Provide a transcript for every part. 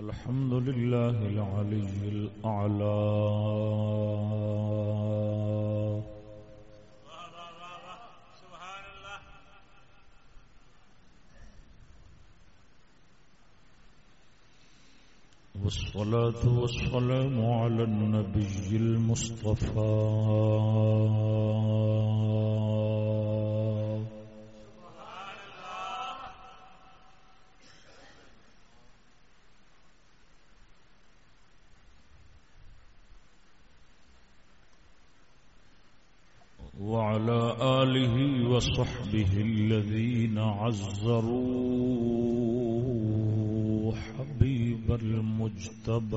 الحمد لله العلي الأعلى. والصلاة والسلام على النبي المصطفى وعلى آله وصحبه الذين عزروا حبيب المجتبى.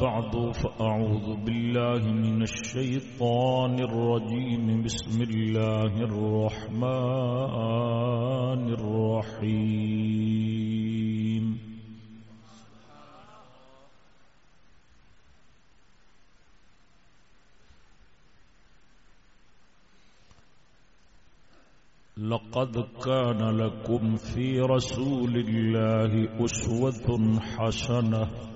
بعد، فأعوذ بالله من الشيطان الرجيم. بسم الله الرحمن الرحيم. لقد كان لكم في رسول الله أسوة حسنة.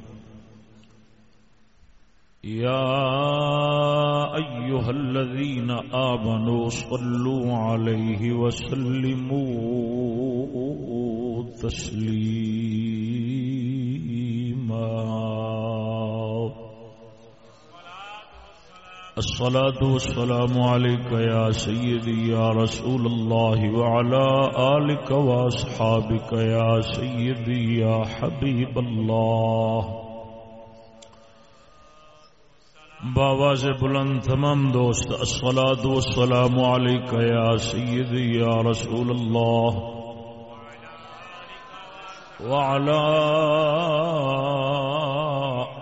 يا أيها الذين آمنوا صلوا عليه وسلموا تسليما. الصلاة والسلام عليك يا سيدي يا رسول الله وعلى آلك وأصحابك يا سيدي يا حبيب الله. بابا سے بلند تمام دوست السلام والسلام علیک یا سیدی، یا رسول اللہ۔ وعلى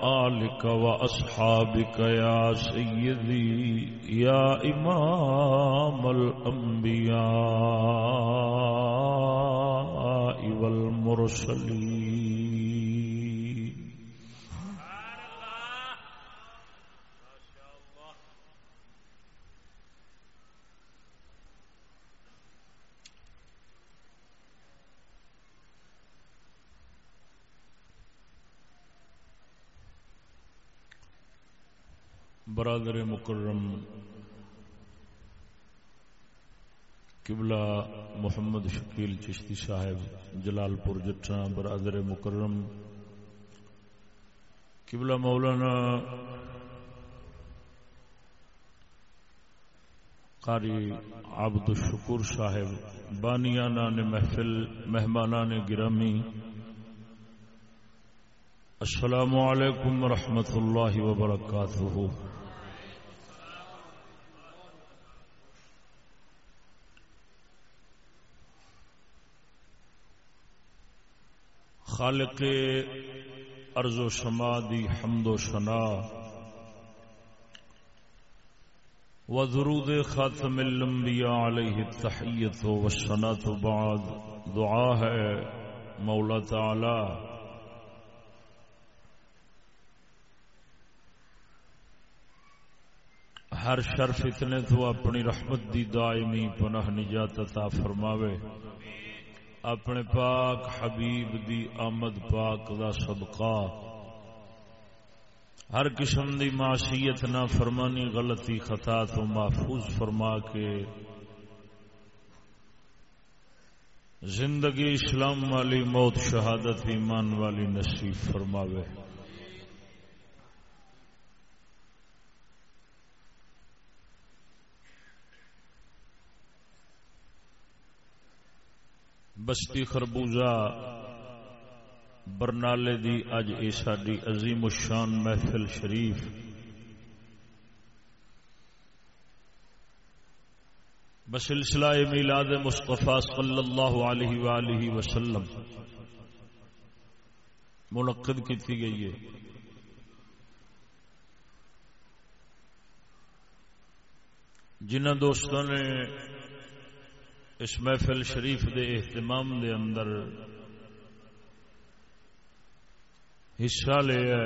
آلك وأصحابك يا سيدي يا إمام الأنبياء والمرسلين برادر مکرم، قبلہ محمد شکیل چشتی صاحب جلال پور جٹا برادر مکرم، قبلہ مولانا قاری عبد الشکور صاحب، بانیانہ نے محفل مہمانہ نے گرامی، السلام علیکم ورحمۃ اللہ وبرکاتہ۔ خالق ارض و شما دی حمد و شنا و درود خاتم الانبیاء علیہ التحیت و سنت بعد دعا ہے مولا تعالی ہر شرف اتنے تو اپنی رحمت دی دائمی پناہ نجات عطا فرماوے۔ آمین اپنے پاک حبیب دی آمد پاک دا صدقہ۔ ہر قسم دی معصیت نہ فرمانی غلطی، خطا تو محفوظ فرما کے زندگی اسلام والی موت، شہادت ایمان والی نصیب فرماوے۔ بستی خربوزہ۔ برنالے دی اج اے ساری عظیم الشان محفل شریف۔ بسلسلہ میلاد مصطفیٰ صلی اللہ علیہ وآلہ وسلم۔ منعقد کی گئی ہے۔ جنہ دوستوں نے اس محفل شریف دے اہتمام دے اندر حصہ لیا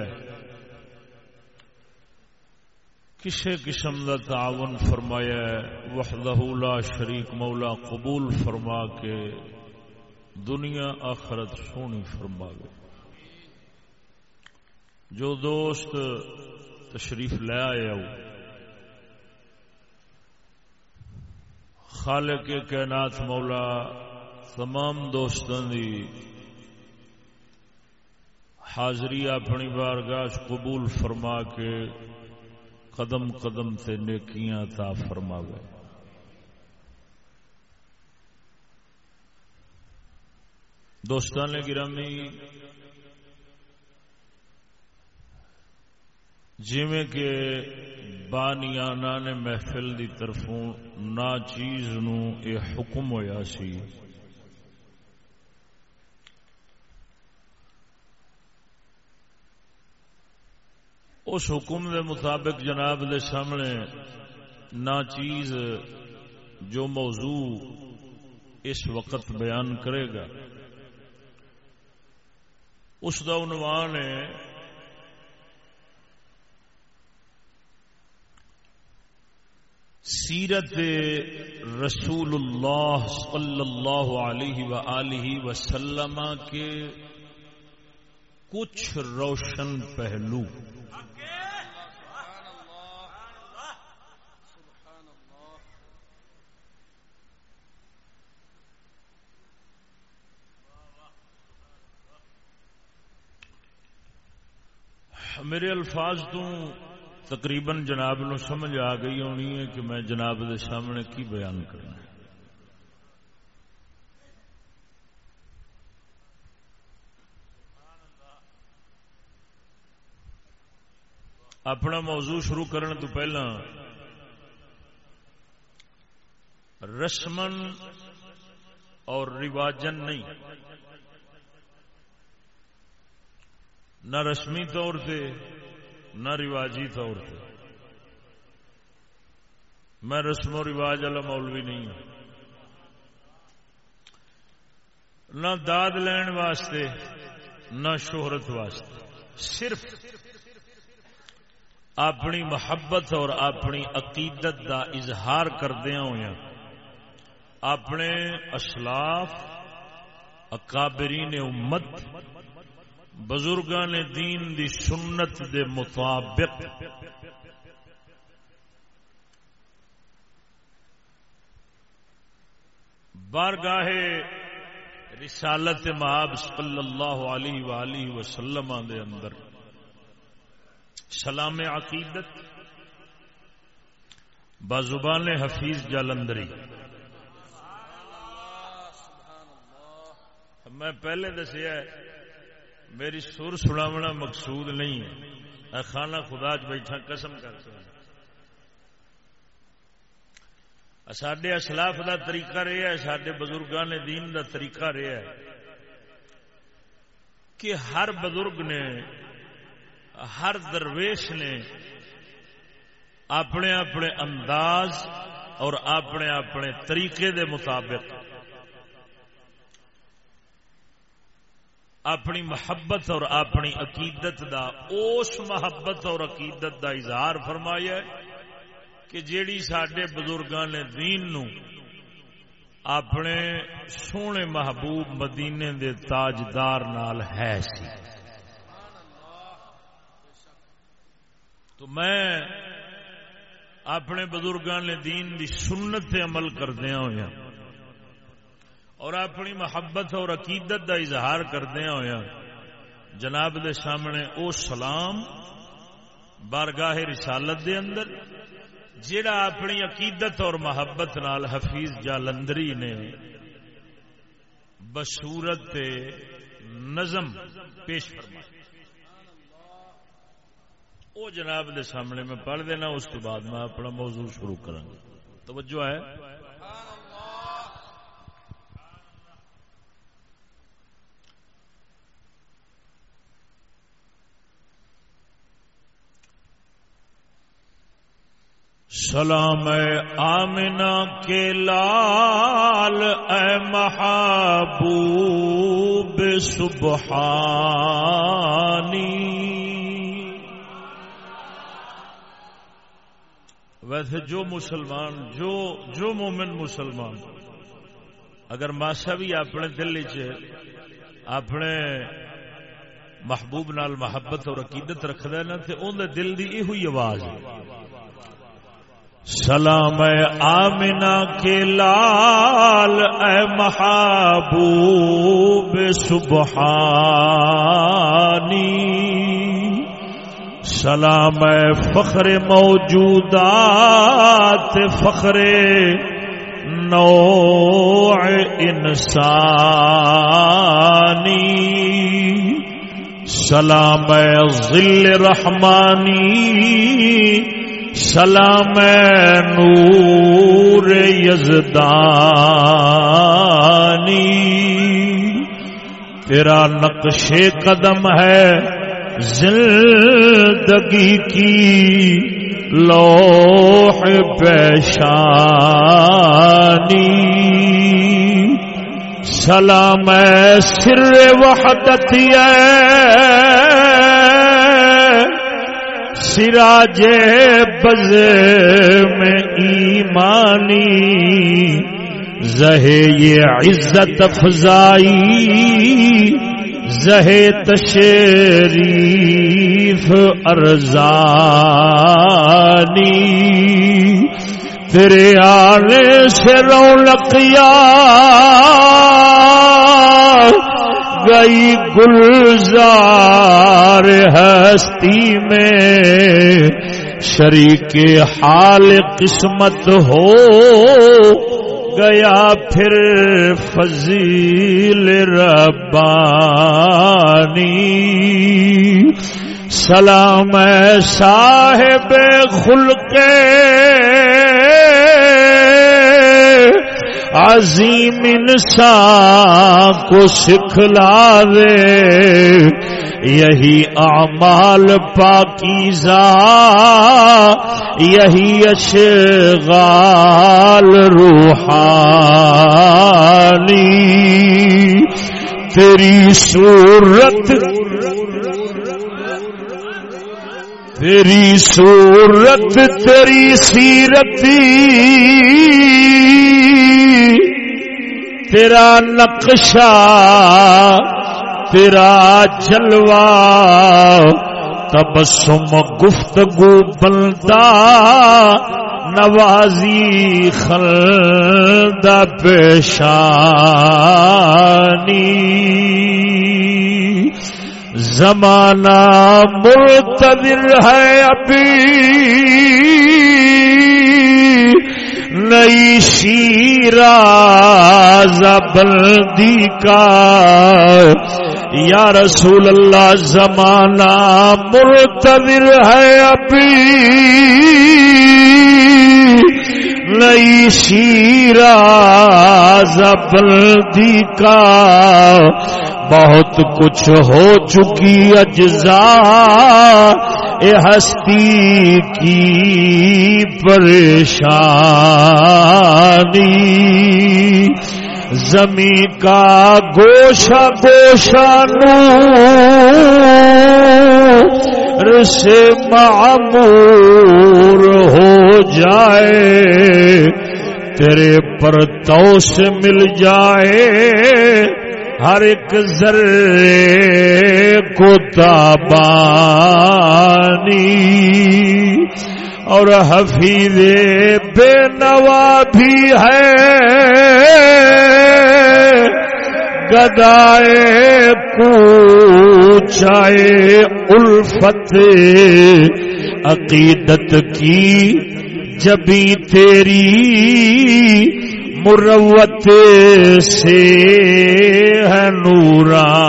کسی قسم کا تعاون فرمایا وحدہ لا شریک مولا قبول فرما کے دنیا آخرت سونی فرما گے جو دوست تشریف لے آیا خالق کائنات مولا، تمام دوستوں کی حاضری اپنی بارگاہ قبول فرما کے قدم قدم تے نیکیاں تا فرما گئے دوستان نے گرامی جویں کہ بانیانا نے محفل دی طرفوں نا چیز نو اے حکم ہویا سی۔ اس حکم دے مطابق جناب دے سامنے نہ چیز جو موضوع اس وقت بیان کرے گا۔ اس کا عنوان ہے سیرت رسول اللہ صلی اللہ علیہ و وسلم کے کچھ روشن پہلو۔ میرے الفاظ تو تقریباً جناب نو سمجھ آ گئی ہونی ہے کہ میں جناب دے سامنے کی بیان کرنا اپنا موضوع شروع کرنے تو پہلا رسمن اور رواجن نہیں۔ نہ رسمی طور سے نہ رواجی طور سے میں رسم و رواج والا مولوی نہیں ہوں۔ نہ داد لین واسطے، نہ شہرت واسطے۔ صرف اپنی محبت اور اپنی عقیدت دا اظہار کردیا ہوا اپنے اسلاف اکابرین امت بزرگان نے دین دی سنت دے مطابق بارگاہ رسالت محاب صلی اللہ علیہ وآلہ وسلم دے اندر سلام عقیدت بازبان حفیظ جالندری میں پہلے دسیا میری سر سناونا مقصود نہیں ہے۔ خانہ خدا چ بیٹھا قسم کر سڈے اسلاف دا طریقہ رہا ہے سڈے بزرگان نے دین دا طریقہ رہا ہے۔ کہ ہر بزرگ نے، ہر درویش نے اپنے اپنے انداز اور اپنے اپنے طریقے دے مطابق اپنی محبت اور اپنی عقیدت دا، اس محبت اور عقیدت دا اظہار فرمایا کہ جیڑی سڈے بزرگاں نے دین نو اپنے سونے محبوب مدینے دے تاجدار نال ہے سی۔ تو میں اپنے بزرگاں نے دین دی سنت عمل کردیا ہوا اور اپنی محبت اور عقیدت کا اظہار کردیا ہوا جناب دے سامنے او سلام بارگاہ رسالت دے اندر جڑا اپنی عقیدت اور محبت نال حفیظ جالندری نے بصورت نظم پیش فرما وہ جناب دے سامنے میں پڑھ دینا، اس کے بعد میں اپنا موضوع شروع کروں گا۔ توجہ ہے؟ سلام آمنا کے لال اے محبوب سبحانی۔ ویسے جو مسلمان، جو جو مومن مسلمان، اگر ماسا بھی اپنے دل چ اپنے محبوب نال محبت اور عقیدت رکھد نا تو اندر دل کی یہ آواز ہے۔ سلام آمنا کے لال اے محبوب سبحانی۔ سلام فخر موجودات، فخر نو انسانی۔ سلام ظل رحمانی سلام نور یزدانی تیرا نقش قدم ہے زندگی کی لوح پیشانی۔ سلام سر وحدت سراج بز میں ایمانی زہ یہ عزت افزائی زہ تشریف ارزانی۔ تیرے آنے سے رونقیا گئی گلزار ہستی میں شریک حال قسمت ہو گیا پھر فضیل ربانی سلام صاحب خلق عظیم انسان کو سکھلا دے یہی اعمال پاکیزہ یہی اشغال روحانی۔ تیری صورت تیری صورت تیری سیرتی تیرا نقشہ تیرا جلوا تبسم گفتگو بلتا نوازی خلد پیشانی۔ زمانہ مرتدر ہے ابھی۔ نئی شیرا بلدی کا۔ یا رسول اللہ، زمانہ مرتدر ہے ابھی۔ نئی شیرا بلدی کا۔ بہت کچھ ہو چکی اجزا اے ہستی کی پریشانی۔ زمین کا گوشا گوشا سے معمور ہو جائے۔ تیرے پر تو سے مل جائے۔ ہر ایک ذرے کو تابانی اور حفیظ بے نوا بھی ہے۔ گدائے پوچھائے الفت عقیدت کی جبھی تیری مروت سے ہے نورانی۔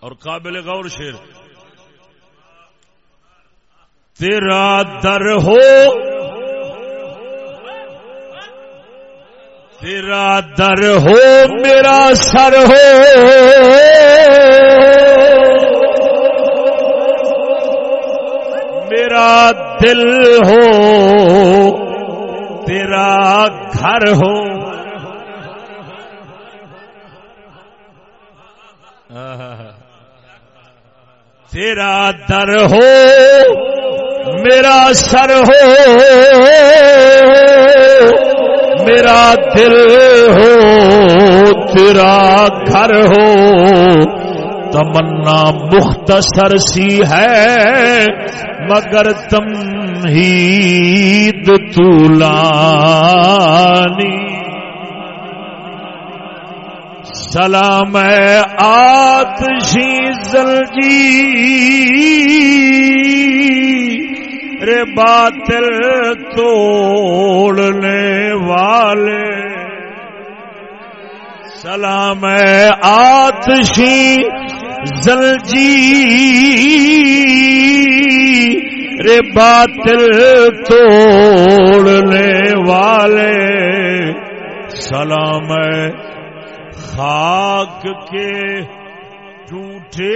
اور قابل غور شیر۔ تیرا در ہو۔ تیرا در ہو میرا سر ہو۔ میرا دل ہو۔ تیرا گھر ہو۔ تیرا در ہو۔ میرا سر ہو، میرا دل ہو، تیرا گھر ہو۔ تمنا مختصر سی ہے، مگر تم ہی دلانی سلام آتشی زلجی۔ رے باطل توڑنے والے سلام آتشی زلجی رے باطل توڑنے والے سلام خاک کے ٹوٹے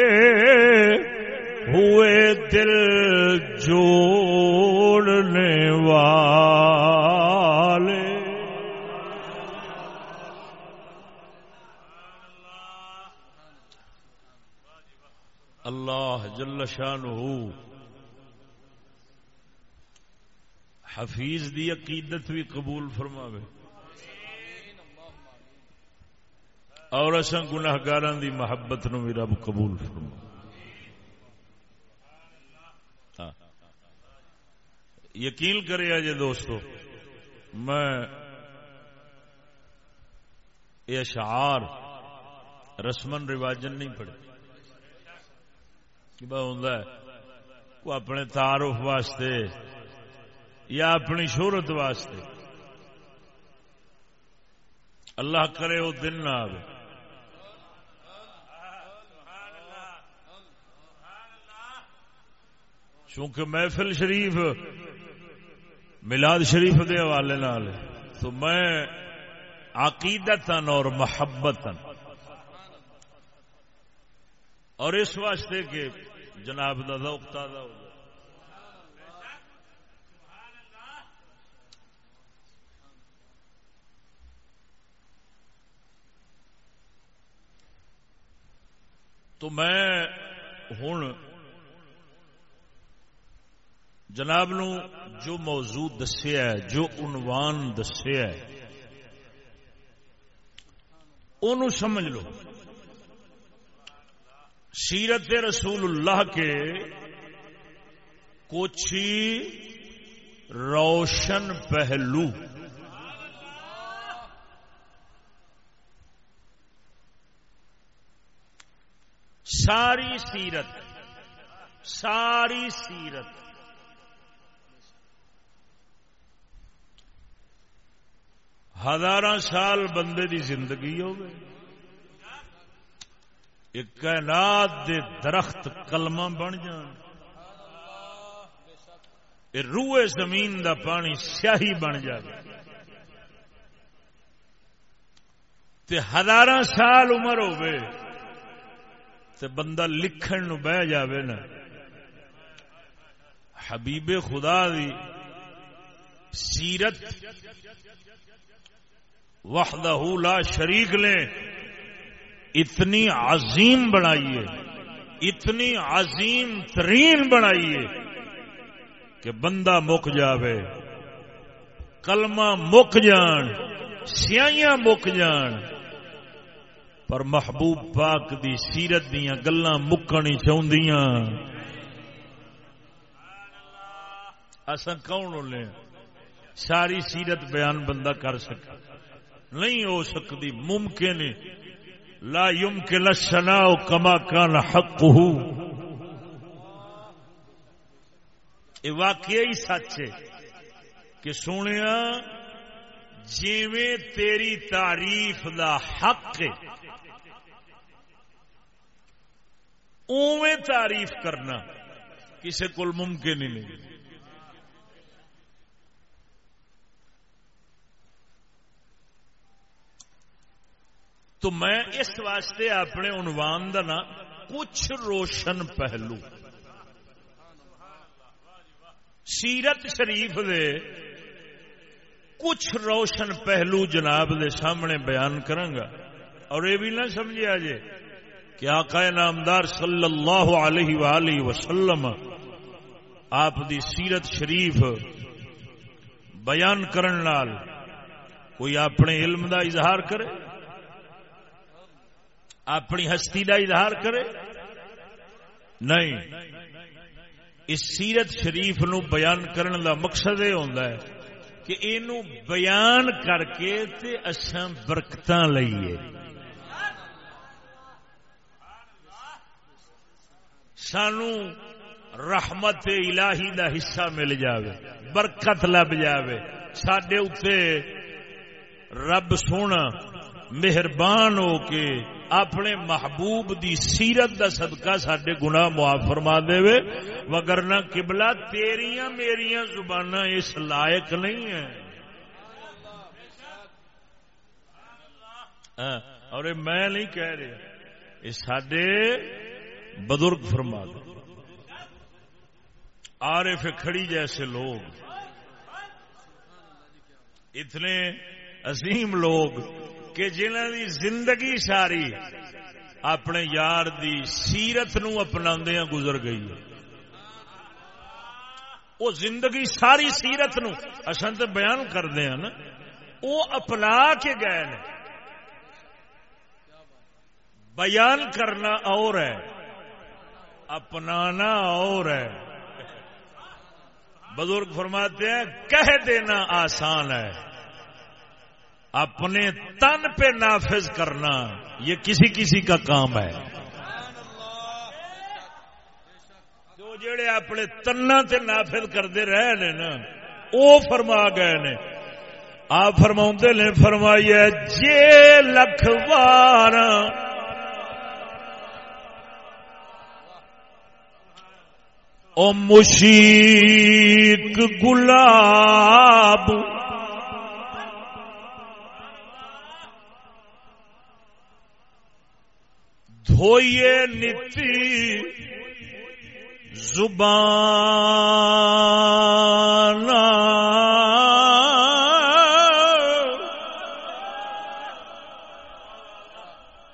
ہوئے دل جوڑنے والے۔ اللہ جل شان ہو حفیظ دی عقیدت بھی قبول فرماوے۔ اور اصا گناہگار دی محبت نو بھی رب قبول فرما ہاں۔ یقین کرے جے دوستو، میں یہ اشعار رسمن رواجن نہیں پڑے کہ کو اپنے تعارف واسطے یا اپنی شہرت واسطے۔ اللہ کرے وہ دن نہ آئے چونکہ محفل شریف ملاد شریف دے حوالے نال، تو میں عقیدت اور محبت اور اس واسطے کہ جناب دا ذوق تازہ ہو تو میں ہوں جناب نو جو موضوع دسیا ہے، جو عنوان دسیا ہے ان سمجھ لو۔ سیرت رسول اللہ کے کچھ روشن پہلو۔ ساری سیرت ساری سیرت۔ ہزار سال بندے دی زندگی ہو گئی۔ ایک کائنات دے درخت کلمہ بن جان۔ روئے زمین دا پانی سیاہی بن جائے تے ہزار سال عمر ہوئے تے بندہ لکھن نو بہ جاوے نا۔ حبیب خدا دی سیرت وحدہ لا شریک نے اتنی عظیم بنائیے اتنی عظیم ترین بنائیے کہ بندہ مک جاوے، کلمہ مک جان سیاں مک جان، پر محبوب پاک دی سیرت دیا گلا مکنی چاہدیاں اصا کون لے ساری سیرت بیان بندہ کر سکا نہیں ہو سکتی، ممکن لا يمكن الثناء كما كان حقه۔ یہ واقعی سچ ہے کہ سونے جیویں تیری تعریف دا حق اویں تعریف کرنا کسی کو ممکن ہی نہیں۔ تو میں اس واسطے اپنے عنوان کا نا کچھ روشن پہلو۔ سیرت شریف دے کچھ روشن پہلو جناب دے سامنے بیان کرنگا اور یہ بھی نہ سمجھا جے کہ آقا نامدار صلی اللہ علیہ وآلہ وسلم آپ دی سیرت شریف بیان کرن نال کوئی اپنے علم دا اظہار کرے۔ اپنی ہستی دا اظہار کرے۔ نہیں، اس سیرت شریف نو بیان کرن دا مقصد یہ ہوتا ہے کہ اینو بیان کر کے تے اساں برکتاں لئیے۔ سانو رحمت الہی دا حصہ مل جاوے، برکت لب جاوے۔ سڈے اتنے رب سونا مہربان ہو کے اپنے محبوب دی سیرت دا صدقہ سڈے گنا معاف فرما دے وگرنا قبلہ تیریاں میریاں زبان اس لائق نہیں ہے ہاں، اور میں نہیں کہہ رہا، یہ سڈے بزرگ فرما دے۔ عارف کھڑی جیسے لوگ۔ اتنے عظیم لوگ کہ جنہ دی زندگی ساری اپنے یار دی سیرت نو اپنا گزر گئی وہ زندگی ساری سیرت نو اصل تو بیان کرتے ہیں نا، وہ اپنا کے گئے بیان کرنا اور ہے، اپنانا اور ہے۔ بزرگ فرماتے ہیں، کہہ دینا آسان ہے۔ اپنے تن پہ نافذ کرنا یہ کسی کسی کا کام ہے۔ جو جڑے اپنے تنا تے نافذ کرتے رہے نے نا وہ فرما گئے نے۔ آپ فرما نے فرمائی جے لکھ بارہ او مشیق گلاب۔ دھوئیے نیتی زبان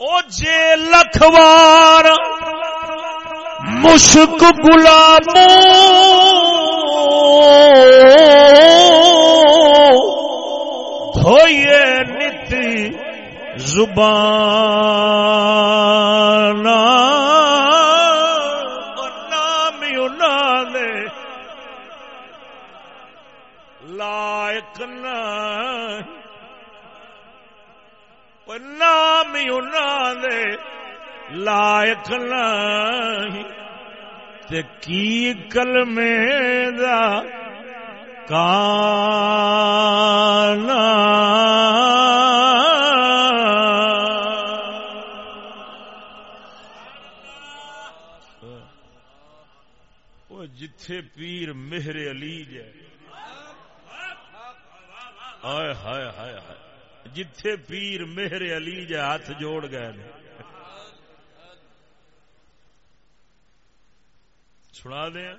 او جے لکھوار مشک گلاب دھوئیے نیتی زبان نام دے لائق نام دے لائق نہیں کی کلمے دا کانا جتھے پیر مہر علی جائے ہائے ہائے ہائے جتھے پیر مہر علی جائے ہاتھ جوڑ گئے سنا دیا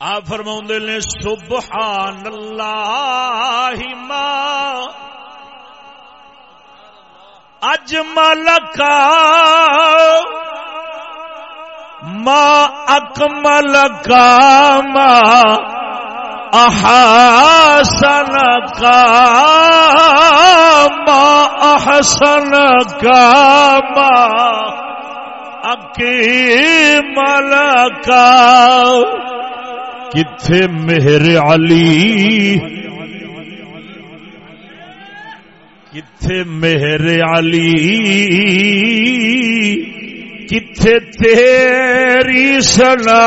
آپ فرما نے، سبحان اللہ۔ ما اجمل کا ما اکمل کا احسن کا احسن کا ما ملکا کتھے مہر علی؟ کتھے مہر علی؟ کتھے تیری سنا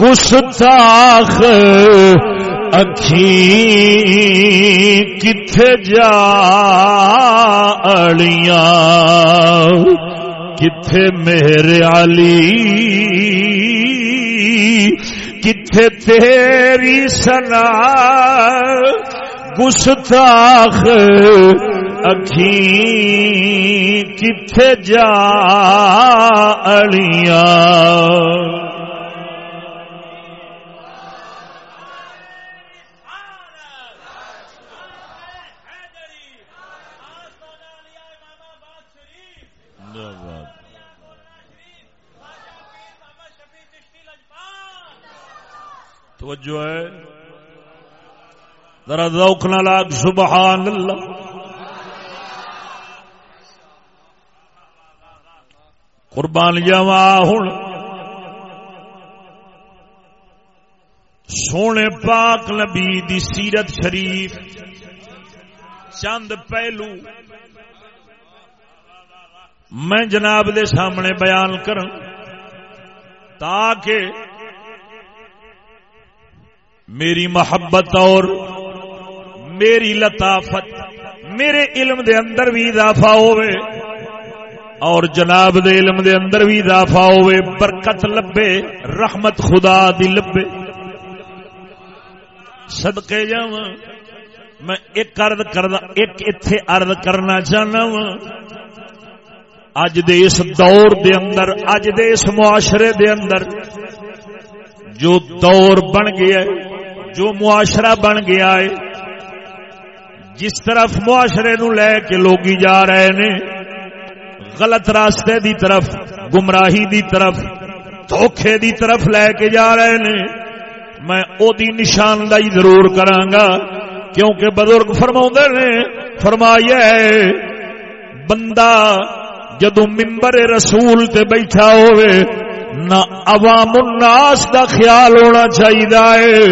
گستاخ اکھی کتھے جا اڑیاں؟ کتھے میرے علی؟ کتھے تیری سنا گستاخ اکھی کتھے جا اڑیاں۔ توجہ ہے۔ ذرا ذوق نہ لاگ سبحان اللہ۔ قربان جاوا ہوں سونے پاک نبی دی سیرت شریف۔ چند پہلو۔ میں جناب دے سامنے بیان کروں۔ تاکہ میری محبت اور میری لطافت میرے علم دے اندر بھی اضافہ ہوئے۔ اور جناب دے علم دے اندر بھی اضافہ ہوئے، برکت لبے، رحمت خدا دی لبے۔ صدقے جاواں، میں ایک عرض کرنا، ایک اتھے عرض کرنا چاہنا وا اج دے اس دور دے اندر، اج دے اس معاشرے دے اندر، جو دور بن گیا ہے، جو معاشرہ بن گیا ہے، جس طرف معاشرے نو لے کے لوگ جا رہے نے غلط راستے دی طرف، گمراہی دی طرف، دھوکھے دی طرف لے کے جا رہے نے۔ میں او دی نشاندہی ضرور کرانگا کیونکہ بزرگ فرما نے فرمایا بندہ جدو ممبر رسول تے بیٹھا ہوئے نہ عوام الناس دا خیال ہونا چاہیے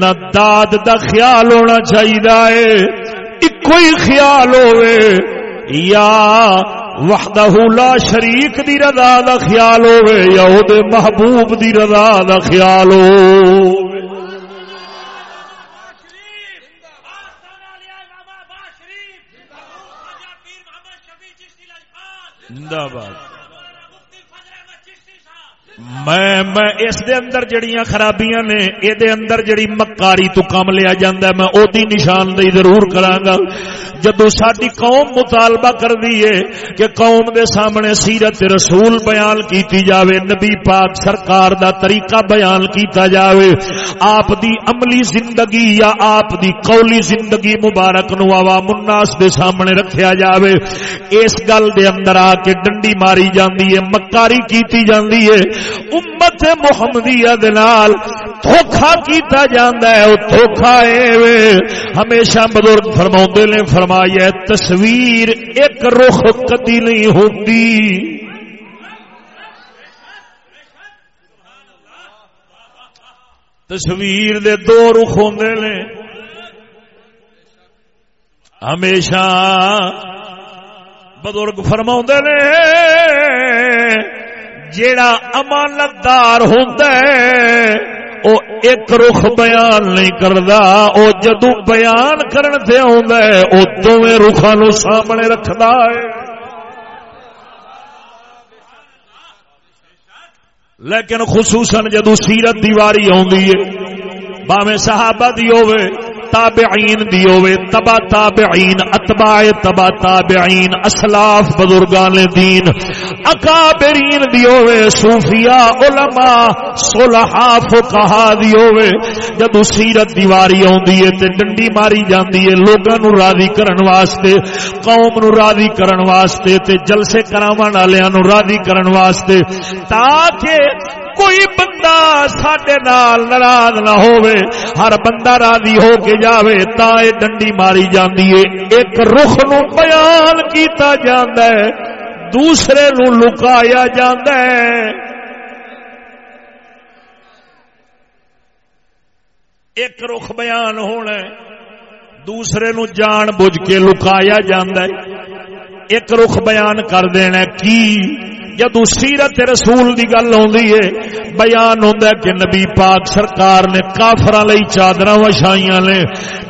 نہ داد دا خیال ہونا چاہیے ایک ہی خیال ہوئے یا وحدہ لا شریک دی رضا دا خیال ہوے یا او دے محبوب دی رضا دا خیال ہو زندہ باد۔ میں میں اس دے اندر جڑیاں خرابیاں نے اے دے اندر جڑی مکاری تو کم لیا جاندا ہے، میں او دی نشاندہی ضرور کراں گا جدو ساری قوم مطالبہ کر دیے کہ قوم دے سامنے سیرت رسول بیان کیتی جاوے، نبی پاک سرکار دا طریقہ بیان کیتا جاوے، آپ دی عملی زندگی یا آپ دی قولی زندگی مبارک نو عوام الناس دے سامنے رکھیا جاوے۔ اس گل دے اندر آ کے ڈنڈی ماری جاندی ہے، مکاری کیتی جاندی ہے۔ امت محمدیہ دے نال دھوکھا کیتا جاندا ہے دھوکھا اے ہمیشہ بزرگ فرماوندے نے فرما فرمایا، تصویر ایک رخ کدی نہیں ہوتی تصویر دے دو رخ ہوندے نے۔ ہمیشہ بزرگ فرما نے جیڑا امانت دار ہوتا ہے، او ایک رخ بیان نہیں کرتا او جدو بیان کرن سے او دونوں رخا نو سامنے رکھتا ہے۔ لیکن خصوصاً جدو سیرت دیواری آدھی ہے، باویں صحابہ دی ہوئے تابعین دی ہوئے، تبا تابعین، اتباع تبا تابعین، اسلاف بزرگان دین، اکابرین دی ہوئے، صوفیاء، علماء، صلحاء فقہا دی ہوئے۔ جب سیرت دیواری ہوندی ہے تے ڈنڈی ماری جاندی ہے، لوگاں نو راضی کرن واسطے، قوم نو راضی کرن واسطے تے جلسے کراون والےاں نو راضی کرن واسطے، تاکہ کوئی بندہ سڈے نال ناراض نہ ہوئے ہر بندہ راضی ہو کے جاوے تا یہ ڈنڈی ماری جاندی ہے ایک رخ نو بیان کیتا جاندا ہے دوسرے نو لکایا جاندا ہے ایک رخ بیان ہونا ہے دوسرے نو جان بوجھ کے لکایا جاندا ہے ایک رخ بیان کر دینا کی؟ جدو سیرت رسول دی گل آدھی ہے، بیان ہوتا ہے کہ نبی پاک سرکار نے کافر چادر وچھائیاں نے۔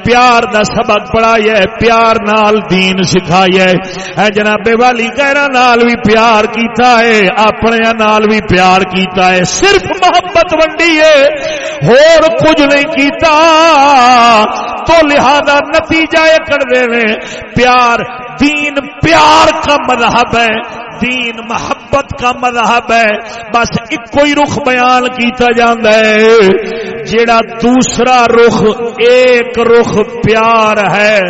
پیار دا سبق پڑھایا ہے، پیار نال دین سکھایا ہے۔ اے جناب والی گہرا نال بھی پیار کیتا ہے اپنے نال بھی پیار کیتا ہے۔ صرف محبت ونڈی ہے اور کچھ نہیں کیتا۔ تو لہذا نتیجہ کر دے پیار دین پیار کا مذہب ہے، دین محبت کا مذہب ہے، بس ایک کوئی رخ بیان کیتا جاندہ ہے۔ جیڑا دوسرا رخ ایک رخ پیار ہے،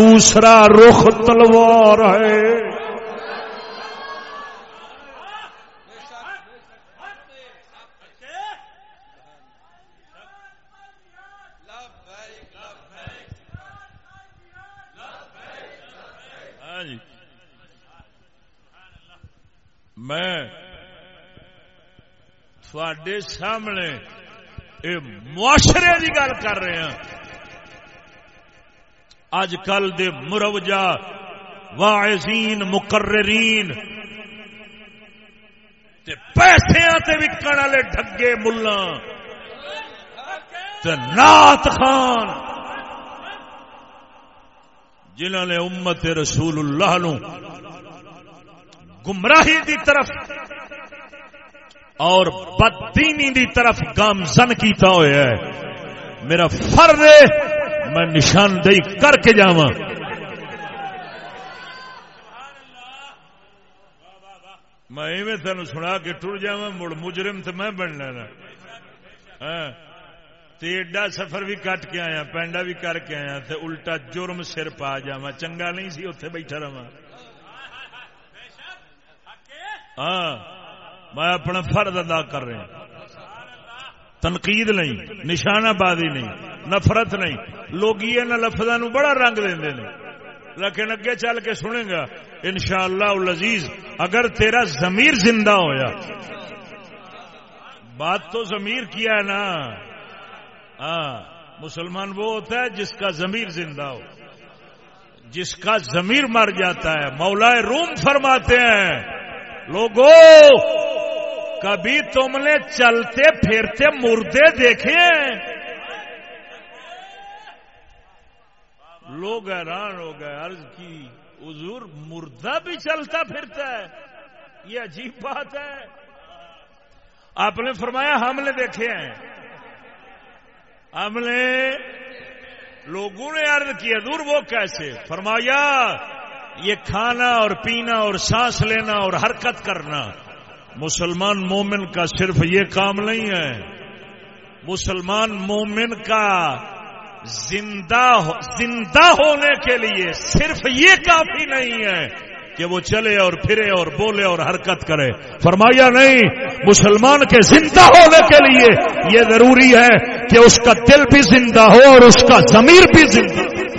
دوسرا رخ تلوار ہے۔ میں تھوڑے سامنے اے معاشرے کی گل کر رہا اج کل دے مروجہ، واعظین، مقررین تے پیسے تے وکن والے ڈگے ملا۔ نات خان جنہوں نے امت رسول اللہ نو گمراہی دی طرف اور بدینی دی طرف گامزن کیتا ہوا ہے۔ میرا فرض ہے میں نشاندہی کر کے جاواں۔ میں تین سنا کے ٹر جا مڑ مجرم تو میں بننا نا ہاں، ایڈا سفر بھی کٹ کے آیا پینڈا بھی کر کے آیا تے الٹا جرم سر پا جا چنگا نہیں سی اتے بیٹھا رہا ہاں میں اپنا فرد ادا کر رہا تنقید نہیں، نشانہ بازی نہیں، نفرت نہیں۔ لوگ یہ لفظوں بڑا رنگ دے لیکن اگے چل کے سنے گا ان شاء اللہ اگر تیرا ضمیر زندہ ہویا۔ بات تو ضمیر کیا ہے نا۔ ہاں مسلمان وہ ہوتا ہے جس کا ضمیر زندہ ہو۔ جس کا ضمیر مر جاتا ہے، مولا روم فرماتے ہیں۔ لوگو، کبھی تم نے چلتے پھرتے مردے دیکھے لوگ حیران ہو گئے، عرض کی، حضور مردہ بھی چلتا پھرتا ہے، یہ عجیب بات ہے۔ آپ نے فرمایا، ہم نے دیکھے ہیں۔ ہم نے، لوگوں نے عرض کیا دور وہ کیسے؟ فرمایا یہ کھانا اور پینا اور سانس لینا اور حرکت کرنا، مسلمان مومن کا صرف یہ کام نہیں ہے۔ مسلمان مومن کا زندہ زندہ ہونے کے لیے صرف یہ کافی نہیں ہے کہ وہ چلے اور پھرے اور بولے اور حرکت کرے۔ فرمایا نہیں، مسلمان کے زندہ ہونے کے لیے یہ ضروری ہے کہ اس کا دل بھی زندہ ہو اور اس کا ضمیر بھی زندہ ہو۔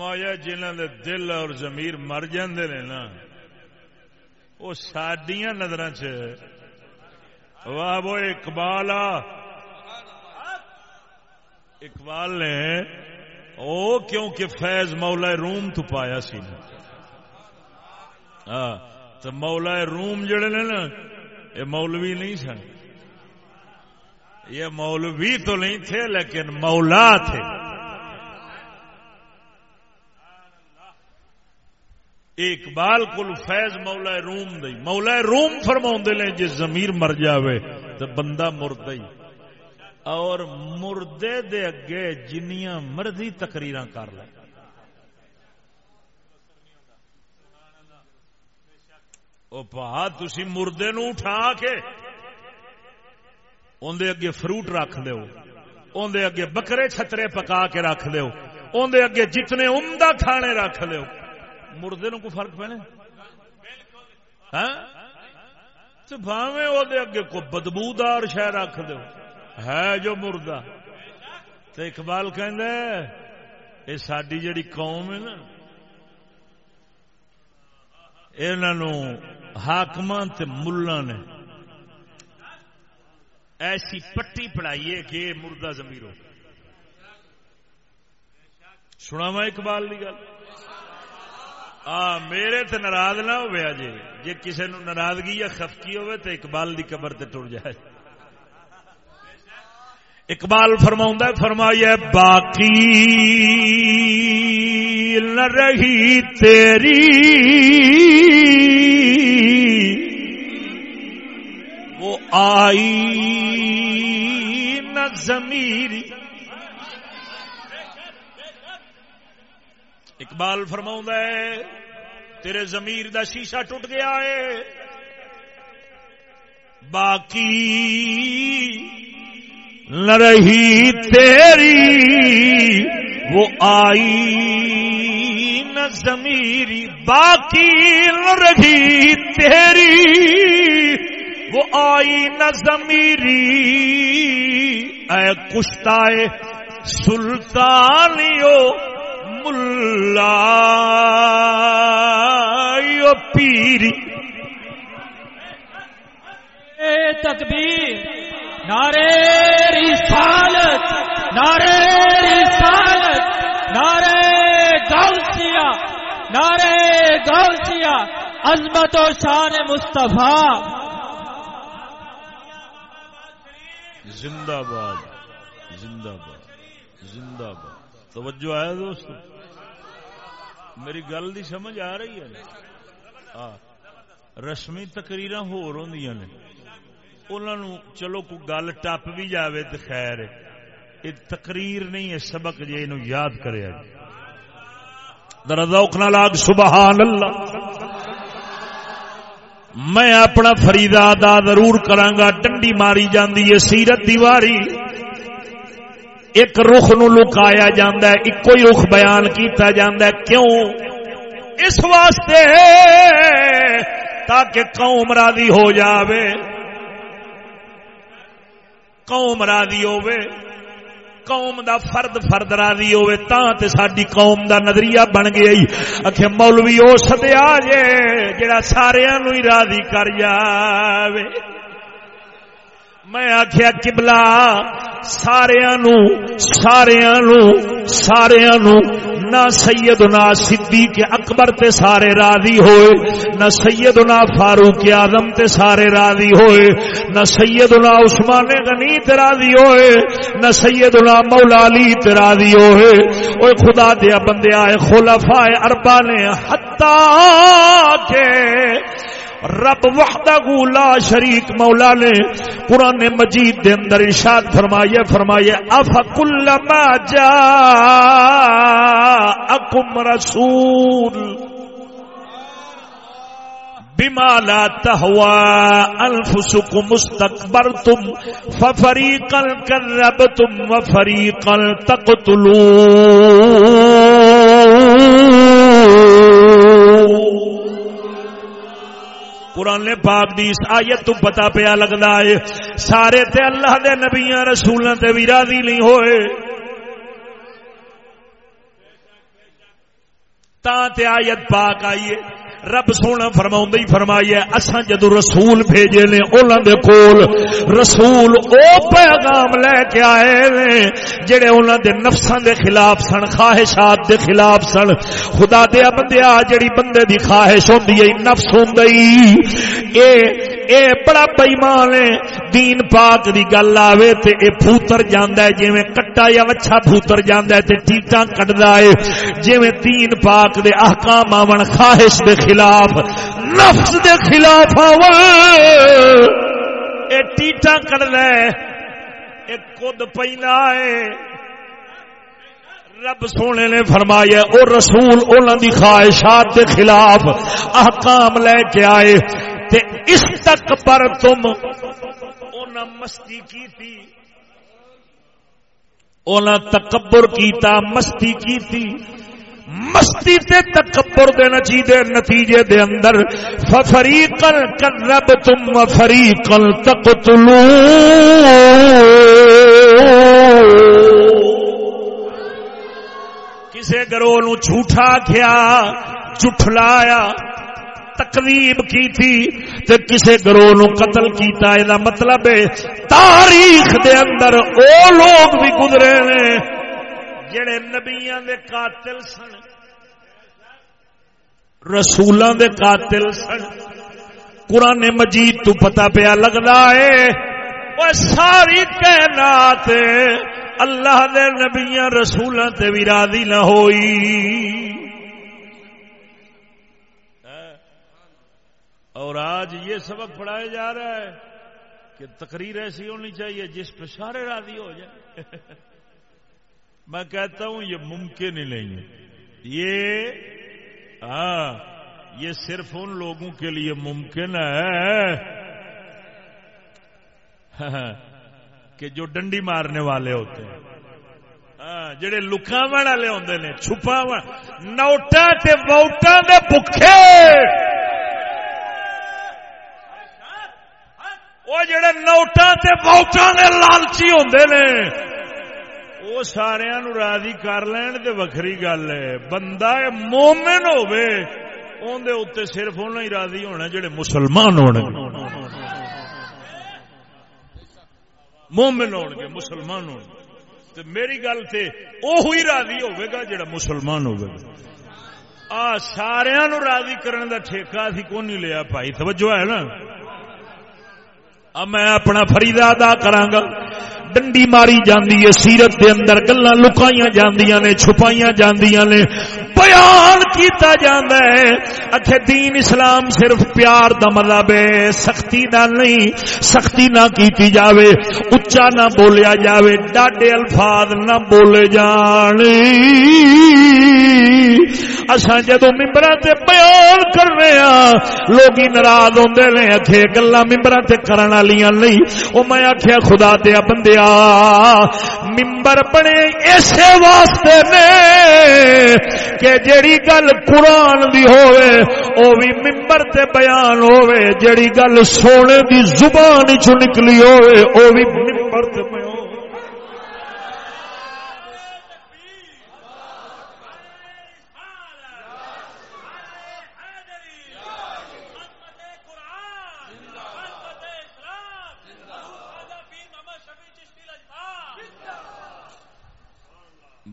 فرمایا جنہ دے دل اور ضمیر مر جاندے نے نا، وہ سڈیا نظر چ واہ وہ اقبال اقبال نے او کیونکہ فیض مولا روم تو پایا سی ہاں تو مولا روم جڑے نے نا، یہ مولوی نہیں سن۔ یہ مولوی تو نہیں تھے، لیکن مولا تھے۔ اقبال کل فیض مولا روم دئی مولا روم فرما نے جی زمیر مر جاوے تو بندہ مرد اور مردے دے اگے جنیاں مرضی تقریر کر لے۔ او پا تھی مردے نو اٹھا کے اندر اگے فروٹ رکھ دو اندر اگے بکرے چھترے پکا کے رکھ دو اندر اگے جتنے عمدہ کھانے رکھ دو مردے نو کو فرق پینے ہاں؟ بھاوے وہ اگے کو بدبودار شہ رکھ دو ہے جو مردہ۔ تو اقبال کہ ساری جڑی قوم ہے نا انہوں حاقم ملا نے ایسی پٹی پڑھائی ہے کہ مردہ زمیر ہو۔ سنا وا اقبال کی گل۔ آ، میرے تے ناراض نہ ہوا جی جی کسی نو ناراضگی یا خفکی ہوئے تو اقبال دی قبر تے ٹر جائے۔ اقبال فرما فرمایا باقی نہ رہی تیری۔ وہ آئی نہ زمیری اقبال فرما ہے، تیرے زمیر دا شیشہ ٹوٹ گیا ہے۔ باقی نہ رہی تیری، وہ آئی نہ زمیری باقی نہ رہی تیری، وہ آئی نہ زمیری اے کشتائے سلطانیو ملا پیری تکبیر نارے رسالت نارے رسالت نارے گوسیا نارے گوسیا عظمت و شان مصطفیٰ۔ زندہ باد زندہ باد زندہ باد۔ توجہ آیا دوست میری گل دی سمجھ آ رہی ہے رسمی تقریر ہو نے۔ انہوں چلو کو گل ٹپ بھی جاوے تو خیر یہ تقریر نہیں ہے، سبق جی یہ یاد کرے دردوک نہ لاگ سبحان اللہ میں اپنا فریدا ادا ضرور کرانگا ڈنڈی ماری جاندی ہے، سیرت دیواری۔ ایک رخ نو لکایا جاندہ ہے ایک کوئی رخ بیان کیتا جاندہ ہے۔ کیوں؟ اس واسطے تاکہ قوم راضی ہو جاوے۔ قوم راضی ہوے قوم دا فرد فرد راضی ہوے تا تے ساڈی قوم دا نظریہ بن گیا ہی۔ اکھے مولوی او سدیا جے، جڑا سارے نو ہی راضی کر جاوے۔ میں آخیا کبلا سارا نو سارا نو سارا نو نہ سید نا سدھی کے اکبر تے سارے راضی ہوئے، نہ سید نا فاروق آدم تے سارے راضی ہوئے، نہ سید نا عثمان غنی تے راضی ہوئے، نہ سید نا مولا علی تے راضی ہوئے۔ اوے خدا دیا بندے آئے خلفاء اربا نے حتا کہ رب وحدہ لا شریک مولا نے قرآن مجید دے اندر ارشاد فرمائیے فرمائیے اف کل جا اکم رسول بما لا تهوى انفسكم مستكبرتم ففريقا كذبتم وفريقا تقتلون قرآن پاک دی اس آیت تو پتا پیا لگتا ہے۔ سارے تے اللہ دے نبیاں رسولوں تے بھی راضی نہیں ہوئے۔ تا تے آیت پاک آئیے رب سونا فرما ہی فرمائیے اصا جدو رسول بھیجے نے انہوں دے کول رسول او پیغام لے کے آئے نے، جڑے انہوں دے نفساں دے خلاف سن، خواہشات دے خلاف سن، خدا دیا بندیا جڑی بندے دی خواہش ہوندی ہے، نفس ہوندی، اے اے بڑا بےمان ہے۔ دین پاک دی گل آوے تے اے پھوتر جاندا ہے جویں کٹا یا وچھا پھوتر جاندا ہے تے ٹیٹاں کڈدا ہے۔ جویں دین پاک دے احکام آون، خواہش دے خلاف، نفس دے خلاف آون۔ اے ٹیٹاں کڈدا ہے، اے خود پیندا ہے۔ رب سونے نے فرمایا، او رسول انہوں دی خواہشات دے خلاف احکام لے کے آئے۔ تے اس تک پر تم اونا مستی کی تھی اونا تکبر کیتا مستی کی تھی مستی تے تکبر دے نچیدے نتیجے دے اندر ففریقل کرب تم وفریقل تقتلون۔ کسے گروہ نو جھوٹا کیا جھٹلایا تقریب کی تھی تے کسے گروہ نو قتل کیتا ہے مطلب ہے تاریخ دے اندر او لوگ بھی گزرے نے جڑے نبیاں دے قاتل سن رسولوں دے قاتل سن۔ قرآن مجید تو پتا پیا لگتا ہے وہ ساری کائنات اللہ دے نبیاں رسولوں تے بھی راضی نہ ہوئی۔ اور آج یہ سبق پڑھایا جا رہا ہے کہ تقریر ایسی ہونی چاہیے جس پہ سارے راضی ہو جائیں۔ میں کہتا ہوں یہ ممکن ہی نہیں ہے۔ یہ ہاں یہ صرف ان لوگوں کے لیے ممکن ہے کہ جو ڈنڈی مارنے والے ہوتے ہیں۔ ہاں، جڑے لکاو والے ہوتے ہیں چھپا نوٹا ووٹا دے بکھے۔ وہ جڑے نوٹا ووٹا دے لالچی ہوتے نے، وہ سارا راضی کر لین تے وکری گل ہے۔ بندہ مومن ہوے اندر اتنے صرف انہیں ہی راضی ہونا جڑے مسلمان ہونے۔ مومن ہو گے، مسلمان ہو تو میری گل سے وہی راضی ہوے گا جڑا مسلمان ہوگا آ سارا راضی کرنے کا ٹھیکہ اسی کون نہیں لیا بھائی، توجہ ہے نا؟ اب میں اپنا فریدا ادا کراگا ڈنڈی ماری جاندی ہے، سیرت دے اندر گلا لکائیاں جاندیاں نے، چھپائیاں جاندیاں نے۔ بیان کیتا جاندا ہے۔ اکھے دین اسلام صرف پیار دا مطلب ہے، سختی دا نہیں، سختی نہ کیتی جاوے، اچا نہ بولیا جاوے، ڈاڈے الفاظ نہ بولے جان اساں جدو ممبراں تے بیان کرنے ہاں لوگی ناراض ہوندے نے اکھے گلاں ممبراں تے کرن والیاں نہیں۔ او میں آکھیا، خدا دے بندیا ممبر بنے ایسے واسطے نے کہ جیڑی گل گل قرآن دی ہوئے، او بھی ممبر تے بیان ہوئے، جڑی گل سونے دی زبان چ نکلی ہوئے، او بھی ممبر تے بیان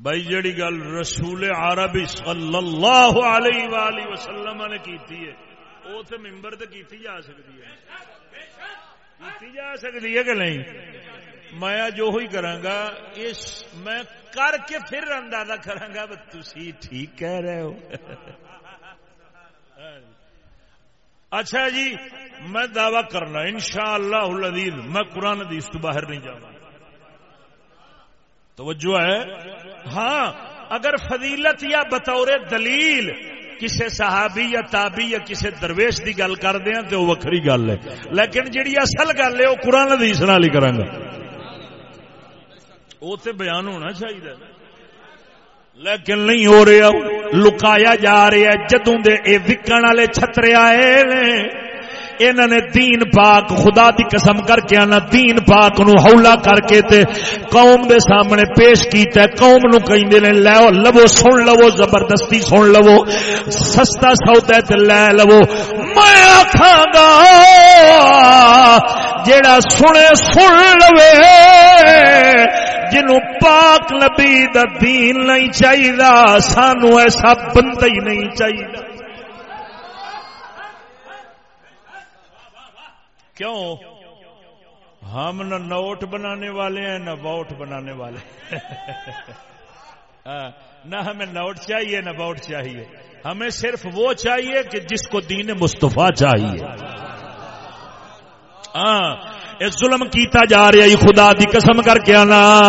بھائی جڑی گل رسول عربی صلی اللہ علیہ وآلہ وسلم نے کیتی ہے وہ تو ممبر تو کیتی جا سکتی ہے۔ کیتی جا سکتی ہے کہ نہیں؟ میں جو ہوئی کرانگا اس میں کر کے پھر اندازہ کرانگا تسی ٹھیک کہہ رہے ہو۔ اچھا جی میں دعوی کرنا، انشاءاللہ العزیز، میں قرآن حدیث تو باہر نہیں جانا توجہ ہے؟ ہاں اگر فضیلت یا بطور دلیل کسی صحابی یا تابی یا کسی درویش کی گل کر دیا تو وکری گل ہے۔ لیکن جیڑی اصل گل ہے، وہ قرآن حدیث نال ہی کروں گا وہ تو بیان ہونا چاہیے۔ لیکن نہیں ہو رہا، لکایا جا رہا ہے۔ جدوں دے اے وکن والے چھترے آئے نے انہوں نے دین پاک خدا دی قسم کر کے آنا، دین پاک نو ہولا کر کے تے قوم دے سامنے پیش کیتا ہے۔ قوم نو کہیں دے لے لو، سن لو، زبردستی سن لو، سستا سودا ہے تے لے لو۔ میں آکھاں گا، جیڑا سنے، سن لوے۔ جنوں پاک نبی دا دین نہیں چاہیے سانو ایسا بندہ ہی نہیں چاہیے کیوں؟ ہم نہ نوٹ بنانے والے ہیں، نہ ووٹ بنانے والے ہاں، نہ ہمیں نوٹ چاہیے، نہ ووٹ چاہیے۔ ہمیں صرف وہ چاہیے کہ جس کو دین مصطفیٰ چاہیے۔ ہاں ظلم کیتا جا رہا ہے، خدا دی قسم کر کے آنا۔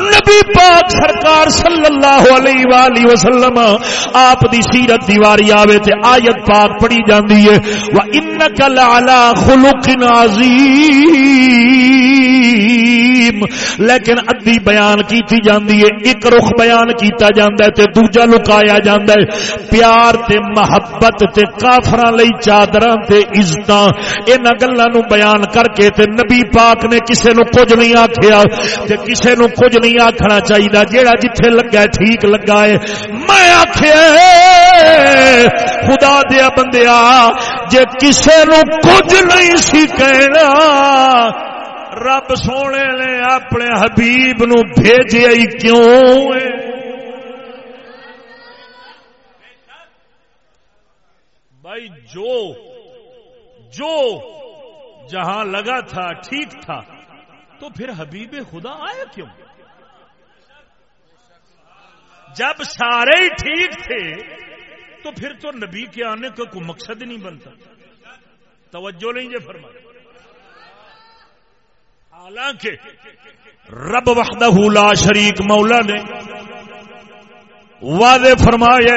نبی پاک سرکار صلی اللہ علیہ وآلہ وسلم آپ دی سیرت دیواری آوے تے آیت پاک پڑی جاندی ہے۔ وَإِنَّكَ لَعَلَى خُلُقٍ عَظِيمٍ۔ لیکن ادھی بیان کیتی جاندی ہے، ایک رخ بیان کیتا جاندا ہے تے دوجا لکایا جاندا ہے۔ پیار تے محبت تے کافراں لئی چادراں تے عزتاں، انہاں گلاں نو بیان کر کے تے نبی پاک نے کسے نو کچھ نہیں آکھیا تے کسے نو کچھ نہیں آکھنا چاہیے جیڑا جتھے لگا ٹھیک لگا ہے۔ میں آکھیا خدا دیا بندیا، جے کسے نو کچھ نہیں سی کہنا، رب سونے نے اپنے حبیب نو بھیجیا ہی کیوں بھائی جو جو جہاں لگا تھا، ٹھیک تھا۔ تو پھر حبیب خدا آیا کیوں؟ جب سارے ہی ٹھیک تھے، تو پھر تو نبی کے آنے کا کوئی مقصد نہیں بنتا۔ توجہ نہیں یہ فرما حالانکہ رب وحدہ لا شریک مولا نے واضح فرمایا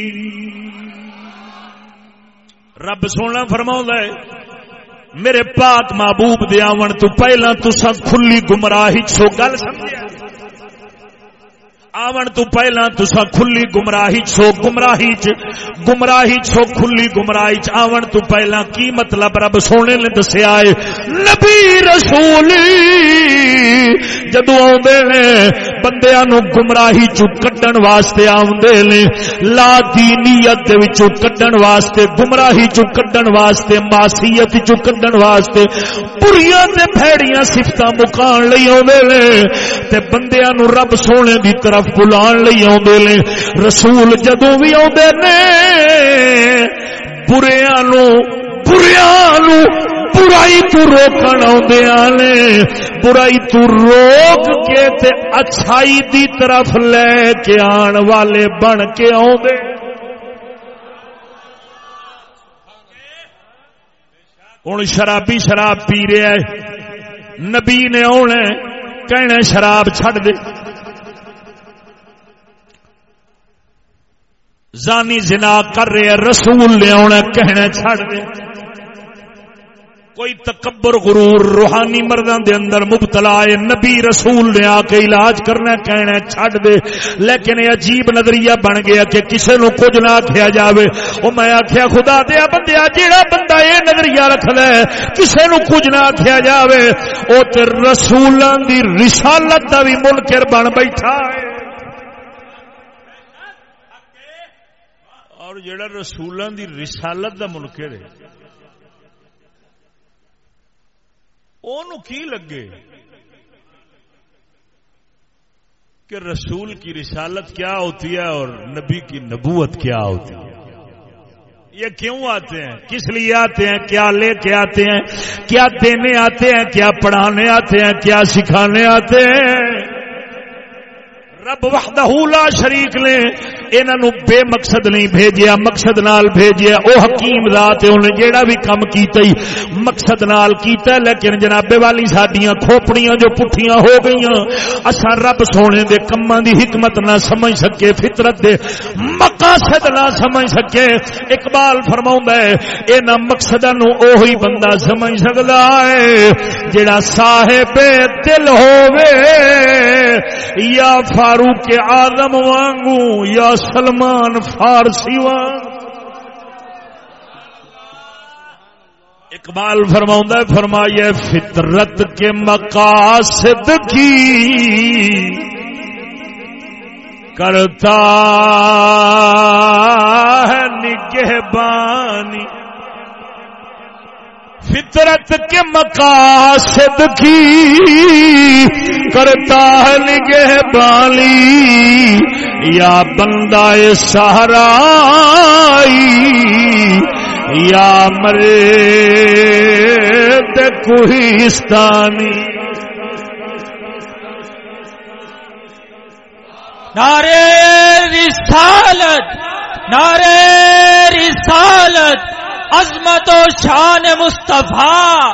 رب سونا فرما ہے، میرے پاک محبوب دیا تو پہلا تسا کھلی گمراہی سو گل سمجھا آون تو پہلا تسا کھلی گمراہی چھو گمراہی چ گمراہی چھو کھلی گمراہی چ آون تو پہلا کی مطلب رب سونے نے دسیا ہے؟ نبی رسول جدو آدھے نے بندیا نو گمراہی چو کڈن واسطے آدھے نے، لا دینیت دے وچوں کڈن واسطے، گمراہی چو کڈن واسطے، معصیت چو کڈن واسطے بریاں تے بھڑیاں صفتاں مکان لئی آدھے نے۔ تے بندیا نو رب سونے دی طرف طرف بلان لئی آدھے نے۔ رسول جدو بھی آدھے نے بریا نو بریا نو برائی تو روکن آدھے نے۔ برائی تو روک کے تے اچھائی دی طرف لے کے آن والے بن کے آدھے ہوں شرابی شراب پی رہا ہے۔ نبی نے آنا کہنا شراب چھڈ دے۔ زانی زنا کر رہے رسول لیا کہنا چھڑ دے۔ کوئی تکبر، غرور، روحانی مردوں دے اندر مبتلا ہے، نبی رسول نے آ کے علاج کرنا کہنا چھڑ دے۔ لیکن یہ عجیب نظریہ بن گیا کہ کسے نو کچھ نہ آخیا جاوے۔ او میں آخیا خدا دیا بندیا جیڑا بندہ یہ نظریہ رکھ لے، کسے نو کچھ نہ آخیا جاوے۔ او تے رسولاں دی رسالت دا بھی منکر بن بیٹھا ہے۔ اور جڑا رسولوں دی رسالت دا منکر ہے، اونوں کی لگے کہ رسول کی رسالت کیا ہوتی ہے اور نبی کی نبوت کیا ہوتی ہے؟ یہ کیوں آتے ہیں؟ کس لیے آتے ہیں؟ کیا لے کے آتے ہیں؟ کیا دینے آتے ہیں؟ کیا پڑھانے آتے ہیں؟ کیا سکھانے آتے ہیں؟ رب وحدہ لا شریک نے انہوں بے مقصد نہیں بھیجیا، مقصد نال بھیجیا۔ او حکیم ذات انہیں جیڑا بھی کم کیتا ہی مقصد نال کیتا لیکن جنابے والی ساڈیاں کھوپڑیاں جو پٹھیاں ہو گئیاں، اساں رب سونے دے کماں دی حکمت نہ سمجھ سکے، فطرت دے مقاصد نہ سمجھ سکے۔ اقبال فرماؤں ہے، انہاں مقصداں نو اوہی بندہ سمجھ سکدا ہے جیڑا صاحب دل ہووے یا فاروق آدم وانگو یا سلمان فارسی وانگ؟ اقبال فرماؤں فرمائیے، فطرت کے مقاصد کی کرتا ہے نگہبانی۔ فطرت کے مقاصد کی کرتا ہے نگہ بالی یا بندہ سہارا یا مرے کوہستانی۔ نعرے رسالت نعرے رسالت۔ عظمت و شان مصطفیٰ،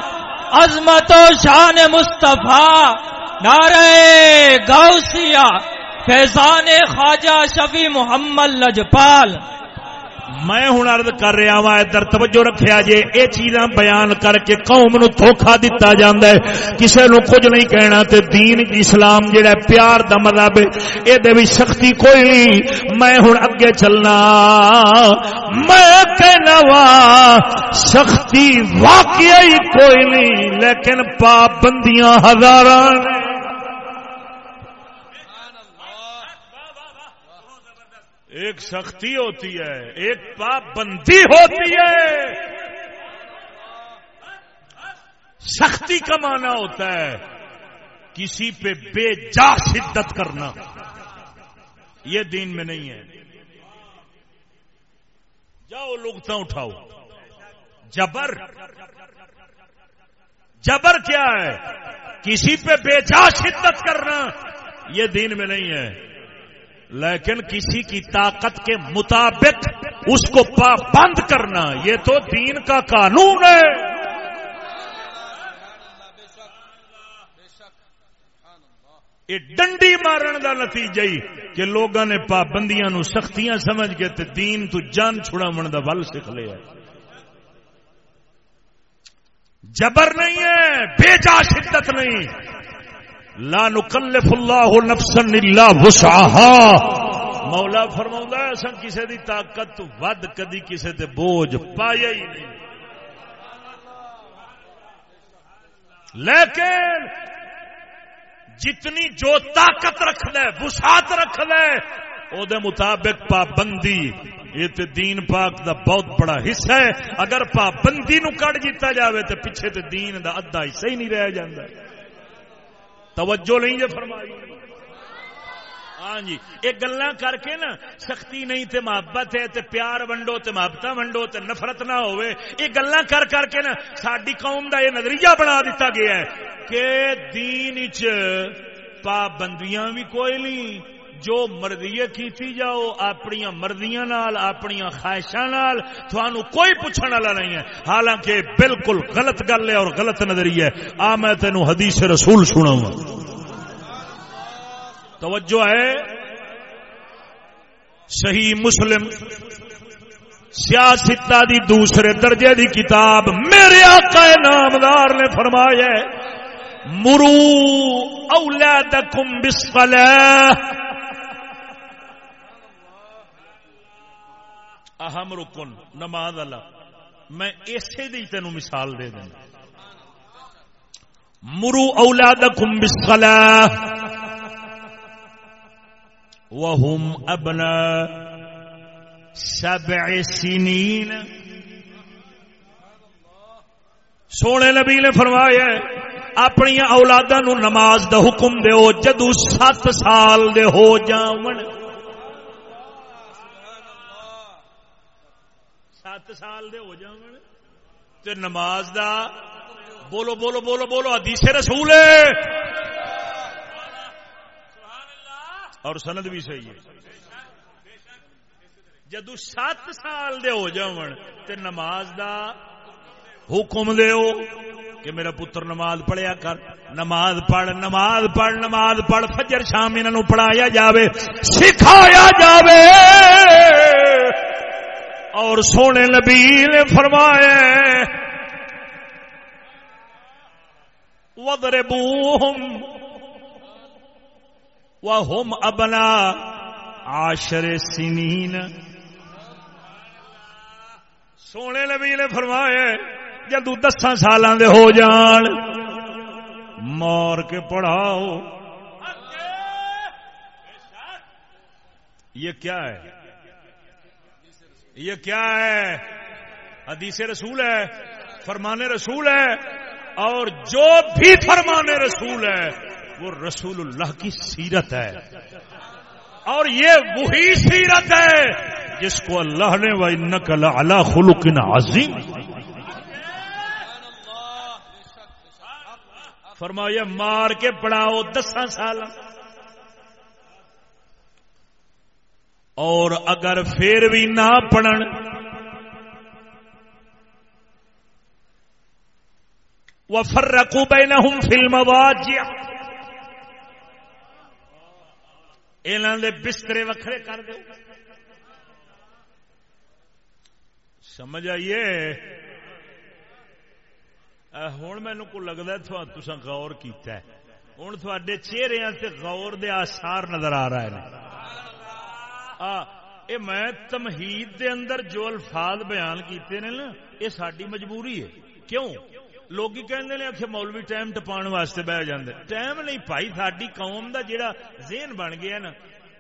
عظمت و شان مصطفیٰ۔ نعرہ گوسیا فیضان خواجہ شفی محمد لجپال۔ میں ہوں ارد کر رہا وا ادھر توجہ رکھیا جے، اے چیزاں بیان کر کے قوم نو دھوکا دتا جاندا ہے۔ کسے نو کچھ نہیں کہنا تے دین اسلام جڑا پیار دا مذہب ہے اے دے وچ سختی کوئی نہیں۔ میں ہن اگے چلنا، میں کہنا وا سختی واقعی کوئی نہیں۔ لیکن پابندیاں ہزاراں ایک سختی ہوتی ہے، ایک پابندی ہوتی ہے۔ سختی کا معنی ہوتا ہے کسی پہ بے جا شدت کرنا۔ یہ دین میں نہیں ہے۔ جاؤ لگتا اٹھاؤ۔ جبر۔ جبر کیا ہے؟ کسی پہ بے جا شدت کرنا۔ یہ دین میں نہیں ہے۔ لیکن کسی کی طاقت کے مطابق اس کو پابند کرنا، یہ تو دین کا قانون ہے۔ یہ ڈنڈی مارن کا نتیجہ ہی کہ لوگوں نے پابندیاں نو سختیاں سمجھ کے تے دین تو جان چھڑا من کا بل سکھ لیا۔ جبر نہیں ہے، بے جا شدت نہیں۔ لا نکلف اللہ نفسا الا وسعها مولا فرماوندا ہے اساں کسے دی طاقت ود کدی کسے تے بوجھ پایا ہی نہیں۔ لیکن جتنی جو طاقت رکھ دے وسعت رکھ دے او دے مطابق پابندی یہ تے دین پاک دا بہت بڑا حصہ ہے۔ اگر پابندی نو کٹ جیتا جاوے تے پیچھے تے دین دا ادھا حصہ ہی نہیں رہ جاندا۔ توجہ نہیں جو فرمائی۔ ہاں جی یہ گلا کر کے نا، سختی نہیں تے محبت ہے، تے پیار ونڈو، تے محبت ونڈو، تے نفرت نہ ہوئے یہ گلا کر کر کے نا ساری قوم دا یہ نظریہ بنا دیتا گیا ہے کہ دین چ پابندیاں بھی کوئی نہیں۔ جو مرضی کیتی جاؤ اپنی مرضیاں نال اپنی خواہشاں نال تھانو کوئی پوچھنے والا نہیں ہے۔ حالانکہ بالکل غلط گل ہے اور غلط نظریہ ہے۔ آ میں تینو حدیث رسول سناؤں توجہ ہے؟ صحیح مسلم۔ سیاستہ دی دوسرے درجے دی کتاب میرے آقا نامدار نے فرمایا مرو اولادکم بالصلاة۔ اہم رکن نماز اللہ۔ میں اسی دی تینوں مثال دے دیں مرو اولادکم بالصلاة وهم ابناء سبع سنین۔ سونے نبی نے فرمایا اپنی اولادا نو نماز دا حکم دیو، جدو سات سال دے ہو جاون۔ سات سال دے ہو جاون۔ تے نماز دا بولو بولو بولو بولو، حدیث رسول ہے۔ اور سند بھی صحیح ہے۔ جدو سات سال دے ہو جاون، تے نماز دا حکم دیو کہ میرا پتر نماز پڑھیا کر۔ نماز پڑھ نماز پڑھ نماز پڑھ، فجر شام انہوں پڑھایا جاوے، سکھایا جاوے۔ اور سونے نبی نے فرمایا ودر بوہم وهم ابنا عاشر سنین سونے نبی نے فرمایا جدو دساں سالاں دے ہو جان، مار کے پڑھاؤ۔ یہ کیا ہے؟ یہ کیا ہے؟ حدیث رسول ہے، فرمان رسول ہے، اور جو بھی فرمان رسول ہے، وہ رسول اللہ کی سیرت ہے۔ اور یہ وہی سیرت ہے جس کو اللہ نے وہ نقل اللہ خلق عظیم فرمایا، مار کے پڑھاؤ دساں سال اور اگر پھر بھی نہ پڑھن وہ فرقو بین ہوں فلم بسترے وکھرے کر دو۔ سمجھ آئیے؟ ہوں مینو کو لگتا تسا غور کیتا ہے۔ ہوں تھوڑے چہرے سے غور دے آسار نظر آ رہا ہے اے میں تمہید دے اندر جو الفاظ بیان کیتے نے نا یہ ساری مجبوری ہے۔ کیوں؟ لوگ کہندے نے کہ مولوی ٹائم ٹپا واسطے بہ جاندے۔ ٹائم نہیں بھائی ساری قوم دا جڑا ذہن بن گیا نا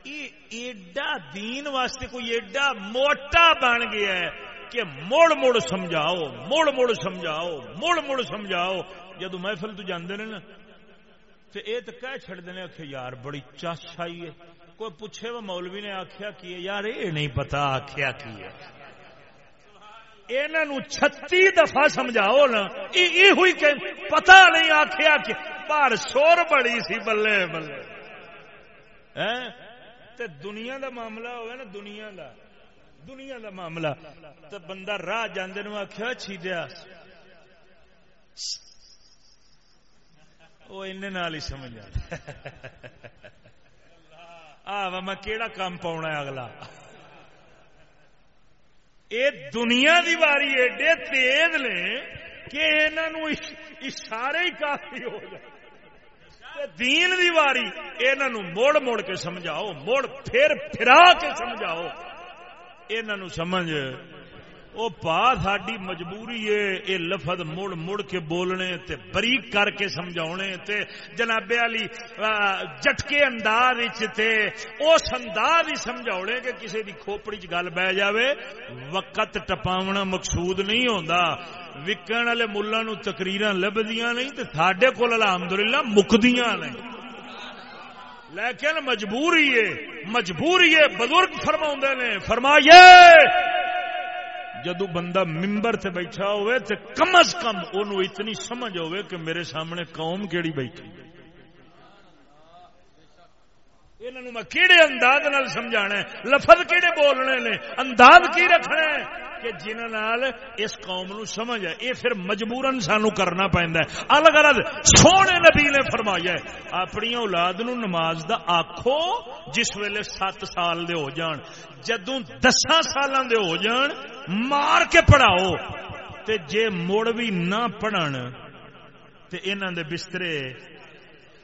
یہ ایڈا دین واسطے کوئی ایڈا موٹا بن گیا ہے کہ مڑ مڑ سمجھاؤ، مڑ مڑ سمجھاؤ، مڑ مڑ سمجھاؤ۔ جدو محفل تو جاندے نے نا تو یہ تو کہہ چڑ دینے آخ یار بڑی چس آئی ہے۔ کوئی پوچھے وہ مولوی نے آخیا کی ہے؟ یار یہ نہیں پتا آخیا کی ہے۔ انہوں چھتی دفعہ سمجھاؤ نا یہ ہوئی کہ پتا نہیں آخیا کہ پر سور بڑی سی بلے بلے۔ تے دنیا دا معاملہ ہوئے نا، دنیا دا دنیا دا معاملہ۔ تو بندہ راہ جاندے نو آخیا چھی دیا وہ ان ہی سمجھ آ میں کیڑا کام پاؤنا اگلا یہ دنیا دی واری ایڈے تیز نے کہ انہوں اشارے ہی کافی ہو جائے دین دی واری انہوں موڑ موڑ کے سمجھاؤ موڑ پھر پھرا کے سمجھاؤ انہوں سمجھ وہ پا ساری مجبوری ہے یہ لفظ مڑ مڑ کے بولنے تے بریک کر کے سمجھاونے تے جناب علی جٹکے انداز تے اس انداز ہی سمجھاونے کہ کسی دی کھوپڑی چ گل بہ جاوے، وقت ٹپاونا مقصود نہیں ہوندا۔ وکن والے ملا نو تقریر لبدیاں نہیں تے ساڈے کول الحمدللہ مکدیاں نہیں۔ لیکن مجبوری ہے مجبوری ہے بزرگ فرما نے، فرمائیے! جدو بندہ ممبر سے بیٹھا ہوئے تو کم از کم ان اتنی سمجھ ہوئے کہ میرے سامنے قوم کیڑی بیٹھی انہوں میں کیڑے انداز نال سمجھانا ہے؟ لفظ کیڑے بولنے نے؟ انداز کی رکھنا ہے کہ جنہوں اس قوم نو سمجھ ہے، یہ پھر مجبورن سانو کرنا پہندا ہے۔ الگ الگ سونے نبی نے فرمایا ہے، اپنی اولاد نو نماز دا آکھو جس ویلے سات سال دے ہو جان۔ جدوں دساں سالاں دے ہو جان مار کے پڑھاؤ۔ تے جے مڑ بھی نہ پڑھن، تے انہاں دے بسترے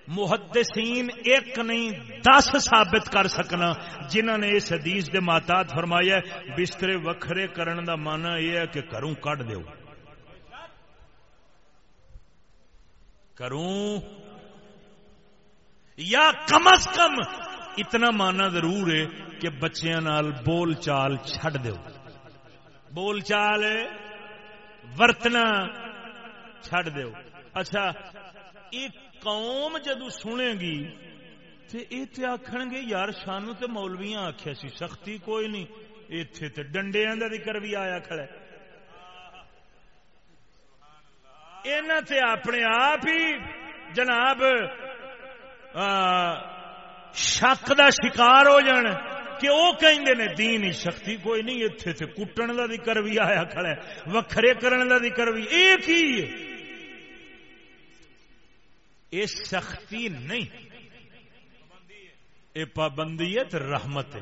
محدثین ایک نہیں دس ثابت کر سکنا جنہوں نے اس حدیث دے ماتات فرمایا بسترے وکھرے کرن دا مانا یہ ہے کہ کروں کٹ دیو۔ کروں یا کم از کم اتنا مانا ضرور ہے کہ بچیاں نال بول چال چھڑ دیو۔ بول چال ورتنا چھڑ دیو۔ اچھا ایک قوم جدو سنے گی، تے آخ گے، یار سانو تو مولویاں آخیا سی، سختی کوئی نہیں۔ اتے تو ڈنڈے کا ذکر بھی آیا کھڑا تے اپنے آپ ہی جناب شک دا شکار ہو جان کہ وہ کہیں نے دین ہی شکتی کوئی نہیں اتنے تے کٹن کا ذکر بھی آیا کھڑا ہے، وکھرے کرن کا ذکر بھی۔ ایک ہی ہے۔ یہ سختی نہیں۔ یہ پابندی ہے تو رحمت ہے۔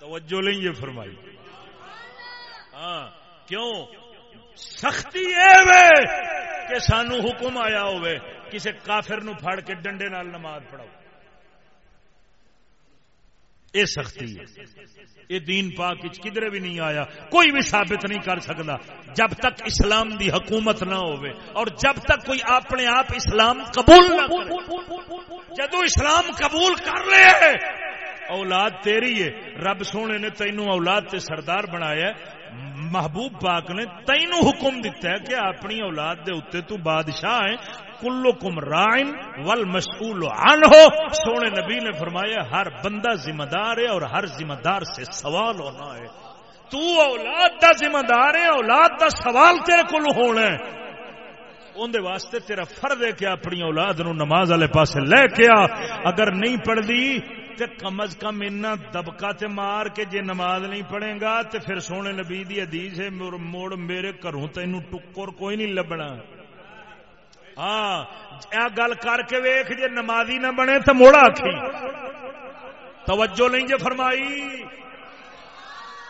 توجہ لیں یہ فرمائی۔ ہاں کیوں؟ سختی کہ سانو حکم آیا ہوئے کسی کافر نو پھڑ کے ڈنڈے نال نماز پڑھاؤ۔ یہ سختی ہے۔ یہ دین پاک کدھر بھی نہیں آیا، کوئی بھی ثابت نہیں کر سکتا۔ جب تک اسلام دی حکومت نہ ہوئے اور جب تک کوئی اپنے آپ اسلام قبول نہ جدو اسلام قبول کر لے، اولاد تیری ہے۔ رب سونے نے تینوں اولاد تے سردار بنایا محبوب پاک نے تینوں حکم دیتا ہے کہ اپنی اولاد دے اتنے تو بادشاہ ہیں کلو کم رائن ول مسول ہو سونے نبی نے فرمایا، ہر بندہ ذمہ دار ہے اور ہر ذمہ دار سے سوال ہونا ہے۔ تو اولاد دا ذمہ دار ہے، اولاد دا سوال تیرے کل ہونا ہے۔ اندر واسطے تیرا فرد ہے کہ اپنی اولاد نو نماز والے پاس لے کے آ۔ اگر نہیں پڑھ دی تے کم از کم اینا دبکا تے مار کے جے نماز نہیں پڑھے گا تے پھر سونے نبی دی حدیث ہے موڑ میرے گھروں تینوں ٹکر کوئی نہیں لبنا۔ ہاں گل کر کے ویخ جے نمازی نہ بنے تو موڑا آخی توجہ نہیں جے فرمائی۔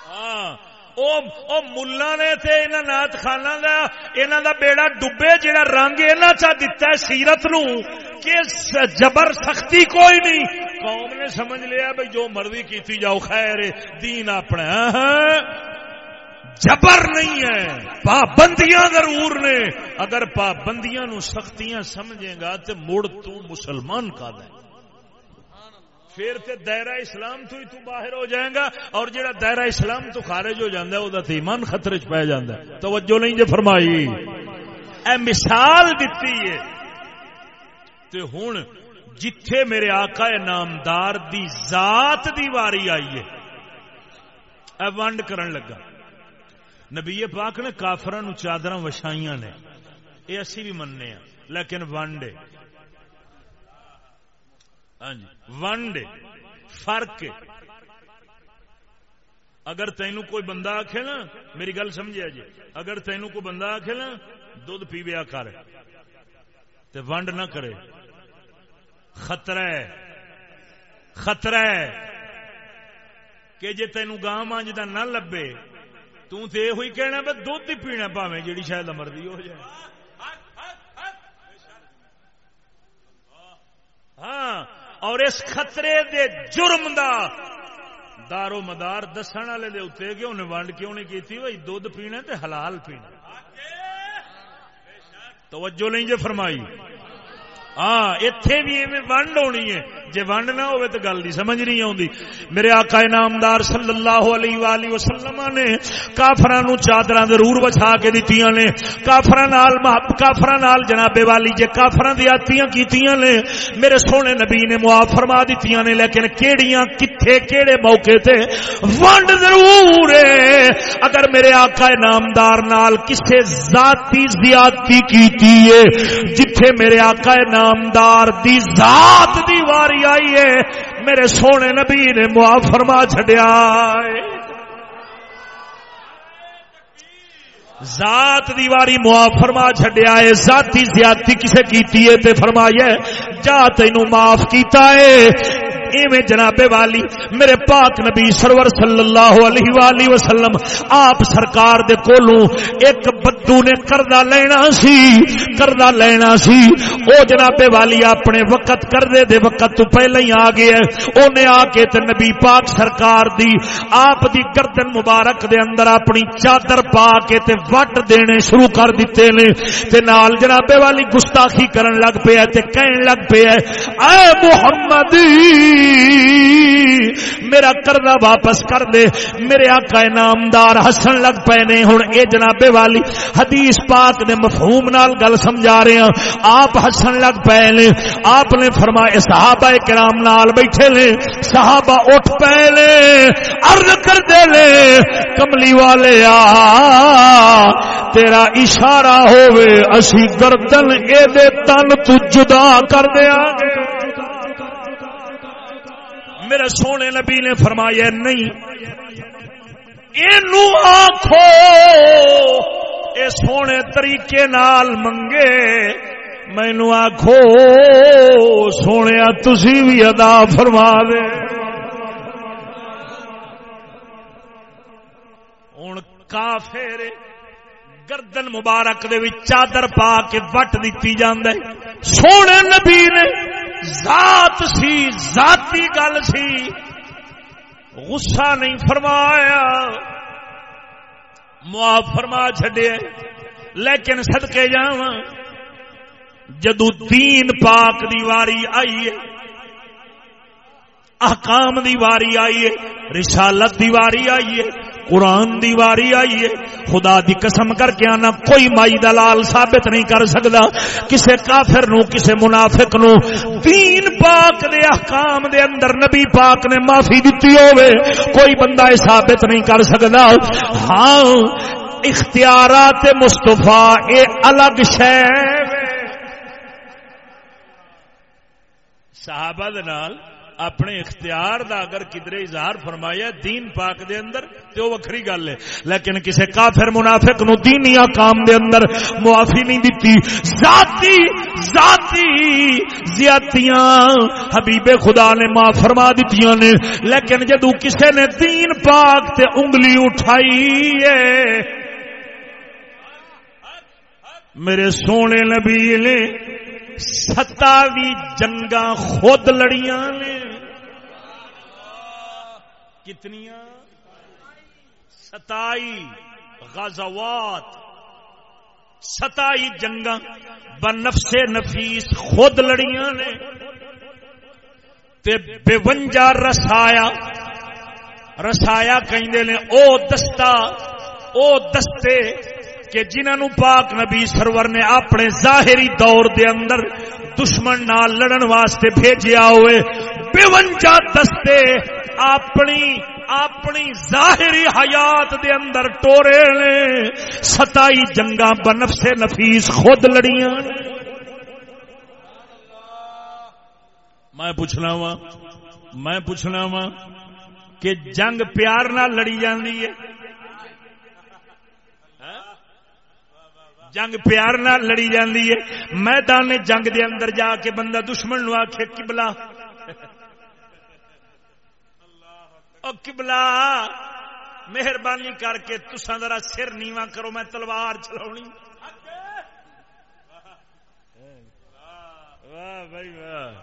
ہاں او ملا نے تے انہاں نات خانہ دا، انہاں دا بیڑا ڈبے جڑا رنگ انہاں چا دتا ہے سیرت نو، کہ جبر سختی کوئی نہیں۔ قوم نے سمجھ لیا بھئی جو مرضی کیتی جاؤ، خیر، دین اپنا ہاں۔ جبر نہیں ہے، پابندیاں ضرور نے۔ اگر پابندیاں نو سختیاں سمجھے گا تے مڑ تو مسلمان کا دے۔ پھر تے دائرہ اسلام تو ہی تو باہر ہو جائے گا اور جڑا دائرہ اسلام تو خارج ہو جاندہ ہے وہ تے ایمان خطرے چ پہ جاندہ ہے۔ توجہ نہیں جے فرمائی۔ اے مثال دیتی ہے۔ تے ہن جتھے میرے آقا نامدار دی ذات دی واری آئی ہے۔ اے ونڈ کرن لگا۔ نبی پاک نے کافران چادر وشائیاں نے۔ یہ اسی بھی مننے ہیں لیکن ونڈ ہاں جی۔ ونڈ، فرق۔ اگر تینوں کوئی بندہ آخ نا، میری گل سمجھا جی اگر تینوں کوئی بندہ آخ نا دھد پی ویا کر ونڈ نہ کرے۔ خطرہ ہے۔ خطرہ ہے۔ کہ جی تینوں گاہ مانجدہ نہ لبے تو تے ہوئی کہنا بس دھد ہی پینا پاوے، جیڑی شاید مرضی ہو جائے۔ ہاں۔ اور اس خطرے دے جرم دا دارو مدار دسن والے دے اتنے کہ انہیں ونڈ کیوں نہیں کی بھائی دھد پینا تے حلال پینا توجہ نہیں جے فرمائی۔ ہاں اتے بھی ایویں ونڈ ہونی ہے۔ جی ونڈ نہ ہوئے تو گل نہیں سمجھ نہیں آتی میرے آقا نامدار صلی اللہ علیہ وآلہ وسلم نے کافر چادر ضرور بچا کے دیتی نے۔ کافر کافر جناب والی جے کافر دیاتیاں کیتیاں نے، میرے سونے نبی نے معاف فرما دیتی نے، لیکن کیڑیاں کتھے کیڑے موقع تے ونڈ ضرور ہے۔ اگر میرے آقا نامدار نال کسے ذاتی زیادتی کیتی ہے، جتھے میرے آقا نامدار دی ذات دی واری آئی ہے۔ میرے سونے نبی نے معاف فرما چڈیا ذات دیواری معاف فرما چڈیا ہے۔ ذاتی زیادتی کسے کیتی ہے تے فرمایا جا تینو معاف کیتا ہے۔ ایویں جناب والی، میرے پاک نبی سرور صلی اللہ علیہ وآلہ وسلم، آپ سرکار دے کولوں ایک بدو نے کردہ لینا سی کردہ لینا سی۔ او جناب والی اپنے وقت کردے دے وقت تو پہلے ہی آ گیا اونے آ کے تے نبی پاک سرکار دی، آپ دی گردن مبارک دے اندر اپنی چادر پا کے تے وٹ دینے شروع کر دیتے نے۔ تے نال جناب والی گستاخی کرن لگ پیا تے کہن لگ پیا اے محمدی! میرا کردہ واپس کر دے۔ میرے آقا نامدار ہسن لگ پے نے۔ ہوں اے جنابے والی، حدیث پاک نے مفہوم نال گل سمجھا رہے ہیں آپ ہسن لگ پے نے۔ آپ نے فرمایا، صحابہ کرام نال بیٹھے نے۔ صحابہ اٹھ پے نے۔ عرض کر دے لے کملی والے آ، تیرا اشارہ ہوئے اسی گردن اے دے تن تو جدا کر دیا گے میرے سونے نبی نے فرمایا، نہیں. آخو اے سونے طریقے نال منگے، مینو آخو سونے تسی بھی ادا فرما دے ہوں کافر گردن مبارک دے چادر پا کے وٹ دیتی جاندے۔ سونے نبی نے ذات سی، ذاتی گل سی۔ غصہ نہیں فرمایا۔ معاف فرما چڈیا لیکن سدکے جا جدو دین پاک دی واری آئی ہے احکام دی واری آئی ہے، رسالت دی واری آئی ہے، قرآن دی واری آئی ہے۔ خدا دی قسم کر کے آنا، کوئی مائی دلال ثابت نہیں کر سکتا کسے کافر نو، کسے منافق نو۔ دین پاک دے احکام دے اندر نبی پاک نے معافی دیتی ہوئے کوئی بندہ ثابت نہیں کر سکتا ہاں اختیارات مستفا اے الگ شہ صحابہ دے نال اپنے اختیار دا اگر کدرے اظہار فرمایا دین پاک دے اندر، تو وکری گل ہے۔ لیکن کسے کافر منافق نو دینی کام دے اندر معافی نہیں دیتی ذاتی ذاتی زیادتیاں حبیب خدا نے ماں فرما دیتی نے۔ لیکن جدو کسے نے دین پاک تے انگلی اٹھائی ہے، میرے سونے نبی نے ستاوی جنگا خود لڑیاں نے۔ کتنیاں؟ ستائی غزوات۔ ستائی جنگا بنفس نفیس خود لڑیاں نے۔ تے بونجا رسایا رسایا کہیں نے، او دستا او دستے کہ جنہوں پاک نبی سرور نے اپنے ظاہری دور دے اندر دشمن نال لڑن واسطے بھیجیا ہوئے بونجا دستے اپنی اپنی ظاہری حیات دے اندر ٹورے نے ستائی جنگا بنف سے نفیس خود لڑیاں میں پوچھنا وا، میں پوچھنا وا کہ جنگ پیار نہ لڑی جاندی ہے؟ جنگ پیار نہ لڑی جاندی ہے میدان جنگ دے اندر جا کے بندہ دشمن نو آخ کبلا کبلا مہربانی کر کے تسا ذرا سر نیواں کرو میں تلوار چلا واہ بھائی واہ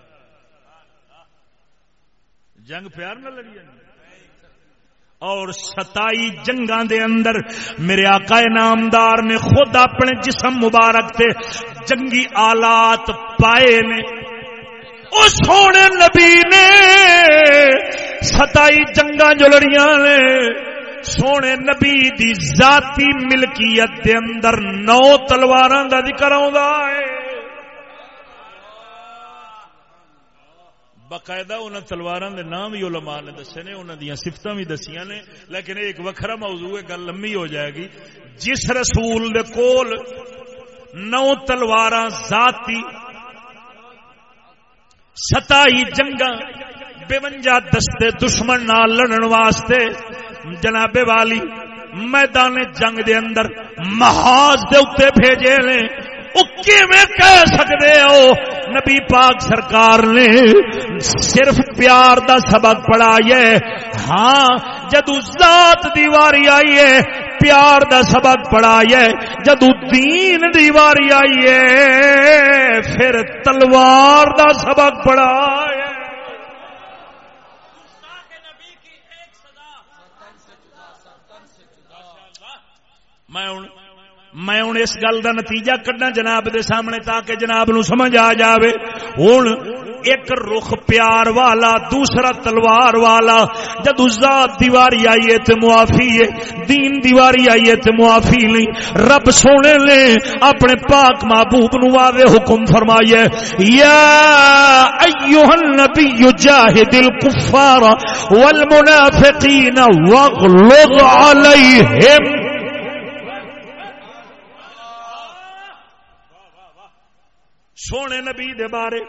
جنگ پیار نہ لڑی جاندی اور ستائی جنگاں دے اندر میرے آقا نامدار نے خود اپنے جسم مبارک تے جنگی آلات پائے نے۔ اس سونے نبی نے ستائی جنگاں جو لڑیاں نے سونے نبی دی ذاتی ملکیت دے اندر نو تلواراں دا ذکر آوندا ہے۔ باقاعدہ انہوں تلوار کے نام بھی علماء نے دسے نے انہوں دیا سفت بھی دسیا نے، لیکن ایک وکھرا موضوع ہے، گل لمبی ہو جائے گی۔ جس رسول دے کول نو تلوار ذاتی ستائی جنگا بےونجا دستے دشمن نہ لڑن واسطے، جناب والی میدان جنگ دے اندر محاذ دے اتنے بھیجے نے کہہ سکتے ہو؟ نبی پاک سرکار نے صرف پیار دا سبق پڑھائی ہے۔ ہاں جدو ذات دیواری آئی ہے، پیار دا سبق پڑھائی ہے۔ جدو دین دیواری آئی ہے، پھر تلوار دا سبق پڑھایا میں میں ہوں اس گل کا نتیجہ کڈنا جناب دے سامنے تاکہ جناب نو سمجھ آ جاوے۔ ہوں ایک رخ پیار والا، دوسرا تلوار والا۔ جدو ذات دیواری آئی ہے تو معافی ہے، دین دیواری آئی ہے تو معافی نہیں۔ رب سونے نے اپنے پاک محبوب نو واضح حکم فرمائیے یا ایوہ النبی جاہد الکفار والمنافقین واغلظ علیہم۔ سونے نبی دے بارے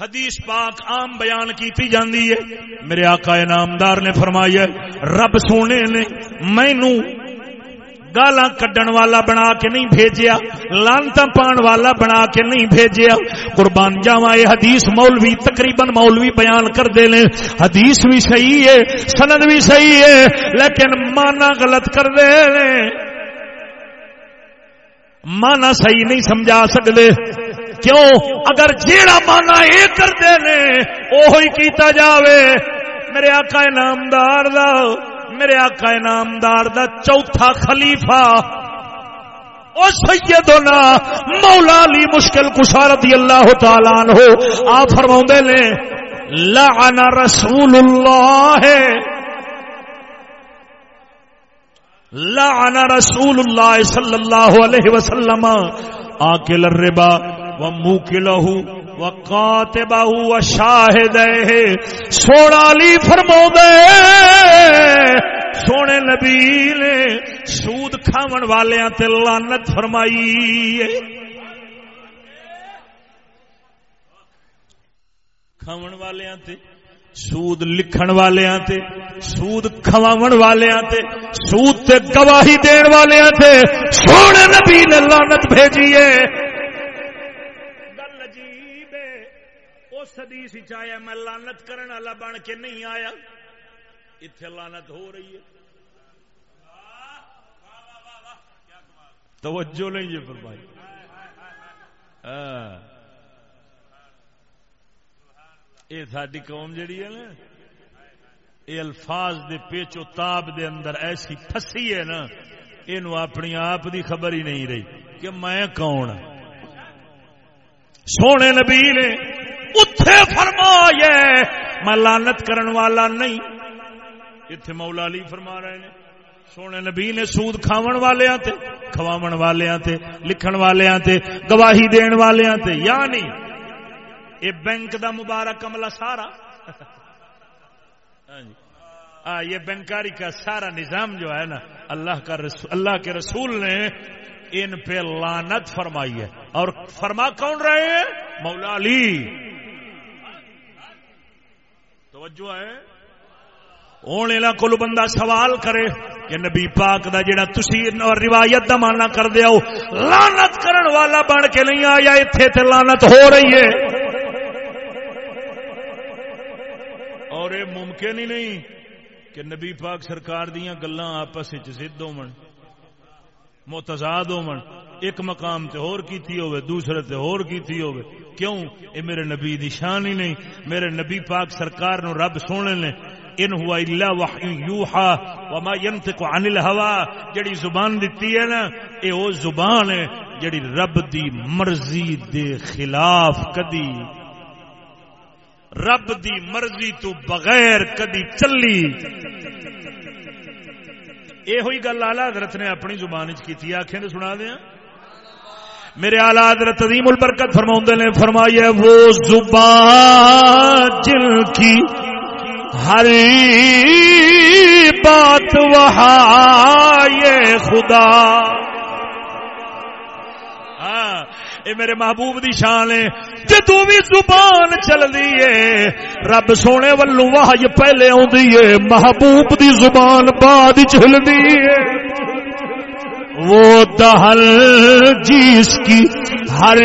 حدیث پاک عام بیان کیتی جاندی ہے۔ میرے آقا نامدار نے فرمایا رب سونے نے مینو گالا کڈن والا بنا کے نہیں بھیجیا لانتا پان والا بنا کے نہیں بھیجیا۔ قربان جاوا یہ حدیث مولوی تقریباً مولوی بیان کر دے لیں حدیث بھی صحیح ہے، سند بھی صحیح ہے، لیکن مانا غلط کر دے لیں مانا صحیح نہیں سمجھا سکتے کیوں؟ اگر جیڑا مانا یہ کرتے نے وہی کیتا جاوے۔ میرے آقا نامدار دا، میرے آقا نامدار دا چوتھا خلیفہ۔ او سیدنا مولا علی مشکل کشا رضی اللہ تعالیٰ عنہ، آپ فرماؤں نے، لعن رسول اللہ۔ لعن رسول اللہ صلی اللہ علیہ وسلم، آکل الربا و موکلہ و قاتبہ سوڑا علی فرمو دے سونے نبی نے سود کھاون والیاں تے لعنت فرمائی۔ کھاون والیاں تے سود لکھن والے تے سود کھواون والے تے سود تے گواہی دین والے تے سونے نبی نے لانت بھیجیے ہے۔ گل عجیب اس حدیث وچ میں لانت کرنے والا بن کے نہیں آیا۔ ایتھے لانت ہو رہی ہے۔ توجہ نہیں یہ فرمائی۔ ہاں۔ یہ ساری قوم جڑی ہے نا یہ الفاظ دے پیچو تاب دے اندر ایسی پھسی ہے نا یہ اپنی آپ دی خبر ہی نہیں رہی کہ میں کون ہاں۔ سونے نبی نے اتے فرمایا میں لانت کرن والا نہیں۔ اتے مولا علی فرما رہے ہیں سونے نبی نے سود کھاون والے تے، کھواون والے تے، لکھن والے تے، گواہی دین والے تے یعنی اے بینک دا مبارک عملہ سارا۔ ہاں جی۔ ہاں، یہ بینکاری کا سارا نظام جو ہے نا، اللہ کا رسول، اللہ کے رسول نے ان پہ لانت فرمائی ہے۔ اور فرما کون رہے ہیں؟ مولا علی۔ توجہ ہے۔ ہونے لا کل بندہ سوال کرے کہ نبی پاک دا جڑا تسی اور روایت دا ماننا کر دیا لانت کرن والا بن کے نہیں آیا اتنے تے لانت ہو رہی ہے۔ اور یہ ممکن ہی نہیں کہ نبی پاک سرکار دیا گلا آپس سدھ ہو متضاد ہو ایک مقام تے اور کیتی ہوئے دوسرے تے اور کیتی ہوئے کیوں؟ اے میرے نبی دی شان ہی نہیں۔ میرے نبی پاک سرکار نو رب سونے نے ان ہوا الا وحی یوحا وما ينطق عن الهوى جڑی زبان دتی ہے نا، اے او زبان ہے جڑی رب دی مرضی دے خلاف کدی رب دی مرضی تو بغیر کدی چلی۔ یہ ہوئی گل آلہ حضرت نے اپنی زبان کی آخے نے سنا دیا میرے آلہ حضرت عظیم البرکت فرما نے فرمایا وہ زبان جل کی ہر بات وہاں یہ خدا۔ اے میرے محبوب دی شان ہے۔ جدو بھی زبان چلدی ہے، رب سونے ولو واہ پہلے آدھی ہے، محبوب دی زبان بعد چل ہے۔ وہ دہل جس کی ہر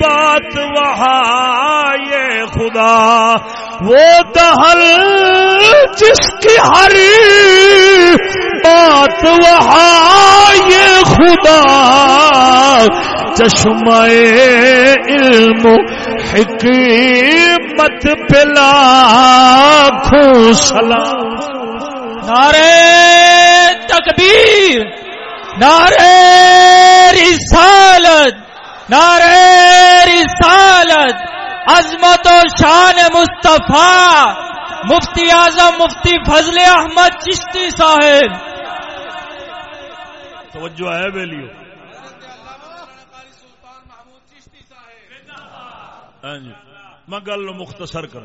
بات وہاں یہ خدا، وہ دہل جس کی ہر بات وہاں یہ خدا۔ چشمہ علم حکمت پلا کھو سلام۔ نعرے تکبیر۔ نعرے رسالت نعرے رسالت، عظمت و شان مصطفیٰ، مفتی اعظم مفتی فضل احمد چشتی صاحب۔ توجہ ہے بیلیو۔ ہاں جی میں گل مختصر کر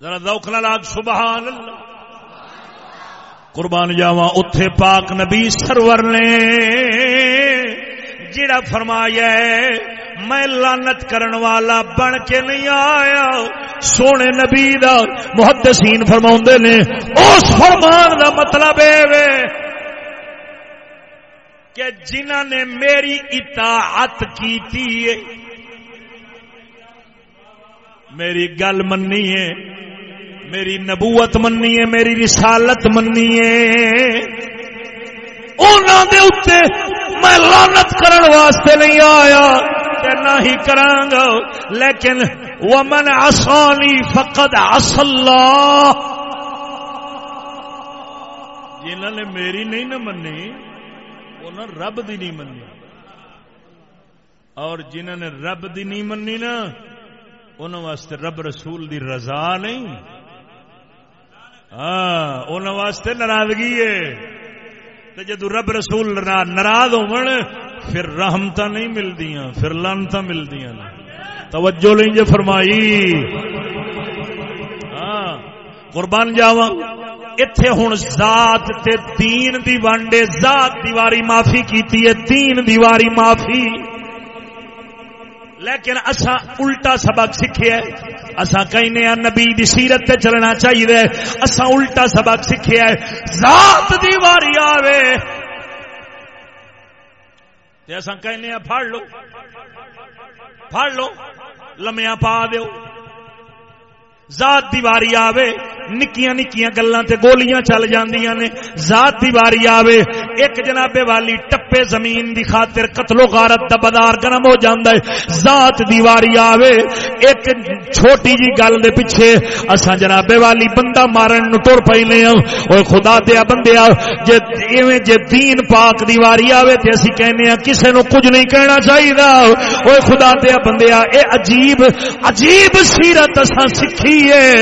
ذرا دوکھ لاگ سبحان اللہ۔ قربان جاوا اتے پاک نبی سرور نے۔ جڑا فرمایا میں لانت کرن والا بن کے نہیں آیا۔ سونے نبی دا محدثین فرما نے، اس فرمان دا مطلب اے وے کہ جنہ نے میری اطاعت کی تھی میری گل مننی ہے۔ میری نبوت مننی ہے میری رسالت مننی ہے دے اتے میں لانت کرن واسطے نہیں آیا نہ ہی کرانگا۔ لیکن ومن آسانی فقد عص اللہ۔ جنہوں نے میری نہیں نہ منی انہوں رب دی نہیں منی اور جنہوں نے رب دی نہیں منی نا انہوں واسطے رب رسول دی رضا نہیں۔ ہاں انہوں واسطے ناراضگی ہے۔ جدو رب رسول ناراض ہو پھر رحمت نہیں ملتی پھر لانتا ملتی توجہ لیں جے فرمائی۔ ہاں قربان جاوا اتے ہوں ذات تے دین دی وانڈے ذات دیواری معافی کیتی ہے دین دیواری معافی۔ لیکن اسا الٹا سبق سیکھے اسا کہنے ہاں نبی دی سیرت تے چلنا چاہیے۔ اسا الٹا سبق سیکھے ذات دی واری آوے۔ تے اسا کہنے ہاں پھڑ لو۔ پھڑ لو۔ لمیاں پا دیو۔ ذات دیواری آوے، نکیاں نکیاں گلاں تے گولیاں چل جاندیاں نے۔ ذات دیواری آوے، ایک جناب والی ٹپے زمین دی خاطر قتل و غارت دا بازار گرم ہو جاندا ہے۔ ذات دیواری آوے، ایک چھوٹی جی گل دے پیچھے اساں جناب والی بندہ مارن نو ٹر پینے ہاں۔ اوے خدا دیا بندیا جے ایویں جے دین پاک دیواری آوے تے اسی کہنے ہاں کسے نو کچھ نہیں کہنا چاہیے اوے خدا دیا بندیا اے عجیب عجیب سیرت اساں سکھی ہے۔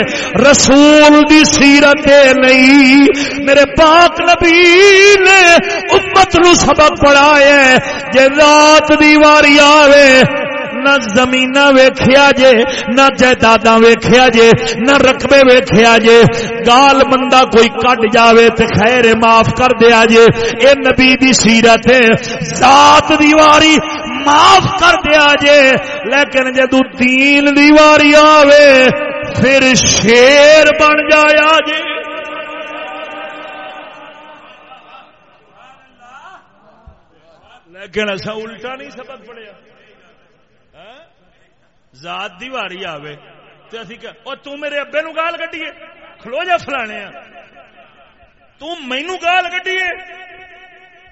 رسول دی سیرت نہیں۔ میرے پاک نبی نے امت نو سبق پڑھایا جے رات دی واری آوے، نہ زمین ویخیا جے، نہ جائیداد ویخیا جے، نہ رقبے ویخیا جے۔ گال بندہ کوئی کٹ جاوے تے خیر معاف کر دیا جے۔ اے نبی دی سیرت ہے۔ ذات دیواری معاف کر دیا جے۔ لیکن جدو تین دیواری آوے پھر شیر بن جایا جی۔ لیکن ایسا الٹا نہیں سبق پڑیا ہاں؟ ذات دی واری آوے تو اسی کہ او تو میرے ابے نو گال کڈیے۔ کھلو جا فلانے تو مینو گال کڈیے۔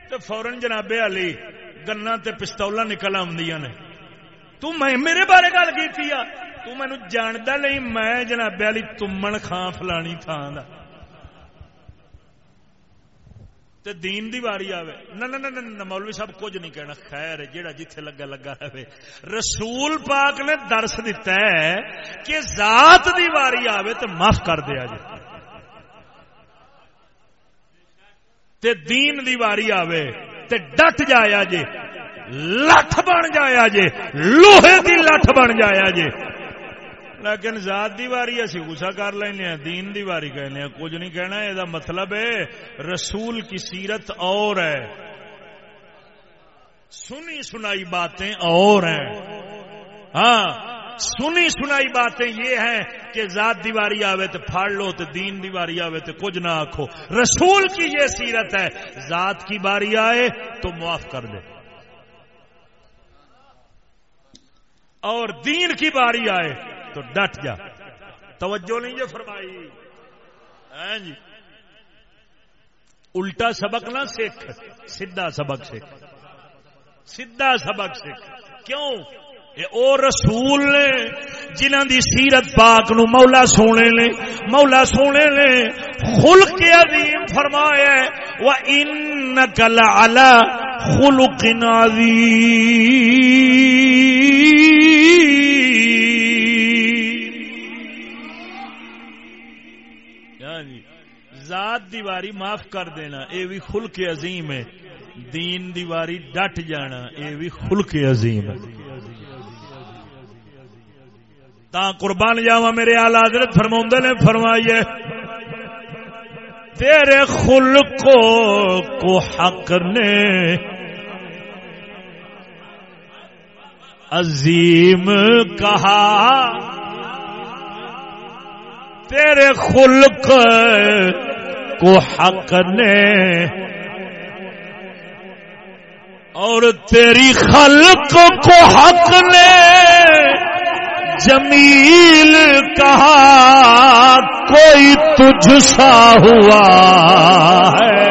تو فورن جنابے علی گنا تے پستولا نکل آدی نے۔ تو میں، میرے بارے گل کی تو مینو جانتا نہیں میں جناب والی تمن خان فلانی تھان دا تے دین دی واری آوے نہ نہ نہ نہ مولوی صاحب کچھ نہیں کہنا خیر جیڑا جتھے لگا لگا رہے رسول پاک نے درس دیتا ہے کہ ذات دی واری آوے تے معاف کر دیا جی تے دین دی واری آوے تے ڈٹ جایا جی لٹھ بن جایا جے لوہے دی لٹھ بن جایا جے لیکن ذات دی واری اسی غصہ کر لینے ہیں، دین دی واری کہنے ہیں۔ کچھ نہیں کہنا، یہ مطلب ہے، رسول کی سیرت اور ہے۔ سنی سنائی باتیں اور ہیں۔ ہاں سنی سنائی باتیں یہ ہیں کہ ذات دیواری آوے تو پھاڑ لو تو دین دیواری آوے تو کچھ نہ آخو رسول کی یہ سیرت ہے، ذات کی باری آئے تو معاف کر دے۔ اور دین کی باری آئے۔ تو ڈٹ جا توجہ نہیں جو فرمائی۔ ہاں جی۔ الٹا سبق نہ سیکھ، سیدھا سبق سیکھ۔ سیدھا سبق سیکھ۔ کیوں؟ او رسول نے جنہ دی سیرت پاک نو مولا سونے نے، مولا سونے نے خلق عظیم فرمایا و انک لعلا خلق عظیم. ذات دیواری معاف کر دینا، اے بھی خلق عظیم ہے۔ دین دیواری ڈٹ جانا، اے بھی خلق عظیم ہے۔ تا قربان جاوا میرے آلہ حضرت فرما نے، فرمائیے، تیرے خلق کو حق نے عظیم کہا۔ تیرے خلق کو حق نے اور تیری خلق کو حق نے جمیل کہا کوئی تجھ سا ہوا ہے۔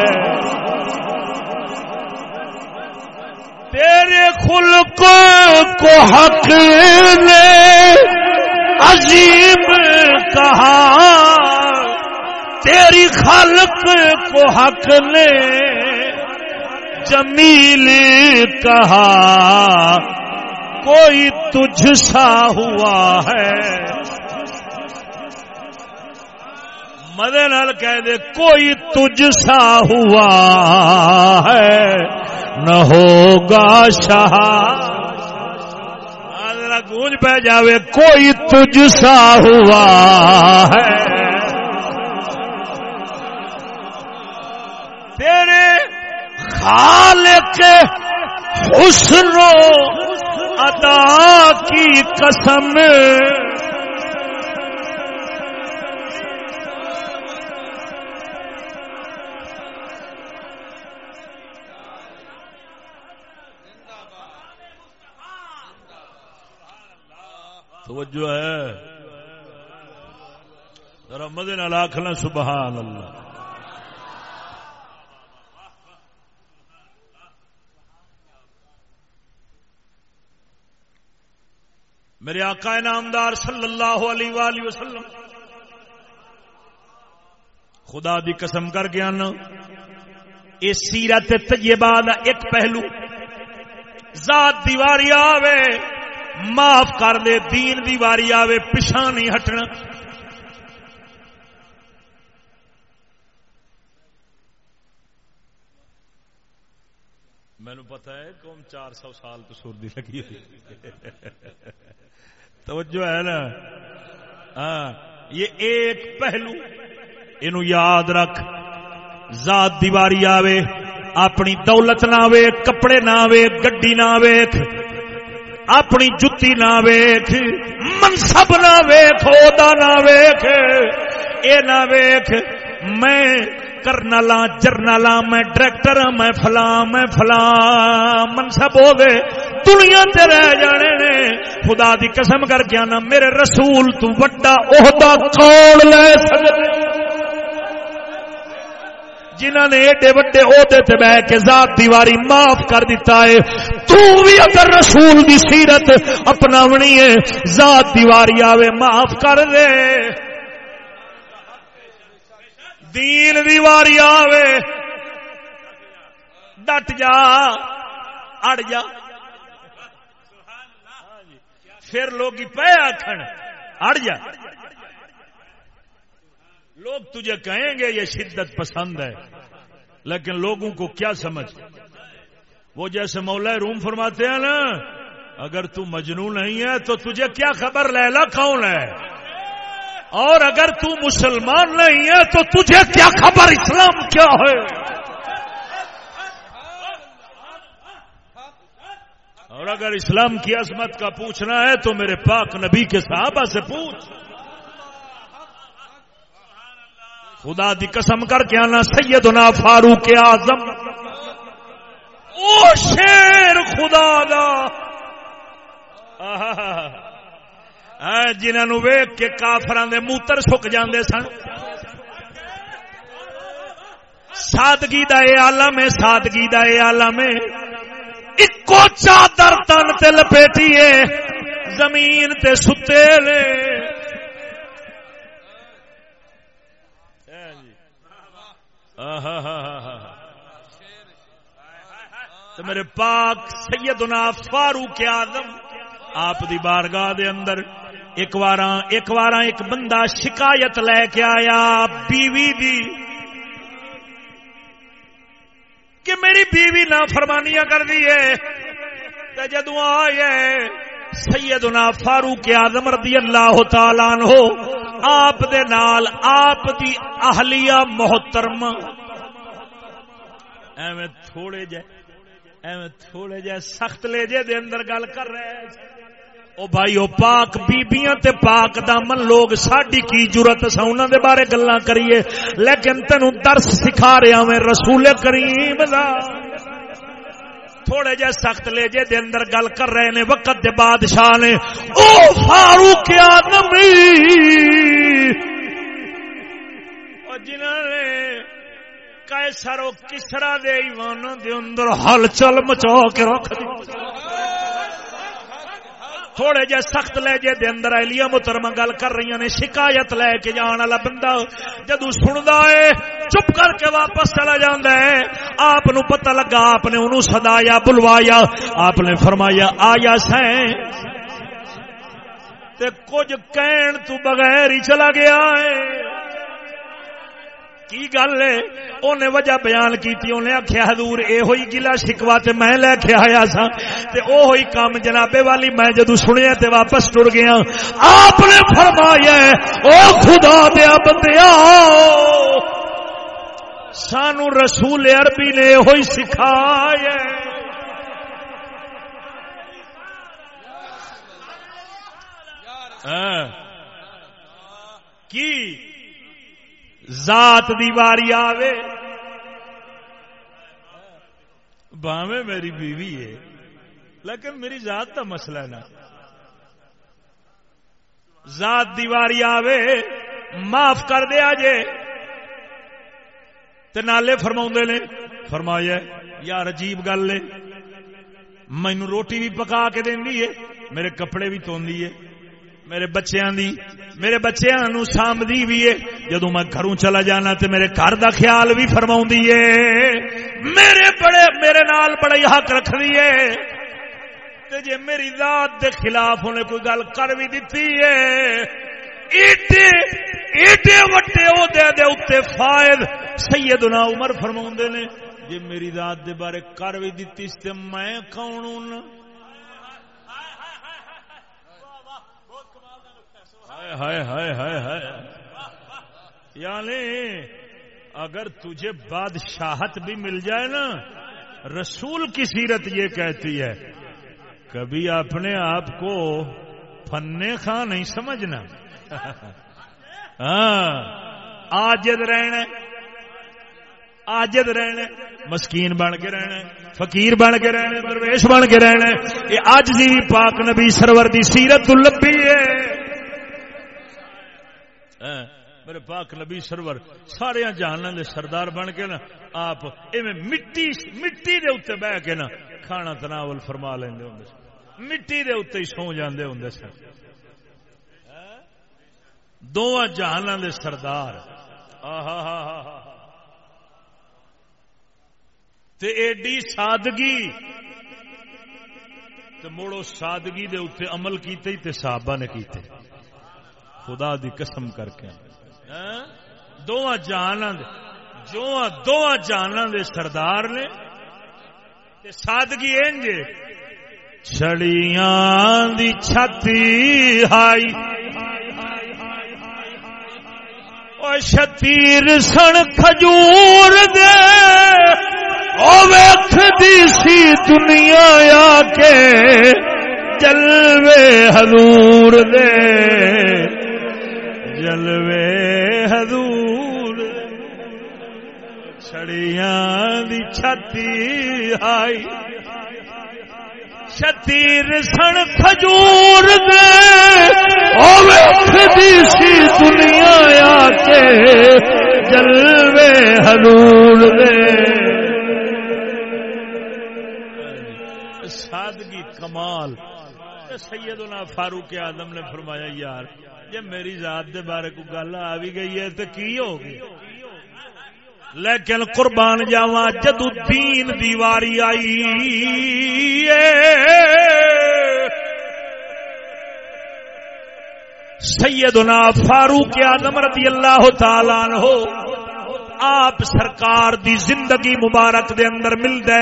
تیرے خلق کو حق نے عظیم کہا تیری خلق کو حق نے جمیل کہا، کوئی تجھ سا ہوا ہے۔ مدن کہہ دے، کوئی تجھ سا ہوا ہے۔ نہ ہوگا شاہ۔ گونج پہ جاوے، کوئی تجھ سا ہوا ہے۔ تیرے خالق حسن و ادا کی قسم۔ توجہ ہے۔ ذرا مدے نال آخنا سبحان اللہ۔ میرے آقا نامدار صلی اللہ علیہ وآلہ وسلم، خدا دی قسم کر گیا نا یہ سیرت تجیبہ دا ایک پہلو، ذات دیواری آوے، معاف کر دے، دین دیواری آوے پچھا نہیں ہٹنا۔ مینو پتا ہے کون چار سو سال تو سردی لگی توجہ ہے نا؟ ہاں یہ ایک پہلو یہ یاد رکھ، ذات دیواری آوے، اپنی دولت نہ ویخ کپڑے نہ ویخ گڈی نہ ویخ اپنی جتی نہ ویخ منصب نہ ویخ ادا نہ ویخ اے نہ ویخ میں کرنل ہاں میں ڈائریکٹر ہاں میں فلاں میں فلاں، منصب ہو دنیا تے رہ جانے نے۔ خدا دی قسم کر کے نا میرے رسول تو وڈا عہدہ کون لے سکتے جنہوں نے ایڈے وڈے عہدے تے بہ کے ذات دیواری معاف کر دیتا ہے، تو بھی اگر رسول دی سیرت اپناونی ہے، ذات دیواری آوے معاف کر دے۔ دین دیواری آوے۔ ڈٹ جا، اڑ جا۔ پھر لوگ پہ آخر اڑ جا۔ لوگ تجھے کہیں گے یہ شدت پسند ہے، لیکن لوگوں کو کیا سمجھ؟ وہ جیسے مولا روم فرماتے ہیں نا، اگر تو مجنو نہیں ہے تو تجھے کیا خبر، لیلا کون ہے؟ اور اگر تو مسلمان نہیں ہے تو تجھے کیا خبر؟ اسلام کیا ہے؟ اور اگر اسلام کی عظمت کا پوچھنا ہے تو میرے پاک نبی کے صحابہ سے پوچھ۔ خدا دی قسم کر کے آنا سیدنا فاروق اعظم۔ او شیر خدا دا۔ جنہوں ویگ کے کافران دے موتر سک جاندے سن. سادگی دا اے عالم ہے، سادگی دا اے عالم ہے. اکو چادر تن تے لپیٹی ہے، زمین تے ستے لے تو میرے پاک سیدنا فاروق آدم آپ دی بارگاہ دے اندر ایک بار ایک بار ایک بندہ شکایت لے کے آیا بیوی دی کہ میری بیوی نہ فرمانیاں کر دی ہے۔ جدو آئے، سیدنا فاروق آدم رضی اللہ تعالیٰ ہو آپ دے نال، آپ دی اہلیہ محترم۔ ایویں تھوڑے جے، ایویں تھوڑے جے سخت لے جے دے اندر گل کر رہے ہیں۔ او بھائی، او پاک بیبیاں تے پاک دامن لوگ ساڈی کی جرت اساں انہاں دے بارے گلاں کریے۔ لیکن تینوں درس سکھا رہا میں رسول کریم دا۔ تھوڑے جے سخت لے جے دے اندر گل کر رہے نے وقت دے بادشاہ نے۔ او فاروق آدم جنہوں نے کیسر و کسرا دے ایوانوں دے اندر ہل چل مچا کے رکھ دی۔ تھوڑے جے سخت لے جے دے اندر اہلیہ محترم گل کر رہی نے، شکایت لے کے جان والا بندہ جدو سندا ہے، چپ کر کے واپس چلا جاندا ہے۔ آپ نو پتہ لگا، آپ نے انہوں سدایا، بلوایا، آپ نے فرمایا، آیا سیں تے کچھ کہن تو بغیر ہی چلا گیا ہے۔ کی گل ہے؟ انہیں وجہ بیان کیتی انہیں آخیا حضور اے ہوئی گلا شکوا تے میں لے کے آیا سا تے او ہوئی کام جنابے والی میں جدو سنیا تے واپس ٹر گیا، آپ نے فرمایا او خدا دیا بندیا سانو رسول عربی نے ہوئی سکھایا ہاں۔ کی؟ ذات دی واری آوے۔ باویں میری بیوی ہے۔ لیکن میری ذات کا مسئلہ نا۔ ذات دیواری آوے معاف کر دیا جے۔ تے نالے فرما نے فرمایا یار عجیب گل ہے۔ مینو روٹی بھی پکا کے دینی ہے میرے کپڑے بھی توندی ہے۔ میرے بچیاں دی، میرے بچیاں نو سامدی بھی ہے۔ جدو میں گھروں چلا جانا تے میرے گھر دا خیال بھی فرما ہے۔ میرے بڑے، میرے نال بڑے حق رکھ دیے تے جے میری ذات دے خلاف انہیں کوئی گل کر بھی دیتی ہے، ایڈے ایڈے وٹے عہدے دے دے اوتے فائد سیدنا عمر فرماوندے نے۔ جے میری ذات دے بارے کر بھی دیتی تے میں کون ہوں؟ ہائے ہائے ہائے ہائے یعنی اگر تجھے بادشاہت بھی مل جائے نا، رسول کی سیرت یہ کہتی ہے، کبھی اپنے آپ کو فنے خاں نہیں سمجھنا۔ ہاں آجد رہنا آجد رہنا مسکین بن کے رہنا فقیر بن کے رہنا درویش بن کے رہنا یہ اج جی پاک نبی سرور دی سیرت لبی ہے۔ میرے پاک نبی سرور سارے جہانوں دے سردار بن کے نا، آپ مٹی مٹی دے اتنے بہ کے نا کھانا تناول فرما لیں ہوں مٹی دے اتنے ہی سو جاندے ہوں سن۔ دونوں جہانوں دے سردار۔ تے ایڈی سادگی۔ تے موڑو سادگی دے اتنے عمل کیتے تے صحابہ نے کیتے۔ خدا دی قسم کر کے دونوں جہان جو دونوں جہان دے سردار نے سادگی انج چھڑیاں دی چھتی ہائی۔ شتیر سن کھجور دے۔ او ویکھ دی سی دنیا آ کے جلوے حضور دے۔ جلوے حضور، چھڑیاں دی چھتی آئی۔ شتیر سن کھجور دے۔ دی سی دنیا آ کے جلوے حضور دے۔ سادگی کمال۔ سیدنا فاروق آدم نے فرمایا، یار جی میری ذات دے بارے کو گل آ بھی گئی ہے تو کی ہوگی؟ لیکن قربان جاوا جدو دین دیواری آئی سیدنا فاروق آدم رضی اللہ تعالی ہو آپ سرکار دی زندگی مبارک دے اندر مل دے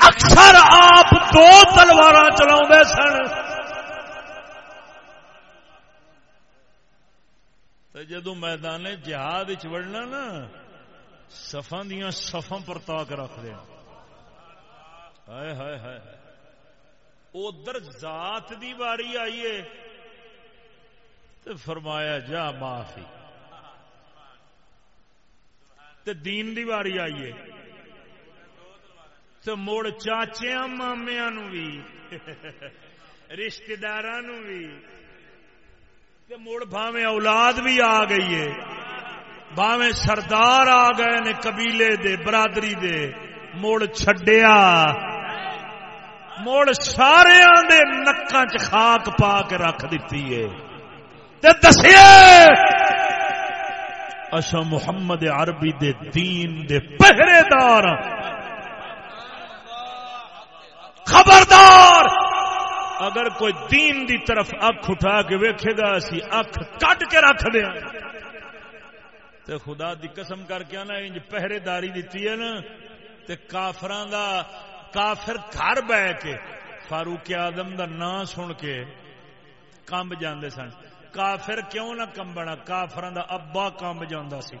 اکثر آپ دو تلوار چلا سن۔ جدو میدان جہاد وڑنا نا سفا دیا سفا پر رکھ دیا۔ ہائے ہائے ہائے۔ ادھر ذات دی باری آئیے تو فرمایا، جا، معافی۔ تے دین دی باری آئیے تو مڑ چاچیا مامیا نو بھی رشتے دار بھی۔ مڑ بھاوے اولاد بھی آ گئی ہے۔ بھاوے سردار آ گئے نے قبیلے دے، برادری دے۔ مڑ چھڈیا۔ مڑ سارے دے نکاں چ خاک پا کے رکھ دیتی ہے۔ تے دسیا اچھا محمد عربی دے دین دے پہرے دار ہاں۔ خبردار! اگر کوئی دین دی طرف اکھ اٹھا کے ویکھے گا، اسی اکھ کٹ کے رکھ دیا تے خدا دی قسم کر کے نا انج پہرے داری دیتی ہے نا۔ تے کافران دا کافر گھر بہ کے فاروق اعظم دا نام سن کے کمب جاندے سن۔ کافر کیوں نہ کمبنا؟ کافران دا ابا کمب جاندا سی۔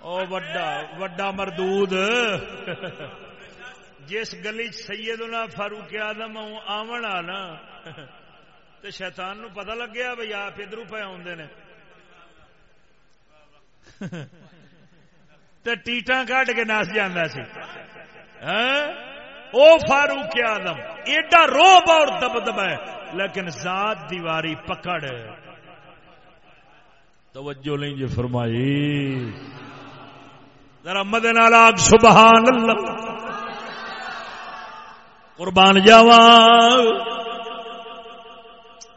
او وڈا وڈا مردود۔ جس گلی سیدنا فاروق آدم آمن آنا۔ تو شیطان نو پتہ لگ گیا بھائی آپ ادھر پہ آدھے نے۔ ٹیٹاں کٹ کے نس جانا سی۔ ہاں؟ او فاروق آدم ایڈا روب اور دب دب ہے، لیکن ذات دیواری پکڑ۔ توجہ نہیں جی فرمائی۔ ذرا مدن آگ سبحان اللہ۔ قربان جاوا.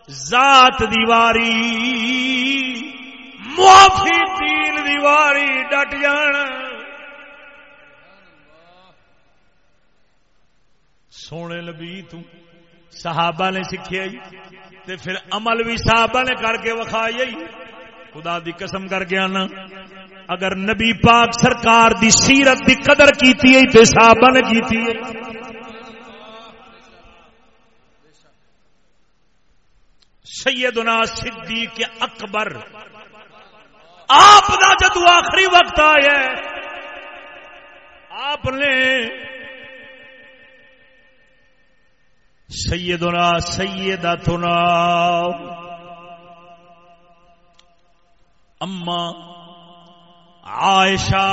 ذات دیواری معافی تین دیواری ڈٹ جان۔ سونے لبی تو صحابہ نے سیکھے جی، تے پھر عمل بھی صحابہ نے کر کے وکھائی جی۔ خدا دی قسم کر گیا نا اگر نبی پاک سرکار دی سیرت دی قدر کیتی ہے، تے صحابہ نے کیتی ہے۔ سیدنا صدیق اکبر۔ آپ دا جدو آخری وقت آیا آپ نے سیدنا سیدتنا اما عائشہ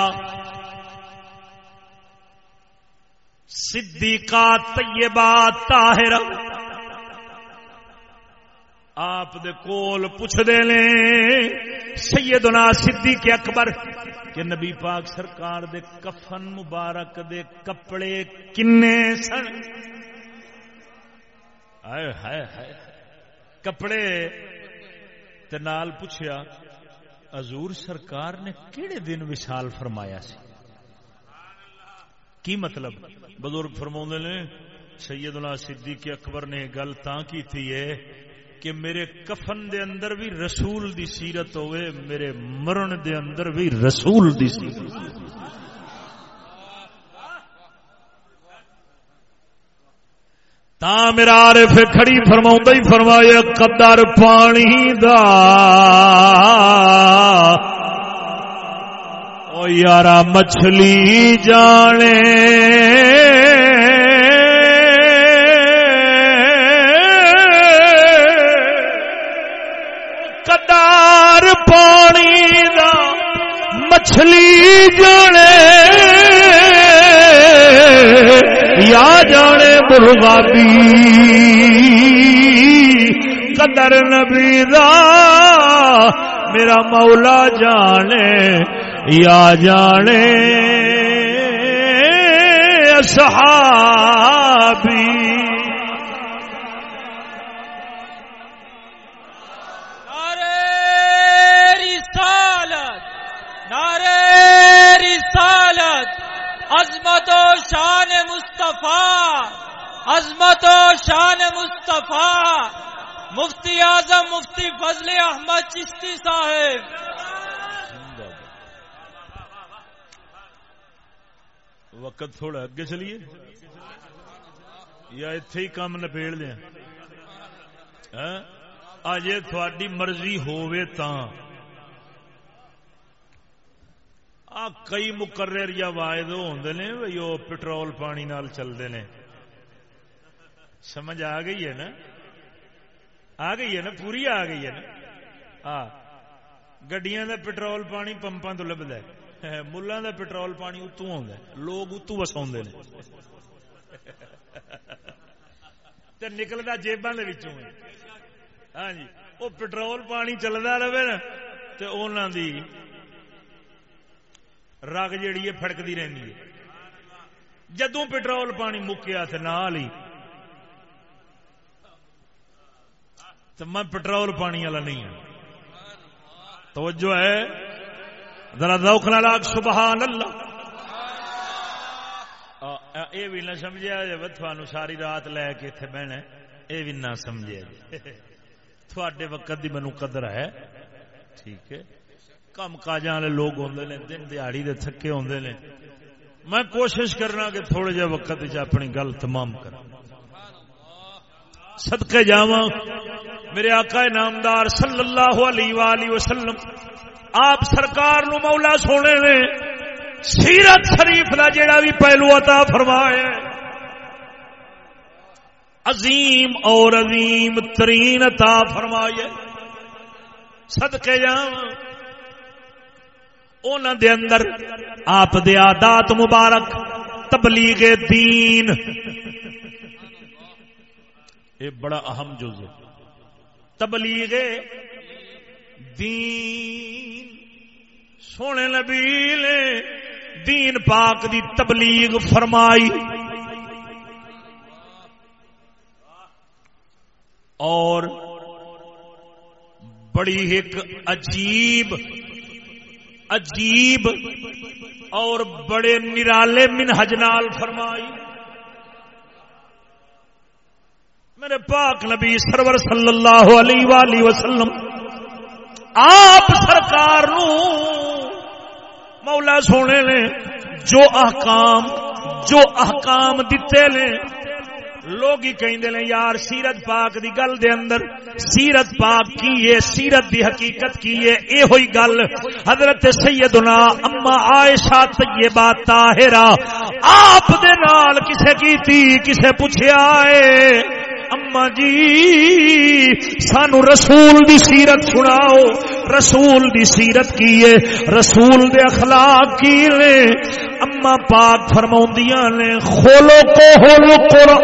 صدیقہ طیبہ طاہرہ آپ دے کول پوچھ دے لیں سیدنا صدیق اکبر کہ نبی پاک سرکار دے کفن مبارک دے کپڑے کنے سن؟ آئے ہائے ہائے کپڑے تے نال پوچھیا، حضور سرکار نے کیڑے دن وشال فرمایا سی؟ کی مطلب؟ بزرگ فرما نے، سیدنا صدیق اکبر نے گل تا کی تھی ہے کہ میرے کفن دے اندر بھی رسول دی سیرت ہوئے، میرے مرن دے اندر بھی رسول دی سیرت تا میرا عارف کھڑی فرما ہی فرمایا، قدر پانی دا۔ او یارا مچھلی جانے۔ جانے یا جانے مرغابی قدر نبی دا میرا مولا جانے یا جانے صحابی شان مصطفیٰ، عظمت و شان مصطفیٰ۔ مفتی اعظم، مفتی فضل احمد چشتی صاحب۔ وقت تھوڑا اگے چلیے۔ یا اتے ہی کام نپیڑ دیا ہاں؟ اج تھوڑی مرضی ہووے تاں۔ آ کئی مقرر یا واحد ہوندے نے بھئی، وہ پٹرول پانی نال چلتے نے۔ سمجھ آ گئی ہے نا؟ آ گئی ہے نا؟ پوری آ گئی ہے نا؟ ہاں گڈیاں دا پٹرول پانی پمپاں تو لبدا ہے۔ ملاں دا پٹرول پانی اتوں آوندا ہے۔ لوگ اتوں وساوندے نے۔ تے نکلدا جیباں دے وچوں ہاں جی وہ پٹرول پانی چلدا رہے نا، تے انہاں دی رگ جیڑی ہے فڑکتی رہتی ہے۔ جدو پٹرول پانی مکیا تھے نال ہی، تو میں پٹرول پانی والا نہیں ہوں توجہ ہے۔ ذرا روک لاگ سبحان اللہ یہ بھی نہ سمجھا جی تھانوں ساری رات لے کے اتنے بہنا یہ بھی نہ سمجھا جی تھوڑے وقت کی مینو قدر ہے۔ ٹھیک ہے۔ کم کاج والے لوگ آتے ہیں دن دیہڑی دے تھکے آتے ہیں میں کوشش کرنا کہ تھوڑے جہ وقت اپنی گل تمام کر سدکے جا میرے آقا نامدار صلی اللہ علیہ وآلہ وسلم، آپ سرکار نو مولا سونے نے سیرت شریف کا جڑا بھی پہلو عطا فرمایا عظیم اور عظیم ترین عطا فرمایا صدقے جاواں۔ دے اندر آپ دے آدات مبارک، تبلیغ دین۔ یہ بڑا اہم جز ہے۔ تبلیغ دین۔ سونے نبی نے دین پاک دی تبلیغ فرمائی۔ اور بڑی ایک عجیب عجیب اور بڑے نرالے منہج نال فرمائی۔ میرے پاک نبی سرور صلی اللہ علیہ وآلہ وسلم، آپ سرکار نو مولا سونے نے جو احکام جو احکام دیتے نے لوگ ہی یار، سیرت پاک دی گل دے اندر، سیرت پاک کی ہے، سیرت دی حقیقت کی ہے اے ہوئی گل۔ حضرت سیدنا اما عائشہ طیبہ طاہرہ، آپ دے نال کسے کیتی کسے پوچھیا ہے؟ اما جی سانو رسول دی سیرت سناؤ۔ رسول دی سیرت کی ہے؟ رسول دے اخلاق کی نے۔ اما پاک فرماؤندیاں نے کھولو کو ہول قرآن۔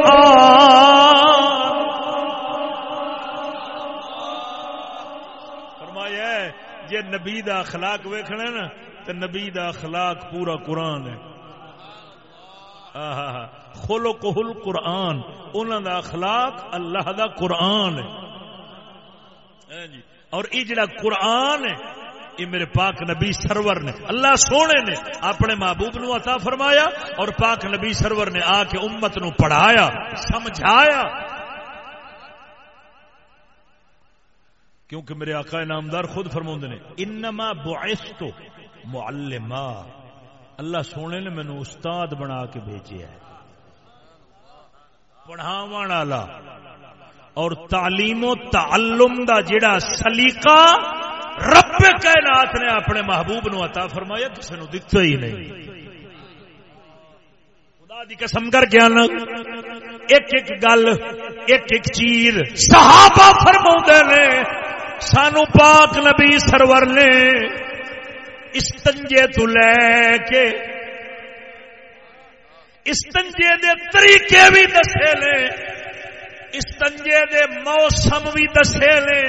فرمایا جے نبی دا اخلاق ویکھنا نا، تے نبی دا اخلاق پورا قرآن ہے۔ آہا۔ خلق القرآن انہوں دا اخلاق اللہ دا قرآن ہے. ہاں جی. اور یہ جڑا قرآن ہے، یہ میرے پاک نبی سرور نے، اللہ سونے نے اپنے محبوب نو عطا فرمایا اور پاک نبی سرور نے آ کے امت نو پڑھایا، سمجھایا۔ کیونکہ میرے آقا نامدار خود فرما نے، انما بعثت معلما۔ اللہ سونے نے مینو استاد بنا کے بھیجا ہے۔ پڑھاو والا اور تعلیم و تعلم دا جڑا سلیقہ رب کائنات نے اپنے محبوب نو عطا فرمایا کسی نو دکھتا ہی نہیں۔ خدا دی قسم کر کے ایک ایک گل، ایک ایک چیز صحابہ فرما نے، سانو پاک نبی سرور نے، استنجے تو لے کے استنجے دے طریقے بھی دسے لے استنجے دے موسم بھی دسے لے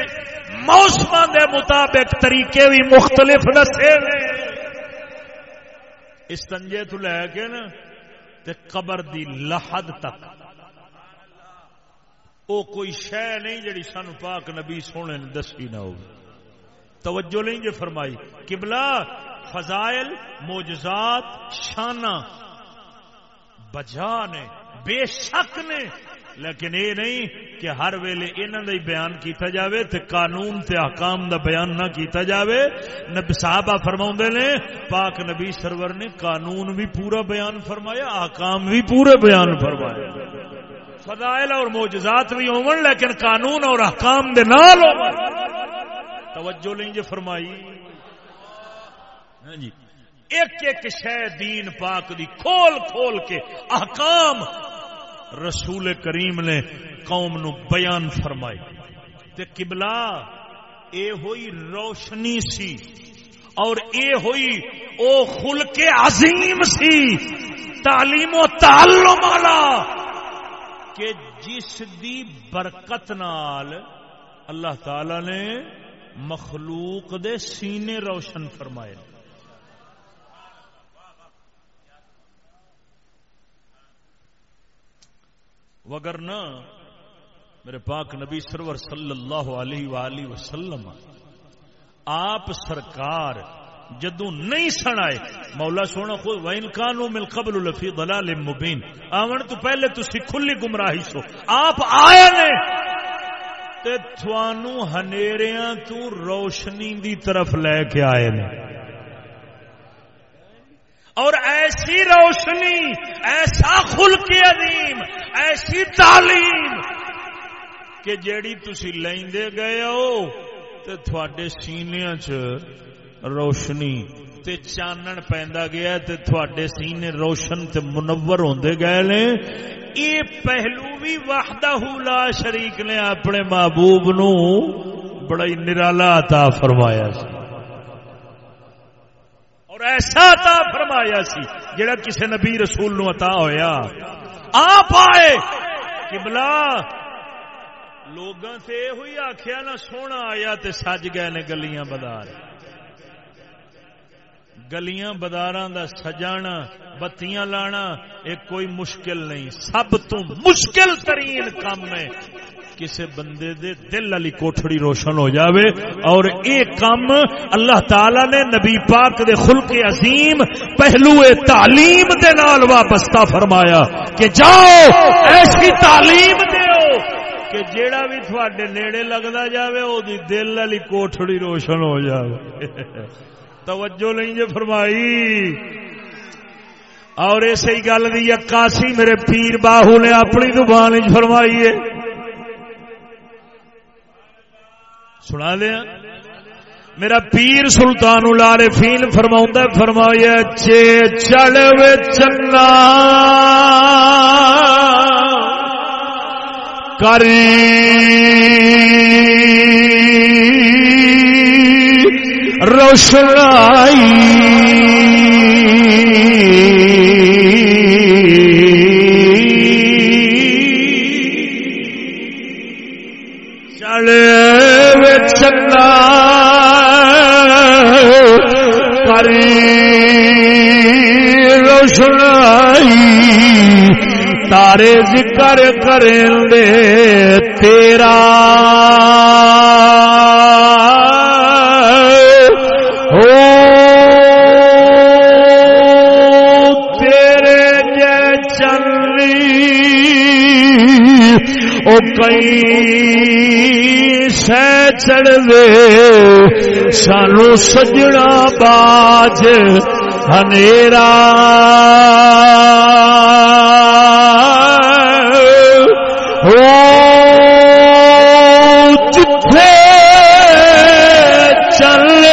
موسم دے مطابق طریقے بھی مختلف دسے لے استنجے تو لے کے نا، تے قبر دی لحد تک۔ او کوئی شے نہیں جڑی سانو پاک نبی سونے نے دسی نہ ہو توجہ نہیں جو فرمائی، قبلہ، فضائل موجزات شانہ۔ بجا نے، بے شک نے۔ لیکن یہ نہیں کہ ہر ویلے انہوں کا بیان کیتا جاوے تے قانون تے احکام دا بیان نہ کیتا جاوے۔ نبی صحابہ فرما نے، پاک نبی سرور نے قانون بھی پورا بیان فرمایا، احکام بھی پورے بیان فرمایا۔ فضائل اور موجزات بھی ہون، لیکن قانون اور احکام دے نال توجہ لیں جے فرمائی۔ ہاں جی۔ ایک ایک شہ دین پاک دی کھول کھول کے احکام رسول کریم نے قوم نو بیان فرمائی۔ تے قبلہ اے ہوئی روشنی سی اور اے ہوئی او خل کے عظیم سی۔ تعلیم و تعلم والا کہ جس دی برکت نال اللہ تعالی نے مخلوق دے سینے روشن فرمائے۔ وگرنہ میرے پاک نبی سرور صلی اللہ علیہ وآلہ وسلم، آپ سرکار جدو نہیں سن آئے، مولا سونا خود وین کانو مل قبل لفی ضلال مبین۔ آون تو پہلے تو سی کھلی گمراہی سو۔ آپ آئے نے، تے تھوانو ہنیریاں تو روشنی دی طرف لے کے آئے نے۔ اور ایسی روشنی، ایسا خل کے عظیم، ایسی تعلیم کہ جیڑی تسی لیندے گئے ہو، تے تھوڑے سینیاں چ روشنی تے چانن پیندا گیا تے تھوڑے سینے روشن تے منور ہوندے گئے نے یہ پہلو بھی وحدہ لا شریک نے اپنے محبوب نو بڑا ہی نرالا عطا فرمایا سی۔ اور ایسا عطا فرمایا سی جڑا کسی نبی رسول نو عطا ہویا۔ آپ آئے۔ قبلہ لوگاں تے ہوئی آخیا نہ سونا آیا تے سج گئے نے گلیاں بدار۔ گلیاں بدار دا سجانا، بتیاں لانا ایک کوئی مشکل نہیں۔ سب تو مشکل ترین کام ہے۔ کسی بندے دے دل علی کوٹھڑی روشن ہو جاوے۔ اور ایک کام اللہ تعالی نے نبی پاک دے خلق عظیم، پہلو تعلیم دے نال وابستہ فرمایا کہ جاؤ، ایسی تعلیم دیو کہ جیڑا بھی تھوڑے نیڑے لگتا جاوے، او دی دل علی کوٹھڑی روشن ہو جاوے۔ توجہ نہیں جو فرمائی۔ اور اسی گل دی عکاسی میرے پیر باہو نے اپنی زبان فرمائی ہے۔ سنا دیا میرا پیر سلطان لال فیل فرما فرمایا، چے چڑ چنا۔ چنا کری روشنائی روشنائی تارے ذکر کریں دے تیرا۔ کئی سہ چڑھ دے سانو سجنا باج ہنیرا جتھے چل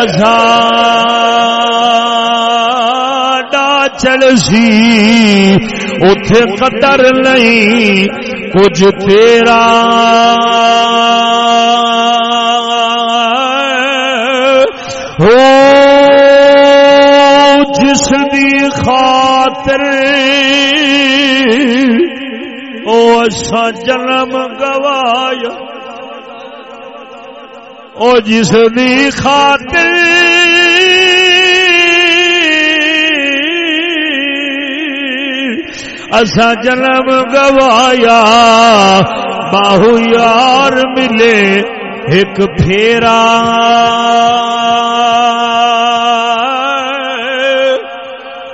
ازا چل سی اتے قدر نہیں، کچھ تیرا۔ ہو جس دی خاطر، او اچھا جنم گوایا۔ او جس دی خاطر اسا جنم گوایا باہو یار ملے ایک پھیرا۔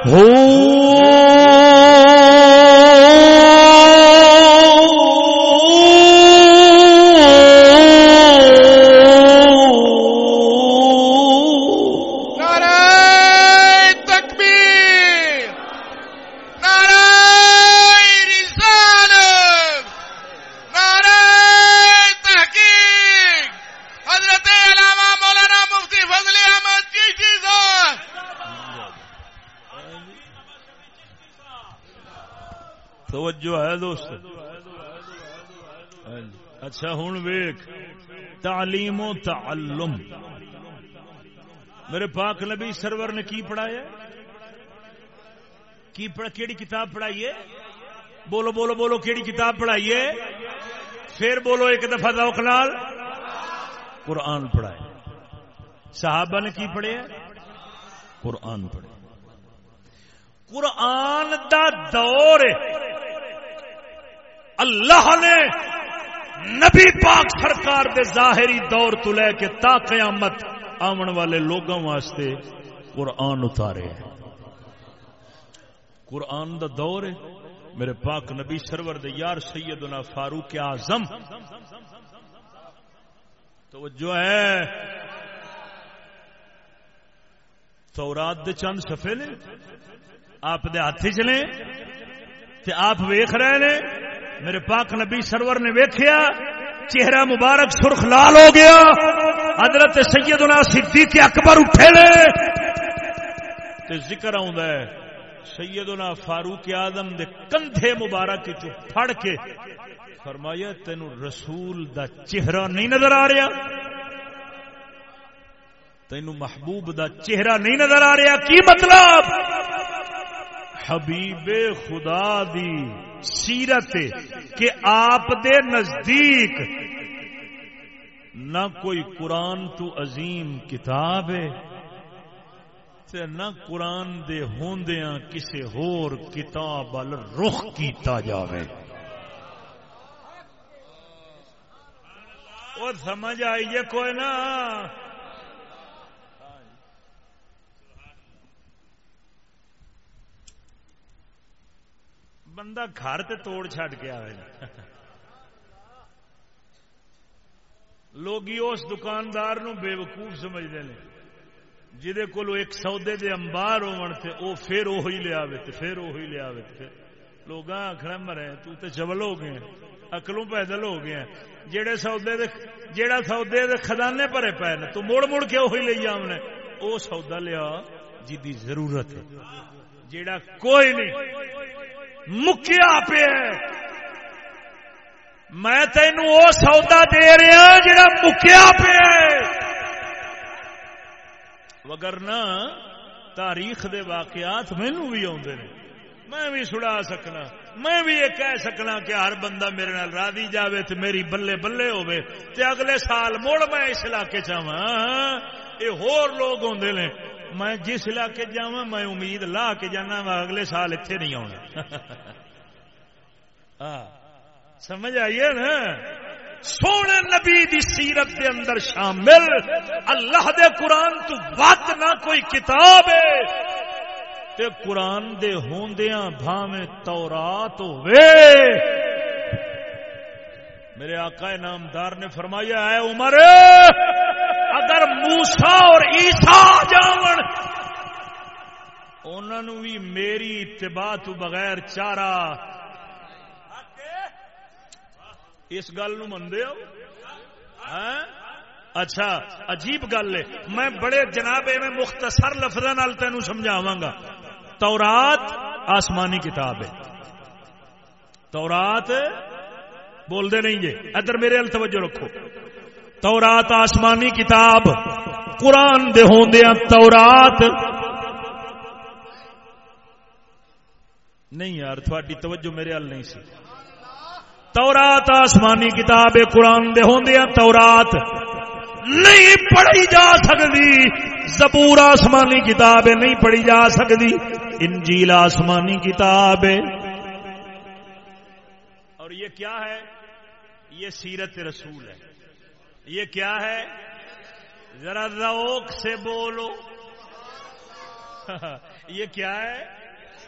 ہو تعلم میرے پاک نبی سرور نے کی پڑھایا؟ کی پڑھ کیڑی کتاب پڑھائی ہے بولو بولو بولو، کیڑی کتاب پڑھائی ہے پھر بولو ایک دفعہ ذوق نال۔ قرآن پڑھائے۔ صحابہ نے کی پڑھے قرآن پڑھے۔ قرآن دا دور اللہ نے نبی پاک سرکار دے ظاہری دور تو لے کے تا قیامت آمن والے لوگوں واسطے قرآن اتارے ہیں۔ قرآن دا دور ہے۔ میرے پاک نبی سرور دے یار سیدنا فاروق اعظم۔ تو جو ہے۔ تورات دے چند صفحے نے۔ آپ دے ہاتھ چلے تے آپ ویخ رہے نے۔ میرے پاک نبی سرور نے ویکھیا، چہرہ مبارک سرخ لال ہو گیا۔ حضرت سیدنا صدیق اکبر اٹھے نے۔ تے ذکر آਉਂدا ہے، سیدنا فاروق آدم دے کندھے مبارک چ پھڑ کے فرمایا، تینو رسول دا چہرہ نہیں نظر آ رہا۔ تینو محبوب دا چہرہ نہیں نظر آ رہا۔ کی مطلب؟ حبیب خدا دی سیرت کہ آپ دے نزدیک نہ کوئی قرآن تو عظیم کتاب ہے تے نہ قرآن دے ہوندیاں کسے ہور کتاب ال رخ کیتا جاوے۔ اور سمجھ آئیے کوئی نا؟ بندہ گھر تے توڑ چھڈ کے آئے لوگ اس دکاندار نو بے وقوف سمجھتے ہیں جہد کو ایک سودے دے امبار ہون تے او پھر وہی لیا پھر وہی لیا لوگ آخر مرے، تو تے چبل ہو گئے اکلوں پیدل ہو گئے جہے سودے دے جیڑا سودے دے خزانے پرے پے نے، تو مڑ مڑ کے وہی لے آمنے او سودا لیا جی ضرورت ہے۔ جیڑا کوئی نہیں مکیا پہ میں تینوں وہ سودا دے رہا جڑا مکیا پہ وگرنا تاریخ دے واقعات مینو بھی آدھے میں بھی سڑا سکنا میں بھی یہ کہہ سکنا کہ ہر بندہ میرے نال راضی جاوے تو میری بلے بلے ہوے تے اگلے سال مڑ میں اس علاقے چاہاں یہ ہور لوگ ہوندے نے میں جس علاقے جاواں میں امید لا کے جانا وا، اگلے سال اتنے نہیں آنا۔ سمجھ آئیے نا؟ سونے نبی دی سیرت دے اندر شامل۔ اللہ دے قرآن تو بات نہ کوئی کتاب ہے۔ تے قرآن دے ہوندیاں بھاویں تورات ہوئے میرے آقا نامدار نے فرمایا ہے عمر، اگر موسا اور عیسا جاون انہوں بھی میری اتباع تو بغیر چارہ۔ اس گل نو ہاں؟ اچھا عجیب گل ہے۔ میں بڑے جناب میں مختصر لفظ تینوں سمجھاوا گا۔ تورات آسمانی کتاب ہے۔ تورات بول دے نہیں جی۔ ادھر میرے ال توجہ رکھو۔ تورات آسمانی کتاب، قرآن دے ہوندیا تورات۔ نہیں یار، تھوڑی توجہ میرے ال نہیں سی۔ تورات آسمانی کتاب، قرآن دے ہوندیا تورات۔ نہیں پڑھی جا سکتی زبور آسمانی کتاب نہیں پڑھی جا سکتی انجیل آسمانی کتاب۔ ہے اور یہ کیا ہے؟ یہ سیرت رسول ہے۔ یہ کیا ہے؟ ذرا روک سے بولو۔ یہ کیا ہے؟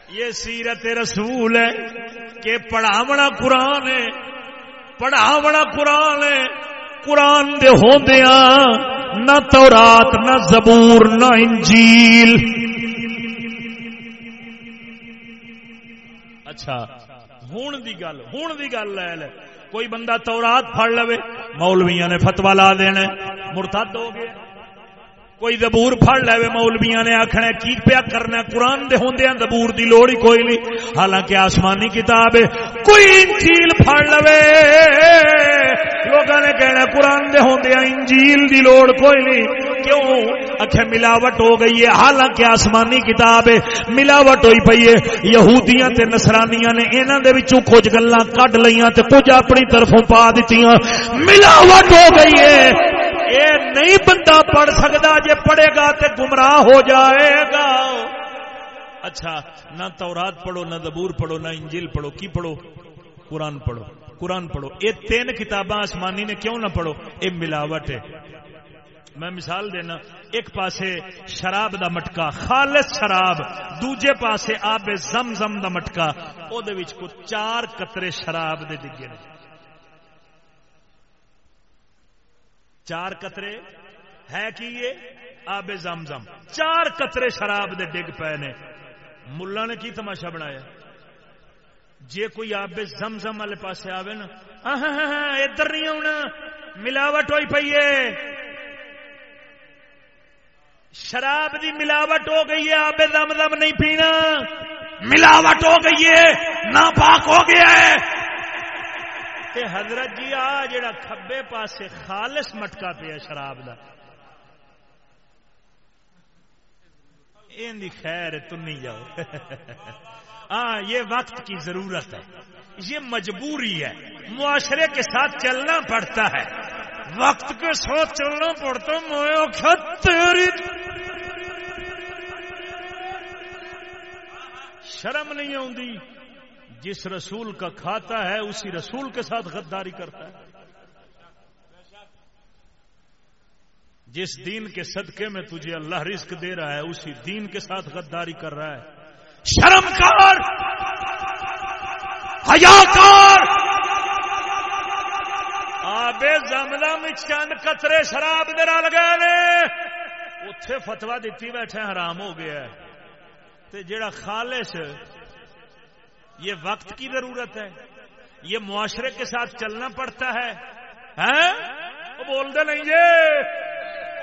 یہ سیرت رسول ہے کہ پڑھاونا قرآن ہے۔ پڑھاونا قرآن ہے۔ قرآن دے ہوندیا نہ تورات، نہ زبور، نہ انجیل۔ اچھا ہون دی گل، ہون دی گل لے لے کوئی بندہ تورات پھڑ لوے، مولویاں نے فتوا لا دینا مرتد ہو گیا کوئی دبور پڑ لے مولویا نے آخنا کی پیا کرنا، قرآن دے ہوندے دبور دی لوڑ ہی کوئی نہیں۔ حالانکہ آسمانی کتاب ہے، کوئی انجیل پھڑ لوے۔ لوگوں نے کہنا قرآن دے ہوندے انجیل دی لوڑ، کوئی نہیں۔ کیوں؟ اکھے ملاوٹ ہو گئی ہے۔ حالانکہ آسمانی کتاب ہے، ملاوٹ ہوئی پئی ہے۔ یہودیاں تے نصرانیاں نے انہاں دے وچوں کچھ گلاں کڈ لیاں تے کچھ اپنی طرفوں پا دتیاں۔ ملاوٹ ہو گئی ہے۔ اے نہیں بندہ پڑھ سکتا جے پڑھے گا تے گمراہ ہو جائے گا۔ اچھا نہ تورات پڑھو، نہ دبور پڑھو، نہ انجیل پڑھو۔ کی پڑھو؟ قرآن پڑھو۔ قرآن پڑھو۔ یہ تین کتاباں آسمانی نے کیوں نہ پڑھو؟ یہ ملاوٹ ہے۔ میں مثال دینا، ایک پاسے شراب دا مٹکا، خالص شراب، دوجے پاسے آب زم زم دا مٹکا، او دے وچ کو چار قطرے شراب دے ڈگے نے۔ چار قطرے؟ ہے کی یہ؟ آب زم زم چار قطرے شراب دے ڈگ پے نے۔ ملا نے کی تماشا بنایا؟ جے کوئی آب زم زم والے پاس آئے نا ادھر نہیں آنا ملاوٹ ہوئی پی ہے۔ شراب دی ملاوٹ ہو گئی ہے آب زم زم نہیں پینا۔ ملاوٹ ہو گئی ہے نہ پاک ہو گیا ہے۔ تے حضرت جی آ جڑا کھبے پاسے خالص مٹکا پیا شراب دا۔ ان خیر، تم نہیں جاؤ۔ ہاں یہ وقت کی ضرورت ہے۔ یہ مجبوری ہے۔ معاشرے کے ساتھ چلنا پڑتا ہے۔ وقت کے ساتھ چلنا پڑتا، میں تیری شرم نہیں آتی جس رسول کا کھاتا ہے، اسی رسول کے ساتھ غداری کرتا ہے۔ جس دین کے صدقے میں تجھے اللہ رزق دے رہا ہے، اسی دین کے ساتھ غداری کر رہا ہے۔ شرم کار حیا کار آبے زمدہ میں چند قطرے شراب دے نال گئے نے۔ اتے فتوا دیتی بیٹھے حرام ہو گیا ہے۔ تے جڑا خالص، یہ وقت کی ضرورت ہے۔ یہ معاشرے کے ساتھ چلنا پڑتا ہے۔ وہ بولتے نہیں یہ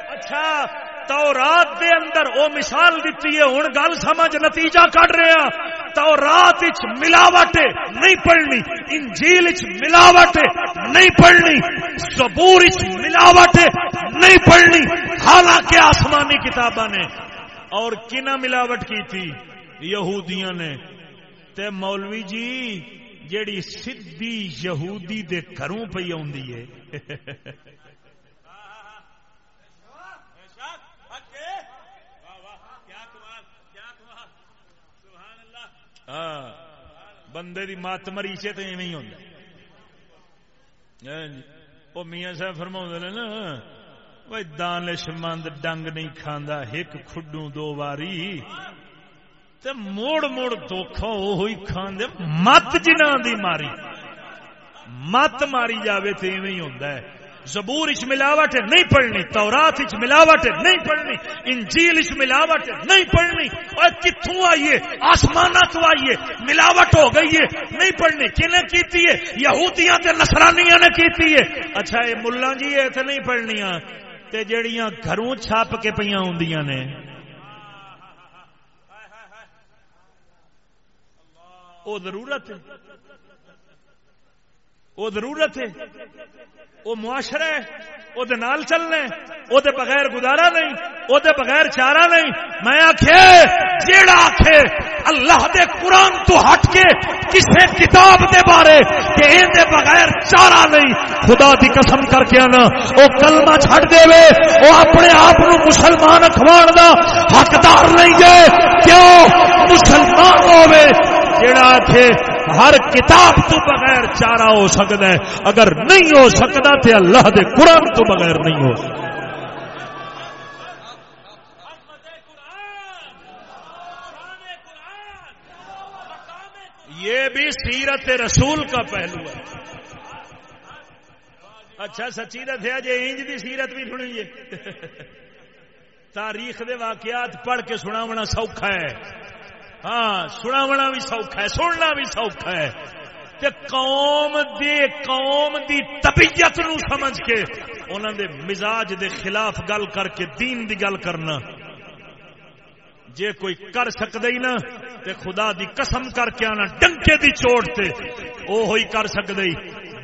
اچھا تو رات دے اندر او مثال دیتی ہے ہوں گل سمجھ نتیجہ کٹ رہے ہیں تو رات ملاوٹ نہیں پڑھنی انجیل وچ ملاوٹ نہیں پڑھنی سبور ملاوٹ نہیں پڑھنی حالانکہ آسمانی کتاباں نے اور کنا ملاوٹ کی تھی یہودیاں نے۔ تے مولوی جی جیڑی سدھی یہودی دے گھروں پہ آدھی ہے۔ ہاں بندے دی مات مری سے تو ایویں ہوں ہاں جی، وہ میاں صاحب فرما نے نا وہ دانش مند ڈنگ نہیں کھانا ایک کھڈو دو باری تے موڑ موڑ دکھا وہی کھاندے، مت جنہ دی ماری۔ مت ماری جاوے تو ایویں ہوں زبور اچ ملاوٹ نہیں پڑھنی، تورات اچ ملاوٹ نہیں پڑھنی، انجیل اچ ملاوٹ نہیں پڑھنی اور کتوں آئیے؟ آسمان تو آئیے، ملاوٹ ہو گئی ہے، نہیں پڑھنی۔ کنہیں کیتی ہے؟ یہودیاں تے نصرانیاں نے کیتی ہے۔ اچھا یہ ملا جی یہ تے نہیں پڑھنیاں، تے جڑیاں گھروں چھاپ کے پیاں ہوندیاں نے۔ وہ ضرورت ہے۔ وہ ضرورت ہے، وہ معاشرہ ہے، وہ نال چلنے وہ بغیر گزارا نہیں، وہ بغیر چارا نہیں۔ میں آخے جیڑا آخے اللہ دے قرآن تو ہٹ کے کسے کتاب دے بارے کہ دے بغیر چارا نہیں، خدا دی قسم کر کے آنا۔ وہ کلمہ چھڑ دے وے وہ اپنے آپ مسلمان اخبار دا حقدار نہیں ہے۔ کیوں؟ مسلمان ہوئے جیڑا آخے ہر کتاب تو بغیر چارہ ہو سکتا ہے۔ اگر نہیں ہو سکتا تو اللہ دے قرآن تو بغیر نہیں ہو سکتا۔ یہ بھی سیرت رسول کا پہلو ہے۔ اچھا سچی دسیا جی انج دی سیرت بھی سنیے تاریخ دے واقعات پڑھ کے سنا سوکھا ہے۔ ہاں سناونا بھی سوکھا ہے، سننا بھی سوکھا ہے۔ تے قوم دے، قوم دی طبیعت نو سمجھ کے انہوں دے مزاج دے خلاف گل کر کے، دین دی گل کرنا۔ جے کوئی کر سکتا ہی نا، تے خدا دی قسم کر کے آنا ڈنکے دی چوٹ تے او ہوئی کر سکتا ہی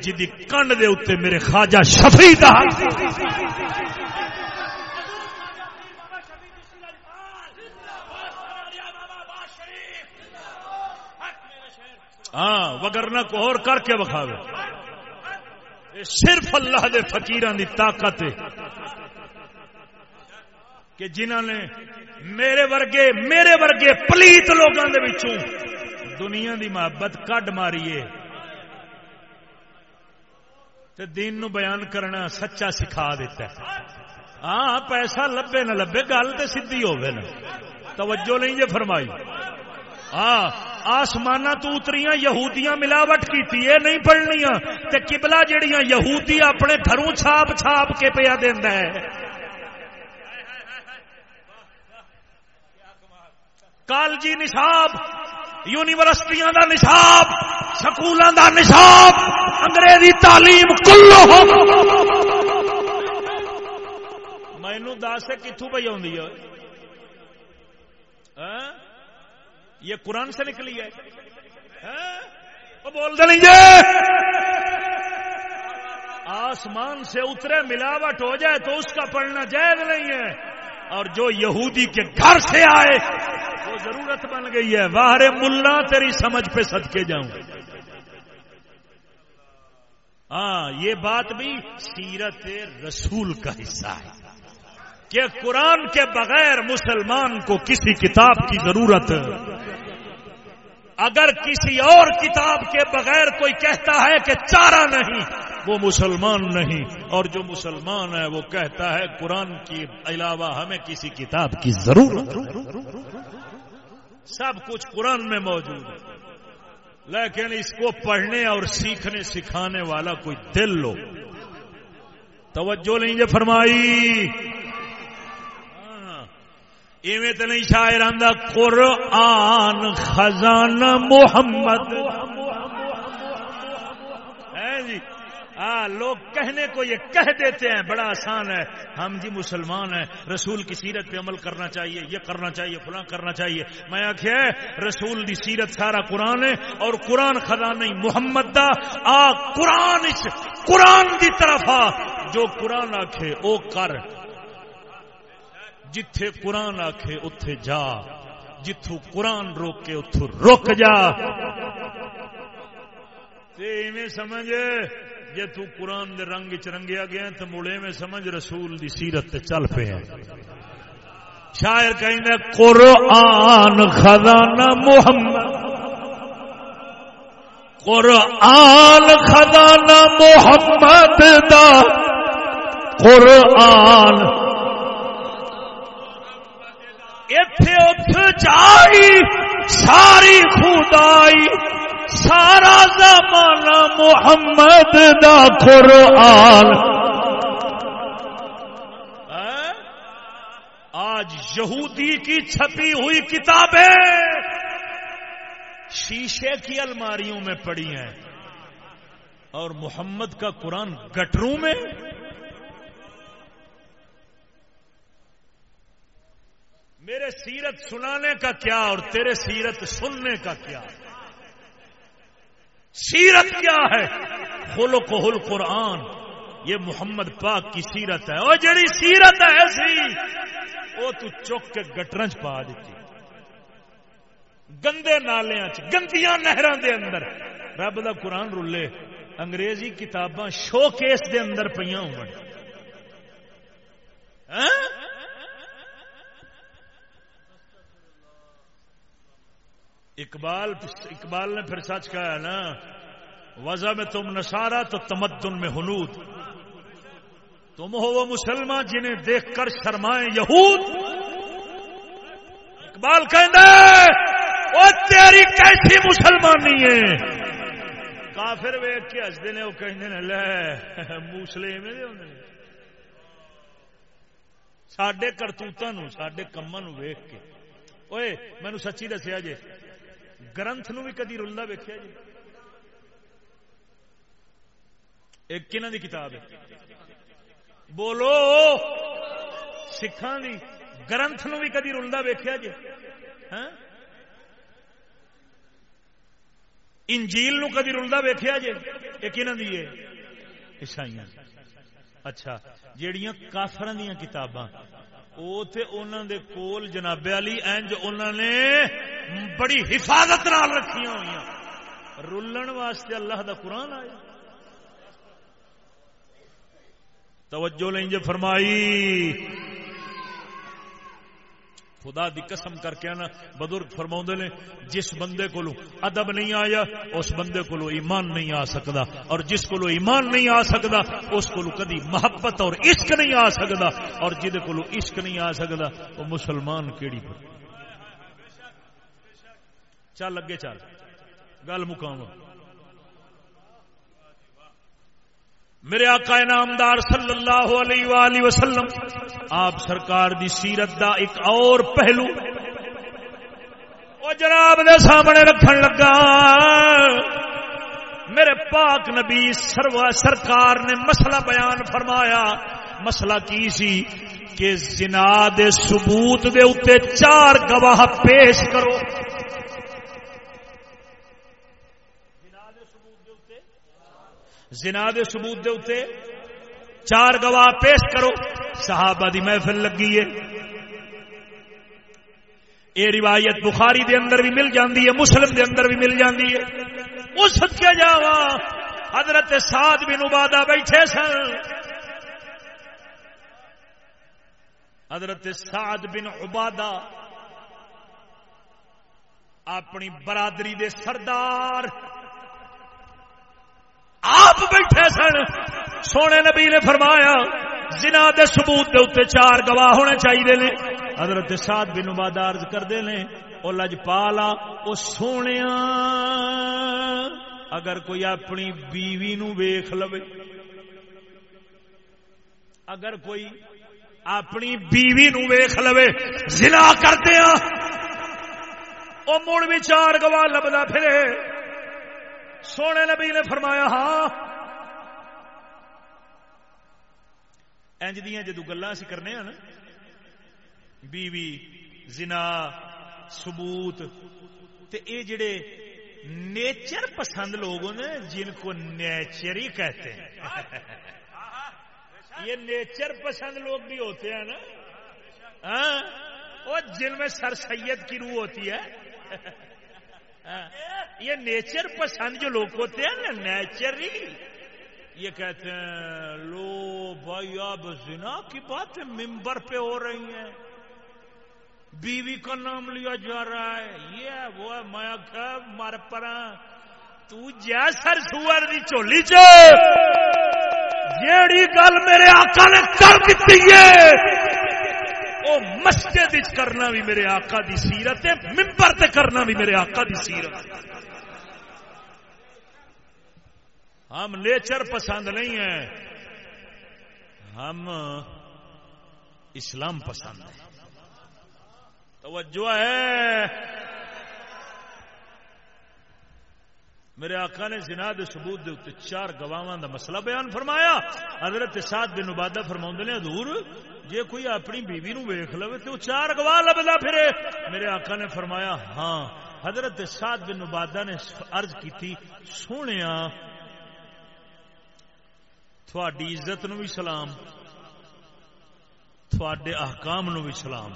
جی کنڈ دے اتنے میرے خواجہ شفیع دا ہاں وگرنا کو اور کر کے بکھاوے صرف اللہ دے فقیران دی طاقت ہے کہ جنہوں نے میرے ورگے میرے ورگے پلیت لوگوں دے وچوں دنیا دی محبت کڈ ماری تے دین نو بیان کرنا سچا سکھا دیتا ہے۔ ہاں پیسہ لبے نہ لبے، گل تو سیدھی ہوگی نا۔ توجہ نہیں جے فرمائی۔ ہاں آسمان تو اتریاں یہودیاں ملاوٹ کی نہیں پڑھنیا تے قبلہ جڑیاں یہودی اپنے گھروں چھاپ چھاپ کے پیا دینا ہے۔ کالجی نصاب، یونیورسٹیاں دا نصاب سکولوں دا نصاب، انگریزی تعلیم کلو مینو دس کتوں پہ آ یہ قرآن سے نکلی ہے۔ ہاں؟ وہ بولتے نہیں آسمان سے اترے، ملاوٹ ہو جائے تو اس کا پڑھنا جائز نہیں ہے۔ اور جو یہودی کے گھر سے آئے، وہ ضرورت بن گئی ہے۔ واہر ملا، تیری سمجھ پہ سد کے جاؤں۔ ہاں یہ بات بھی سیرت رسول کا حصہ ہے۔ کہ قرآن کے بغیر مسلمان کو کسی کتاب کی ضرورت اگر کسی اور کتاب کے بغیر کوئی کہتا ہے کہ چارہ نہیں، وہ مسلمان نہیں۔ اور جو مسلمان ہے، وہ کہتا ہے قرآن کے علاوہ ہمیں کسی کتاب کی ضرورت سب کچھ قرآن میں موجود ہے۔ لیکن اس کو پڑھنے اور سیکھنے، سکھانے والا کوئی دل لو۔ توجہ نہیں جو فرمائی۔ ایویں تو نہیں شاعر آدھا قرآن خزان محمد۔ جی؟ ہاں لوگ کہنے کو یہ کہہ دیتے ہیں، بڑا آسان ہے۔ ہم جی مسلمان ہیں، رسول کی سیرت پہ عمل کرنا چاہیے، یہ کرنا چاہیے، فلاں کرنا چاہیے۔ میں آخیا رسول دی سیرت سارا قرآن ہے اور قرآن خزان نہیں محمد دا۔ آ قرآن قرآن دی طرف آ۔ جو قرآن آخے او کر۔ جتھے قرآن آکھے اتے جا جتھو قرآن روکے اتو رک جا۔ میں سمجھ جی تو قرآن دے رنگ چ رنگیا گیا تو مڑے میں سمجھ رسول دی سیرت تے چل پے۔ شاعر کہیں قرآن خزانہ محمد، قرآن خزانہ محمد دا، قرآن اتے اٹھ جائی، ساری خدائی، سارا زمانہ محمد دا قرآن۔ ہاں؟ آج یہودی کی چھپی ہوئی کتابیں شیشے کی الماریوں میں پڑی ہیں اور محمد کا قرآن گٹروں میں میرے سیرت سنانے کا کیا اور تیرے سیرت سننے کا کیا؟ سیرت کیا ہے؟ خلق و حل قرآن، یہ محمد پاک کی سیرت ہے۔ اور جڑی سیرت ہے ایسی، وہ تو چک کے گٹرنچ پا دیتی۔ گندے نالیاں گندیاں نہروں دے اندر۔ رب دا قرآن رلے، انگریزی کتاباں شو کیس دے اندر پہ ہو اقبال اقبال نے پھر سچ کہا ہے نا وضع میں تم نشارا تو تمدن میں ہنود تم ہو وہ مسلمان جنہیں دیکھ کر شرمائے یہود۔ اقبال وہ تیری کیسی مسلمانی ہے کافر ویگ کے ہستے نے، وہ کہیں لے موسلے میں سڈے کرتوتوں سڈے کما ویخ کے۔ اوے مینو سچی دسیا جی گرنتھ نو بھی کدی رلدا ویکیا جی۔ ایک کنہ دی کتاب ہے۔ بولو سکھان دی۔ گرنتھ نو بھی کدی رلدا ویکیا جی۔ ہاں؟ انجیل نو کدی رلدا ویکیا جی۔ یہ کنہ دی ہے؟ عیسائی اچھا جیڑیاں کافران دیا کتاباں۔ وہ تے دے کول جناب علی انج انہوں نے بڑی حفاظت نال رکھیاں ہوئی رولن واسطے اللہ دا قرآن آیا۔ توجہ لیں جے فرمائی۔ خدا دی قسم کر کے نا بزرگ فرما نے، جس بندے کو ادب نہیں آیا، اس بندے کو ایمان نہیں آ سکتا اور جس کو ایمان نہیں آ سکتا اس کو کدی محبت اور عشق نہیں آ سکتا اور جہد کو عشق نہیں آ سکتا وہ مسلمان کیڑی پر چل اگے چل، گل مقام میرے آقا نامدار صلی اللہ علیہ وآلہ وسلم، آپ سرکار دی سیرت دا ایک اور پہلو۔ وہ جناب دے سامنے رکھن لگا۔ میرے پاک نبی سروا سرکار نے مسئلہ بیان فرمایا۔ مسئلہ کی سی کہ زنا دے ثبوت دے اتے چار گواہ پیش کرو۔ زنا دے ثبوت دے اتے چار گواہ پیش کرو۔ صحابہ دی محفل لگی ہے۔ یہ روایت بخاری دے اندر بھی مل جاندی ہے، مسلم دے اندر بھی مل جاندی ہے۔ اس کے جاوا حضرت سعد بن عبادہ بیٹھے سن۔ حضرت سعد بن عبادہ اپنی برادری دے سردار آپ بیٹھے سن۔ سونے نبی نے فرمایا جنا دے ثبوت دے اتنے چار گواہ ہونے چاہیے نے۔ حضرت سعد بن عبادہ عرض کرتے ہیں وہ لجپالا وہ سونے اگر کوئی اپنی بیوی نو ویخ لو اگر کوئی اپنی بیوی نو ویخ لو زنا کرتے وہ مڑ بھی چار گواہ لبدا پھرے۔ سونے نبی نے فرمایا ہاں۔ انج دیا جدو گلا کرنے ہیں نا، بیوی، زنا، ثبوت، تے اے جڑے نیچر پسند لوگ نے جن کو نیچر ہی کہتے ہیں۔ یہ نیچر پسند لوگ بھی ہوتے ہیں نا۔ ہاں اور جن میں سر سید کی روح ہوتی ہے۔ ہاں۔ یہ نیچر پسند جو لوگ ہوتے ہیں نا نیچرلی یہ کہتے ہیں، لو بھائی، اب زنا کی باتیں ممبر پہ ہو رہی ہیں۔ بیوی کا نام لیا جا رہا ہے۔ یہ وہ میں مر پر تو جا سر سور دی چولی چ۔ جیڑی گل میرے آقا نے کر دیتی ہے وہ مسجد کرنا بھی میرے آقا دی سیرت ہے ممبر تے کرنا بھی میرے آقا دی سیرت۔ ہے ہم نیچر پسند نہیں ہیں۔ ہم اسلام پسند ہیں۔ توجہ ہے۔ میرے آقا نے جنا دے ثبوت دے اتنے چار گواہ دا مسئلہ بیان فرمایا۔ حضرت سات بن عبادہ فرما نے دور جے کوئی اپنی بیوی نو ویخ لو تو چار گواہ لبدا پھرے۔ میرے آقا نے فرمایا ہاں حضرت سات بن عبادہ نے عرض کی تھی تھوڑی عزت نو بھی سلام، تھوڑے احکام نو بھی سلام۔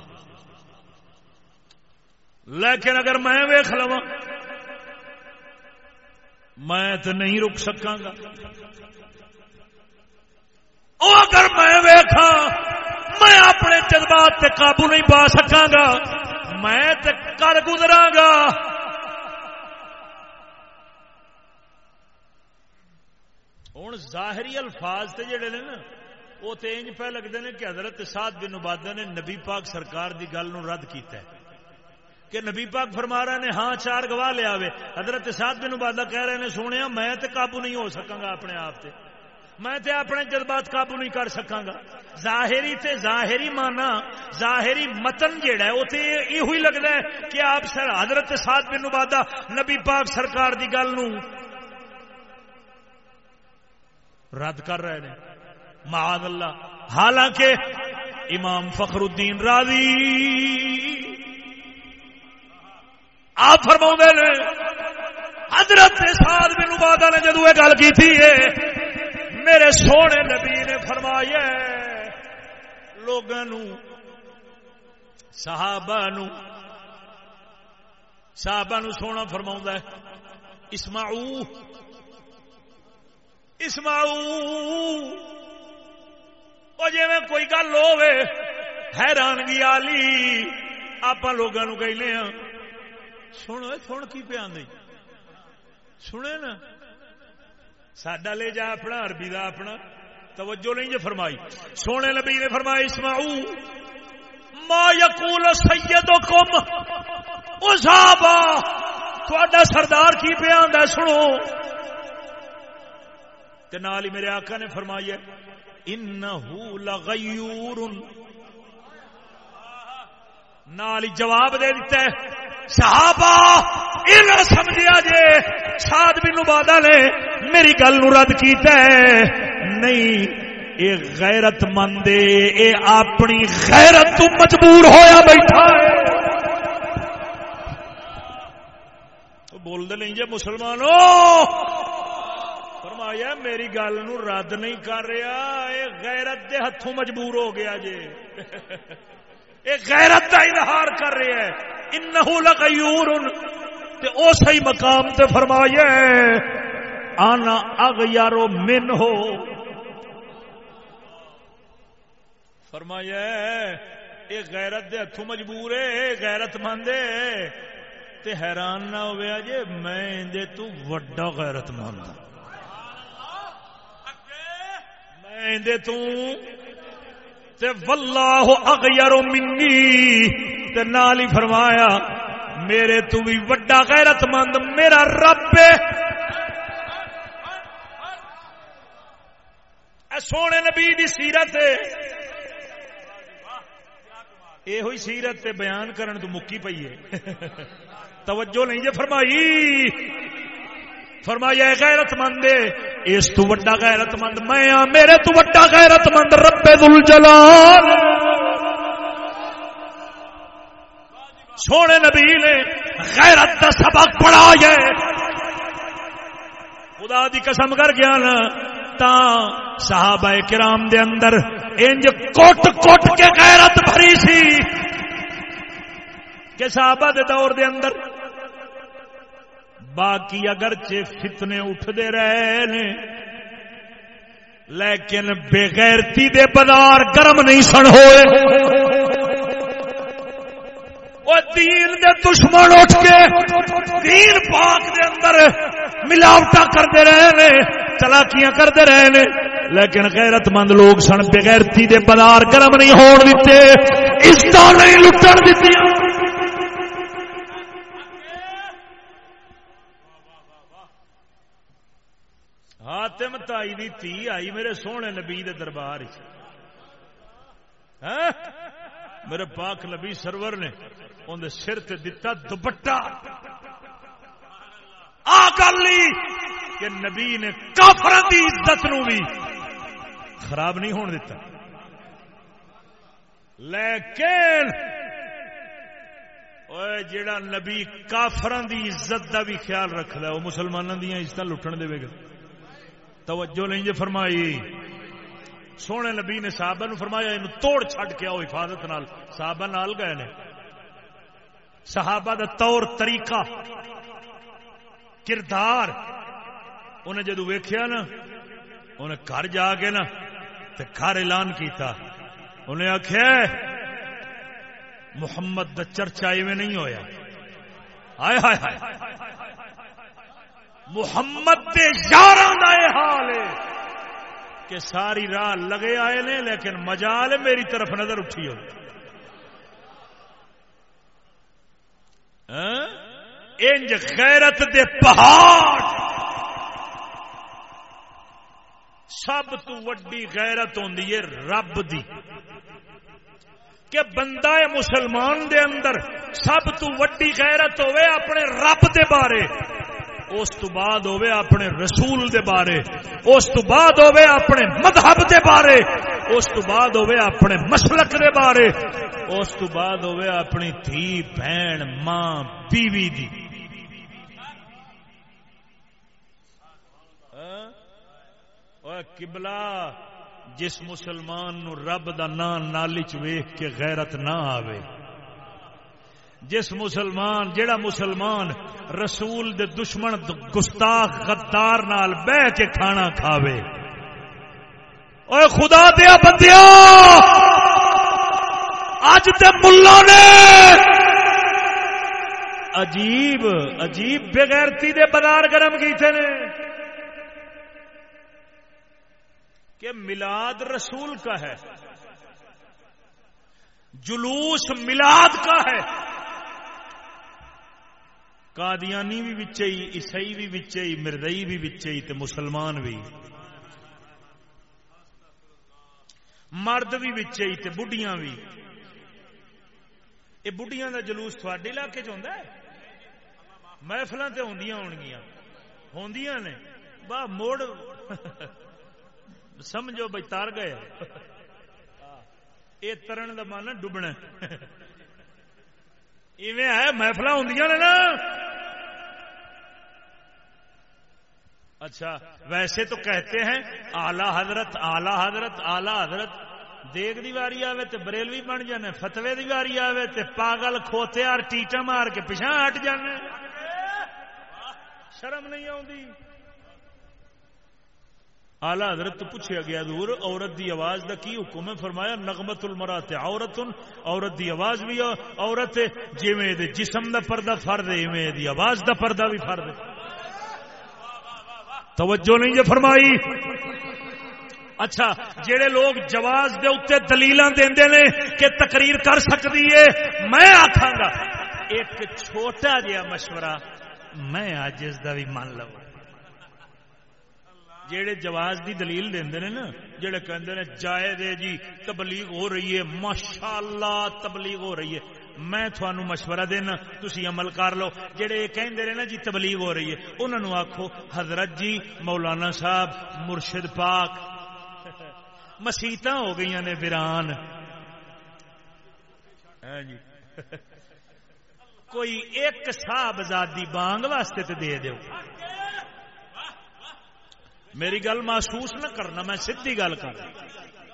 لیکن اگر میں ویخ لوا میں تو نہیں رک سکا گا۔ اگر میں ویخا میں اپنے جذبات تے قابو نہیں پا سکا گا، میں تے کر گزرا گا۔ ہوں ظاہری الفاظ تے جڑے نے نا وہ تو انج پہ لگتے ہیں کہ حضرت سات بن عبادہ نے نبی پاک سرکار دی گل نو رد کیتا ہے کہ نبی پاک فرما رہے نے ہاں چار گواہ لیا حضرت سات بن عبادہ کہہ رہے ہیں سونے میں تے قابو نہیں ہو سکا گا اپنے آپ تے میں تے اپنے جذبات قابو نہیں کر سکا گا ظاہری تے ظاہری مانا ظاہری متن جیڑا ہے وہ تے یہ ہوئی لگتا ہے کہ آپ سر حضرت سات بن عبادہ نبی پاک سرکار دی گل نو رد کر رہے ہیں معاذ اللہ۔ حالانکہ امام فخر الدین راضی آپ فرما نے، حضرت سال بن عبادہ نے جدو یہ گل کی تھی میرے سونے نبی نے فرمایا لوگوں صحابہ نو صحابہ نو سونا فرما اسماؤ اسماؤ وہ جی کوئی گل ہوے حیرانگی آلی آپ لوگوں کہنے ہاں سن سن کی پیا نہیں سنے نا سڈا لے جا اپنا عربی دا اپنا توجہ نہیں جو فرمائی سونے نبی نے فرمائی اسماؤ ما یقول سیدکم او صحابہ تھوڑا سردار کی پیا سنو تے نال ہی میرے آقا نے فرمایا، انہو لغیور نال ہی جواب دے دیتا ہے، صحابہ، یہ سمجھا جے ساد بن عبادہ نے میری گل نو رد کیتا ہے. نہیں اے غیرت مند اے اپنی غیرت تو مجبور ہویا بیٹھا ہے۔ بول دے نہیں جے مسلمانوں فرمایا میری گل نو رد نہیں کر رہا۔ اے غیرت دے ہتھوں مجبور ہو گیا جے۔ اے غیرت دا اظہار کر رہا ہے۔ انہو لغیور تے او سی مقام تے فرمایا آنا اغیارو من ہو فرمایا یہ غیرت دے ہتھوں مجبور ہے غیرت مند ہے۔ تے حیران نہ ہویا جے، میں دے تو وڈا غیرت مند ہاں۔ میں دے تو تے واللہ اغیر منی تے نال ہی فرمایا، میرے تو بھی وڈا غیرت مند میرا رب اے سونے نبی دی سیرت ہے۔ یہ ہوئی سیرت تے بیان کرن تو مکی پئی ہے۔ توجہ نہیں جے فرمائی۔ فرمایا غیرت مند اس تو وڈا غیرت مند میں ہاں میرے تو وڈا غیرت مند رب ذل جلال سونے نبی نے غیرت دا سبق پڑھایا خدا دی قسم کر گیا نا تا صحابہ کرام دے اندر انج کوٹ کوٹ کے غیرت بھری سی۔ کہ صحابہ دے دور دے اندر باقی اگرچہ فتنے اٹھتے رہے نے، لیکن بغیرتی دے بازار گرم نہیں سن ہوئے۔ دین دے دشمن اٹھ کے دین پاک دے اندر ملاوٹا کرتے رہے نے چلاکیاں کرتے رہے نے۔ لیکن غیرت مند لوگ سن، بغیرتی دے بازار گرم نہیں ہون دیتے اس کا نہیں لٹن دیتی ہاتم تائی دی تھی آئی میرے سونے نبی دے دربار ہاں؟ میرے پاک نبی سرور نے اندر سر تے دتا دوپٹا آ کہ نبی نے کافر دی عزت نو بھی خراب نہیں ہون دیتا لیکن جیڑا نبی کافران دی عزت دا بھی خیال رکھدا ہے وہ مسلمانوں دیا عزت لٹن دے گا۔ توجہ نہیں جی فرمائی۔ سونے نبی نے صحابہ نو فرمایا یہ توڑ چھڈ کے آؤ حفاظت نال۔ صحابہ نال گئے نے۔ صحابہ دا طور طریقہ، کردار۔ انہیں جدو ویکھیا نا، انہیں گھر جا کے نا، تے گھر اعلان کیتا۔ انہیں آخیا محمد دا چرچا میں نہیں ہویا۔ ہائے ہائے ہائے۔ محمد دے یاراں دا اے حال ہے کہ ساری راہ لگے آئے نے، لیکن مجال میری طرف نظر اٹھی ہو ہاں؟ انج غیرت دے پہاڑ۔ سب تو وڈی غیرت ہوندی ہے رب دی۔ کہ بندہ مسلمان دے اندر، سب تو وڈی غیرت ہوئے اپنے رب دے بارے۔ اس تو بعد ہوئے اپنے رسول دے بارے، اس تو بعد ہوئے اپنے مذہب دے بارے، اس تو بعد ہوئے اپنے مسلک دے بارے، اس تو بعد ہوئے اپنی تھی بہن، ماں، بیوی دی۔ ہاں؟ کبلا جس مسلمان نو رب دا نام نالی چ ویخ کے غیرت نہ آوے۔ جس مسلمان جڑا مسلمان رسول دے دشمن گستاخ، غدار نال بہ کے کھانا کھاوے۔ اوے خدا دیا بندیا اج تے ملا نے عجیب عجیب بغیرتی دے بازار گرم کیتے نے۔ کہ ملاد رسول کا ہے۔ جلوس ملاد کا ہے۔ قادیانی بھی بچے ہی، عیسائی بھی بچے ہی مردئی بھی بچے ہی، تے مسلمان بھی۔ مرد بھی بچے ہی، تے بڑھیاں بھی۔ یہ بڑھیاں دا جلوس تھوڑے علاقے چ ہوندا ہے؟ محفل تے ہوندیاں ہونگیاں۔ ہوندیاں نے۔ با موڑ۔ سمجھو بھائی، تار گئے۔ یہ ترن کا من ڈبنا۔ ایویں ہے محفل ہوں نا۔ اچھا ویسے تو کہتے ہیں آلہ حضرت آلہ حضرت آلہ حضرت، دیگ دی واری آوے تے بریلوی بن جانے، فتوے دی واری آوے تے پاگل کھوتے اور ٹیٹا مار کے پچھا ہٹ جانے۔ شرم نہیں آؤں آلہ حضرت تو پوچھا گیا دور عورت دی آواز دا کی حکم ہے؟ فرمایا نغمت المرات عورت عورت دی آواز بھی عورت جی جسم دا پردہ فرد ہے دی آواز دا پردہ بھی فرد توجہ نہیں جو فرمائی؟ اچھا جڑے لوگ جواز دے اتنے دلیل دے نے کہ تقریر کر سکتی ہے، میں آخا گا، ایک چھوٹا جہا مشورہ میں آج اس کا بھی مان لوا جہے جواز دی دلیل دے نا جہے کہ جائے دے جی تبلیغ ہو رہی ہے ماشاء اللہ تبلیغ ہو رہی ہے۔ میں تھانوں مشورہ دینا، تسی عمل کر لو۔ جہے کہندے رہے نا جی تبلیغ ہو رہی ہے انہوں نے آخو حضرت جی مولانا صاحب، مرشد پاک۔ مسیت ہو گئی نے، ویران۔ ہاں جی۔ کوئی ایک صاحب آزادی بانگ واسطے تے دے دیو۔ میری گل محسوس نہ کرنا میں سیدھی گل کر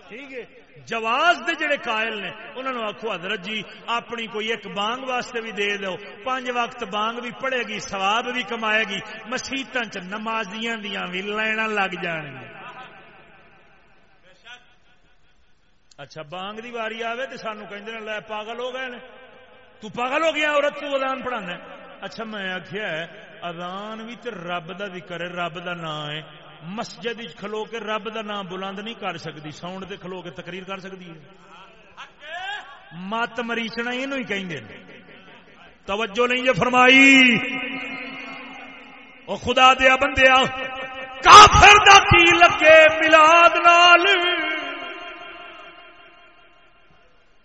ٹھیک ہے۔ جواز دے جڑے قائل نے انہوں نے آخو حضرت جی اپنی کوئی ایک بانگ واسطے بھی دے دو۔ پانچ وقت بانگ بھی پڑے گی سواب بھی کمائے گی۔ مسیت چ نمازیاں دیا بھی لائن لگ جان گیا اچھا بانگ دی واری آوے تو سانو کہ لے پاگل ہو گئے تو پاگل ہو گیا عورت تو ادان پڑھانا اچھا میں آخیا ادان بھی تو رب کا ذکر ہے رب کا نام ہے۔ مسجد کھلو کے رب دا نام بلند نہیں کر سکتی، ساؤنڈ تے کھلو کے تقریر کر سکتی ہے۔ مت مریچنا یہ کہیں توجہ نہیں یہ فرمائی۔ او خدا دیا بندیا، کافر دا کی لگے ملاد نال؟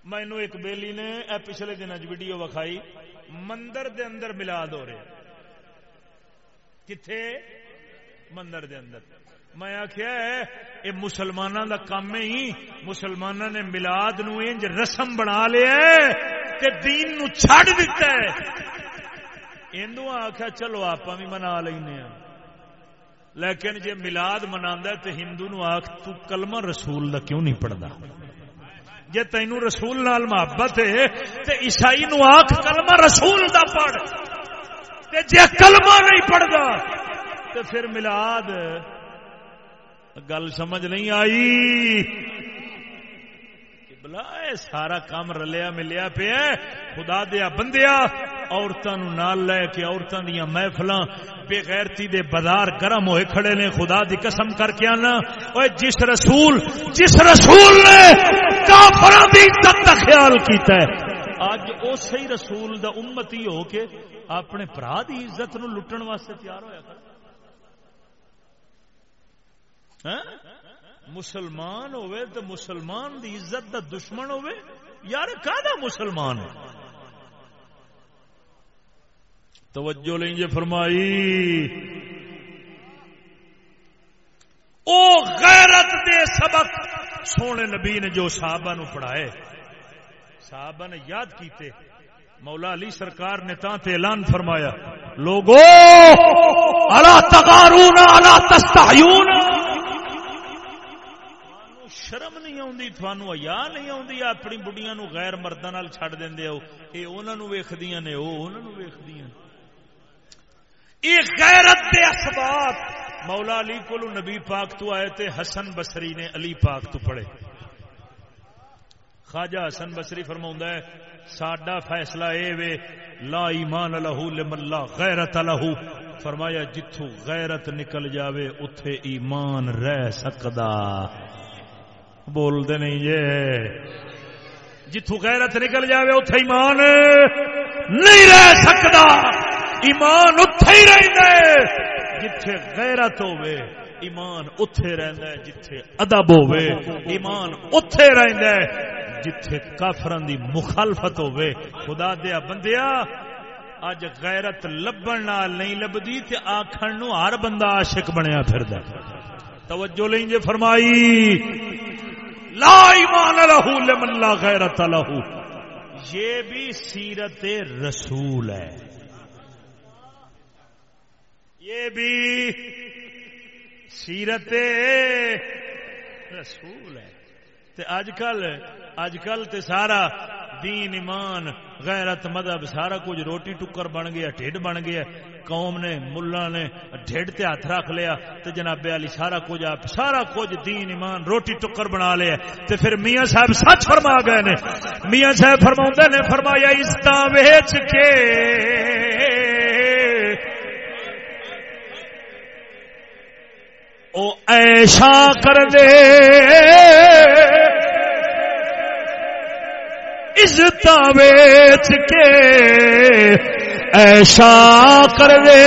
مینو ایک بیلی نے اے پچھلے دن ویڈیو وکھائی، مندر دے اندر ملاد ہو رہے۔ کتنے مندر دے اندر۔ میں آخیا یہ مسلمانوں دا کام ہی۔ مسلمانوں نے ملاد نو انج رسم بنا لیا تے دین نو چھڑ دیتا ہے۔ ہندو آخیا چلو آپ بھی منا لینا ہاں۔ لیکن جے ملاد منا تو ہندو نو آخ تو کلمہ رسول دا کیوں نہیں پڑھتا جے تینو رسول نال محبت ہے، تے عیسائی نو آخ کلمہ رسول دا پڑھ۔ تے جے کلمہ نہیں پڑھتا تو پھر ملاد، گل سمجھ نہیں آئی۔ بلا سارا کام رلیا ملیا پیا خدا دیا بندیا عورتوں نال لے کے عورتوں دیا محفل بےغیرتی دے بازار گرم ہوئے کھڑے نے۔ خدا دی قسم کر کے آنا۔ اوے جس رسول جس رسول نے کافروں دی عزت کا خیال کیتا ہے۔ اج اسی رسول دا امتی ہو کے اپنے برا دی عزت نو لٹن واسطے تیار ہویا کر ہاں؟ مسلمان ہوئے تو مسلمان دی عزت دا دشمن ہوئے؟ یار کا مسلمان ہے؟ توجہ لیں گے فرمائی۔ او غیرت دے سبق سونے نبی نے جو صحابہ نو پڑھائے۔ صحابہ نے یاد کیتے۔ مولا علی سرکار نے تاں تے اعلان فرمایا۔ لوگو، الا تغارون، الا تستحیون۔ شرم نہیں آتی تھانو ایا نہیں آتی اپنی بڑھیا نو غیر مردہ نال چھڑ دیں ہو یہ انہوں ویخدیا نے وہ انہوں ویخدیا یہ غیرت دے اسباب، مولا علی کو نبی پاک تو آئے تھے حسن بسری نے علی پاک تو پڑھے۔ خواجہ حسن بسری فرما ہے، ساڈا فیصلہ اے وے، لا ایمان لہو لملا غیرت لہو۔ فرمایا جتھو غیرت نکل جاوے اتے ایمان رہ سکدا۔ بولتے نہیں جے جتوں غیرت نکل جاوے اتے ایمان نہیں رہ سکتا ایمان اتے ہی رہتا جتھے غیرت ہوے ایمان اتے رہتا ہے جتھے ادب ہوے ایمان اتے رہتا ہے جتھے کافران دی مخالفت ہوے خدا دیا بندیا اج غیرت لبن نال نہیں لبدی تے آکھن نو ہر بندہ عاشق بنیا پھردا توجہ لیں جے فرمائی لا ایمان لہو لمن لا غیرت لہو۔ یہ بھی سیرت رسول ہے۔ یہ بھی سیرت رسول ہے۔ تے اج کل اج کل تے سارا دین، ایمان، غیرت، مذہب، سارا کچھ روٹی ٹکر بن گیا ڈھڈ بن گیا۔ قوم نے، ملا نے ڈھڈ تے ہاتھ رکھ لیا تے جناب علی سارا کچھ آپ سارا کچھ دین، ایمان، روٹی ٹکر بنا لیا۔ تے پھر میاں صاحب سچ فرما گئے نے۔ میاں صاحب فرما نے، فرمایا اس ویچ کے او ایشا کر دے۔ عزت ویچ کے ایسا کر دے۔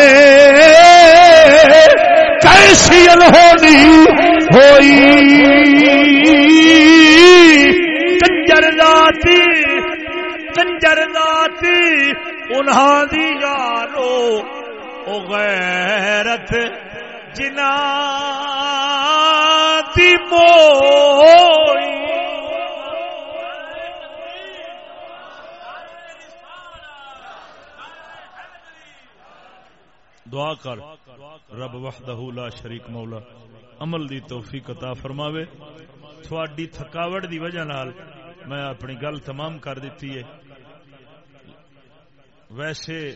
کیسی الہونی ہوئی؟ کنجر ذاتی کنجر ذاتی، انہاں دی یارو او غیرت جنا دی دعا کر، رب وحدہ لا شریک مولا، عمل دی توفیق عطا فرماوے۔ تھوڑی تھکاوٹ دی وجہ نال میں اپنی گل تمام کر دیتی ہے۔ ویسے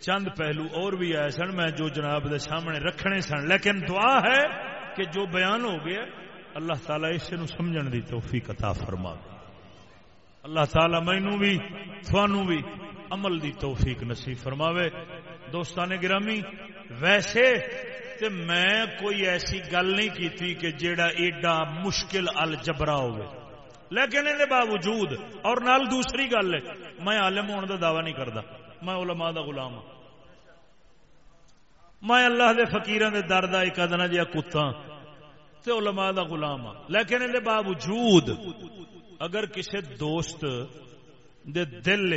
چند پہلو اور بھی آئے سن، میں جو جناب دے سامنے رکھنے سن، لیکن دعا ہے کہ جو بیان ہو گیا، اللہ تعالیٰ اسے نو سمجھن دی توفیق عطا فرما اللہ تعالیٰ مینو بھی تھانو بھی عمل دی توفیق نصیب فرماوے۔ دوستان گرامی، ویسے تے میں کوئی ایسی گل نہیں کیتی کہ جیڑا ایڈا مشکل الجبرا ہوئے۔ لیکن ان باوجود، اور نال دوسری گل ہے میں عالم ہونے کا دعوی نہیں کرتا میں علماء دا غلام ہوں میں اللہ دے فقیران دے درد ایک ادنا جہا کتا ہاں۔ تے علماء دا غلام ہوں لیکن ان باوجود، اگر کسی دوست دے دل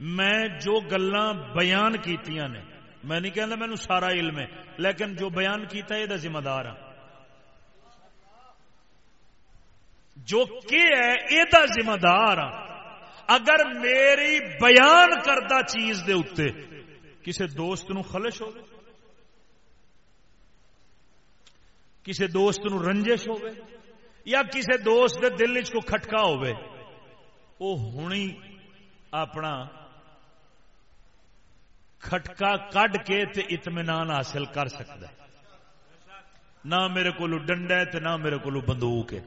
میں جو گلاں بیان کیتیاں نے، میں نہیں کہنا مینو سارا علم ہے، لیکن جو بیان کیتا ہے یہ ذمہ دار ہاں۔ جو کہ ہے، یہ ذمہ دار ہاں۔ اگر میری بیان کردہ چیز دے اتنے کسی دوست نو خلش ہو کسی دوست نو رنجش ہو یا کسی دوست دے دل چ کو کھٹکا ہوئے ہونی اپنا کھٹکا کڈ کے تے اطمینان حاصل کر سکتا ہے۔ نہ میرے کو ڈنڈا ہے نہ میرے کو بندوق ہے۔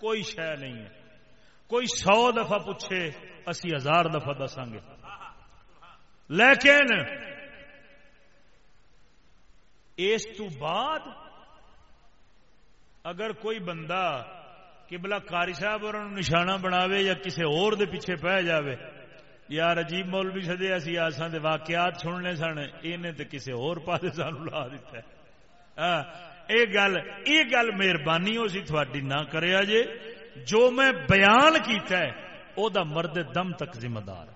کوئی شہ نہیں ہے۔ کوئی سو دفعہ پوچھے، اسی ہزار دفعہ دساں گے۔ لیکن اس تو بعد اگر کوئی بندہ کبلا کاری صاحب اور نشانہ بناوے یا کسی اور دے پیچھے پہ جاوے یار عجیب مول بھی سدے اسی آسان دے واقعات سننے سن یہ تو کسی اور پاس سانو لا دیتا ہے۔ ہاں، یہ گل یہ گل مہربانی ہو سی تھوڑی نہ کرے جے۔ جو میں بیان کیتا ہے، او دا مرد دم تک ذمہ دار۔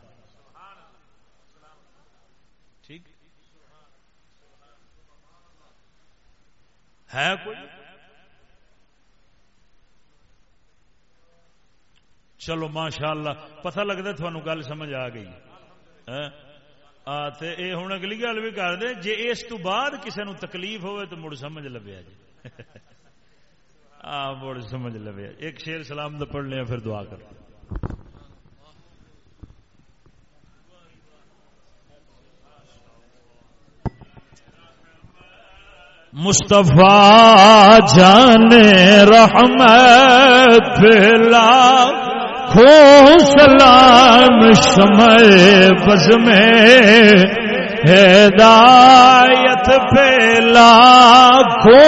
ٹھیک؟ ہے کوئی؟ چلو ماشاء اللہ پتا لگتا تھانوں گل سمجھ آ گئی۔ ہاں؟ اے ہوں اگلی گل بھی کر دے جی اس تو بعد کسی نو تکلیف ہوئے تو مڑ سمجھ لبیا جی آ، مڑ سمجھ لبیا ایک شیر سلام تو پڑھ لیا، پھر دعا کر۔ مصطفیٰ جان رحمت پھیلا سلام شمع بز میں ہدایت پھیلا کھو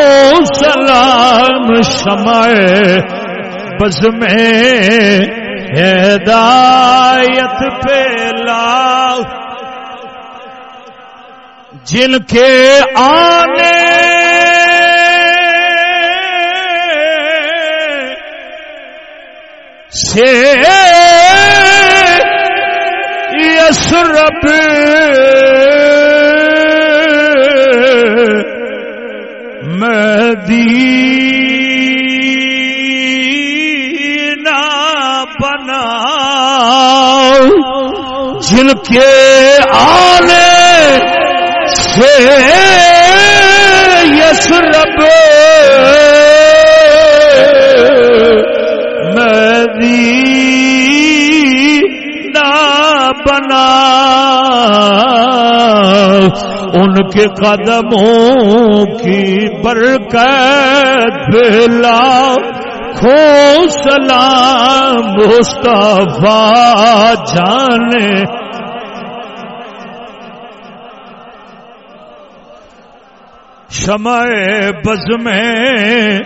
سلام شمع بز میں ہدایت پھیلا جن کے آنے سے یسرب مدینہ بنا جن کے آنے سے یسرب کے قدموں کی برکت بلا کھو سلام مصطفیٰ جانے۔ شمع بز میں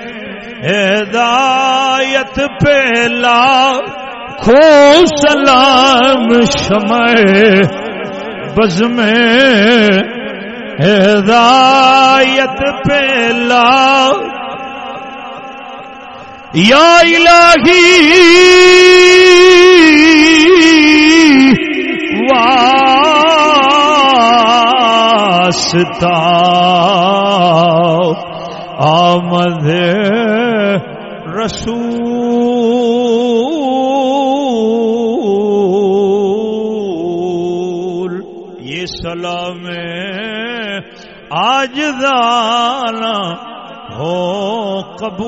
ہدایت پہلا کھو سلام شمع بز میں ہدایت پہلا یا الہی واسطہ۔ آمد رسول۔ یہ سلام ہے۔ آج دانا ہو قبول۔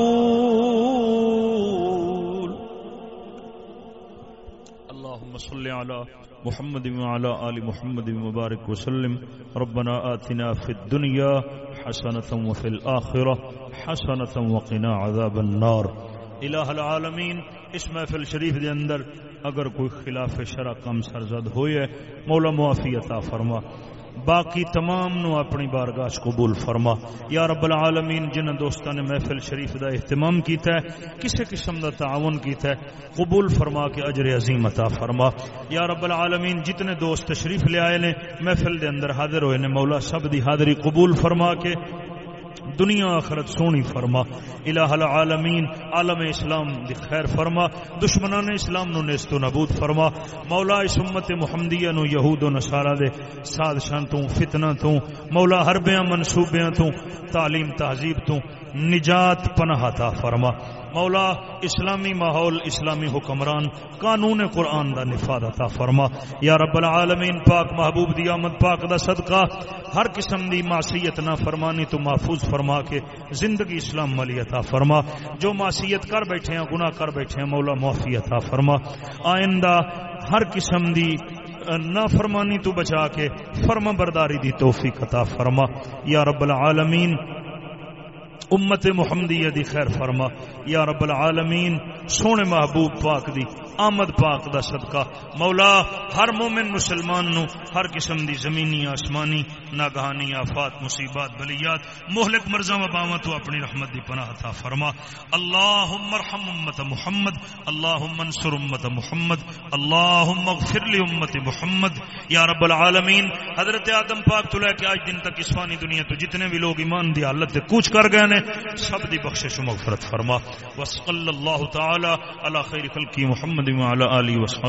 اللهم صل على محمد وعلى آل محمد مبارك وسلم۔ ربنا آتنا في الدنيا حسنة وفي الآخرة حسنة وقنا عذاب النار۔ الہ العالمین، اس محفل شریف دے اندر اگر کوئی خلاف شرع کم سرزد ہوئے، مولا معافی عطا فرما۔ باقی تمام نو اپنی بارگاہ قبول فرما۔ یا رب العالمین جن دوستاں نے محفل شریف دا اہتمام کیتا ہے کسی قسم دا تعاون کیتا ہے، قبول فرما کے اجر عظیم عطا فرما۔ یا رب العالمین، جتنے دوست تشریف لے آئے نے، محفل دے اندر حاضر ہوئے نے، مولا سب دی حاضری قبول فرما کے دنیا آخرت سونی فرما۔ الہ العالمین، عالم اسلام دی خیر فرما۔ دشمنان اسلام نو نیست و نبود فرما۔ مولا اس امت محمدیہ نو یہود و نصارہ دے سازشاں تو فتنہ تو مولا حربیاں منصوبیاں تو تعلیم تہذیب تو نجات پناہ عطا فرما۔ مولا، اسلامی ماحول، اسلامی حکمران، قانون قرآن دا نفاذ عطا فرما۔ یا رب العالمین، پاک محبوب دی آمد، پاک دا صدقہ۔ ہر قسم دی معصیت نہ فرمانی تو محفوظ فرما کے زندگی اسلام ملی عطا فرما۔ جو معصیت کر بیٹھے ہیں، گناہ کر بیٹھے ہیں، مولا معافی عطا فرما۔ آئندہ ہر قسم دی نہ فرمانی تو بچا کے فرما برداری دی توفیق عطا فرما۔ یا رب العالمین امت محمدیہ دی خیر فرما۔ یا رب العالمین، سونے محبوب پاک دی، آمد پاک دا صدقہ۔ مولا، ہر مومن مسلمان نو، ہر قسم دی زمینی، آسمانی، ناگہانی، آفات، مصیبات، بلیات، مہلک مرزا و تو اپنی رحمت دی پناہ عطا فرما۔ اللہم ارحم امت محمد، اللہم انصر امت محمد، اللہم اغفر لی امت محمد۔ یا رب العالمین، حضرت آدم پاک تو لے کے آج دن تک اسفانی دنیا تو جتنے بھی لوگ ایمان دی حالت کوچ کر گئے نے سب دی بخشش و مغفرت فرما. وصلی اللہ تعالی علی خیر خلقی محمد وعلی آلہ وصحبہ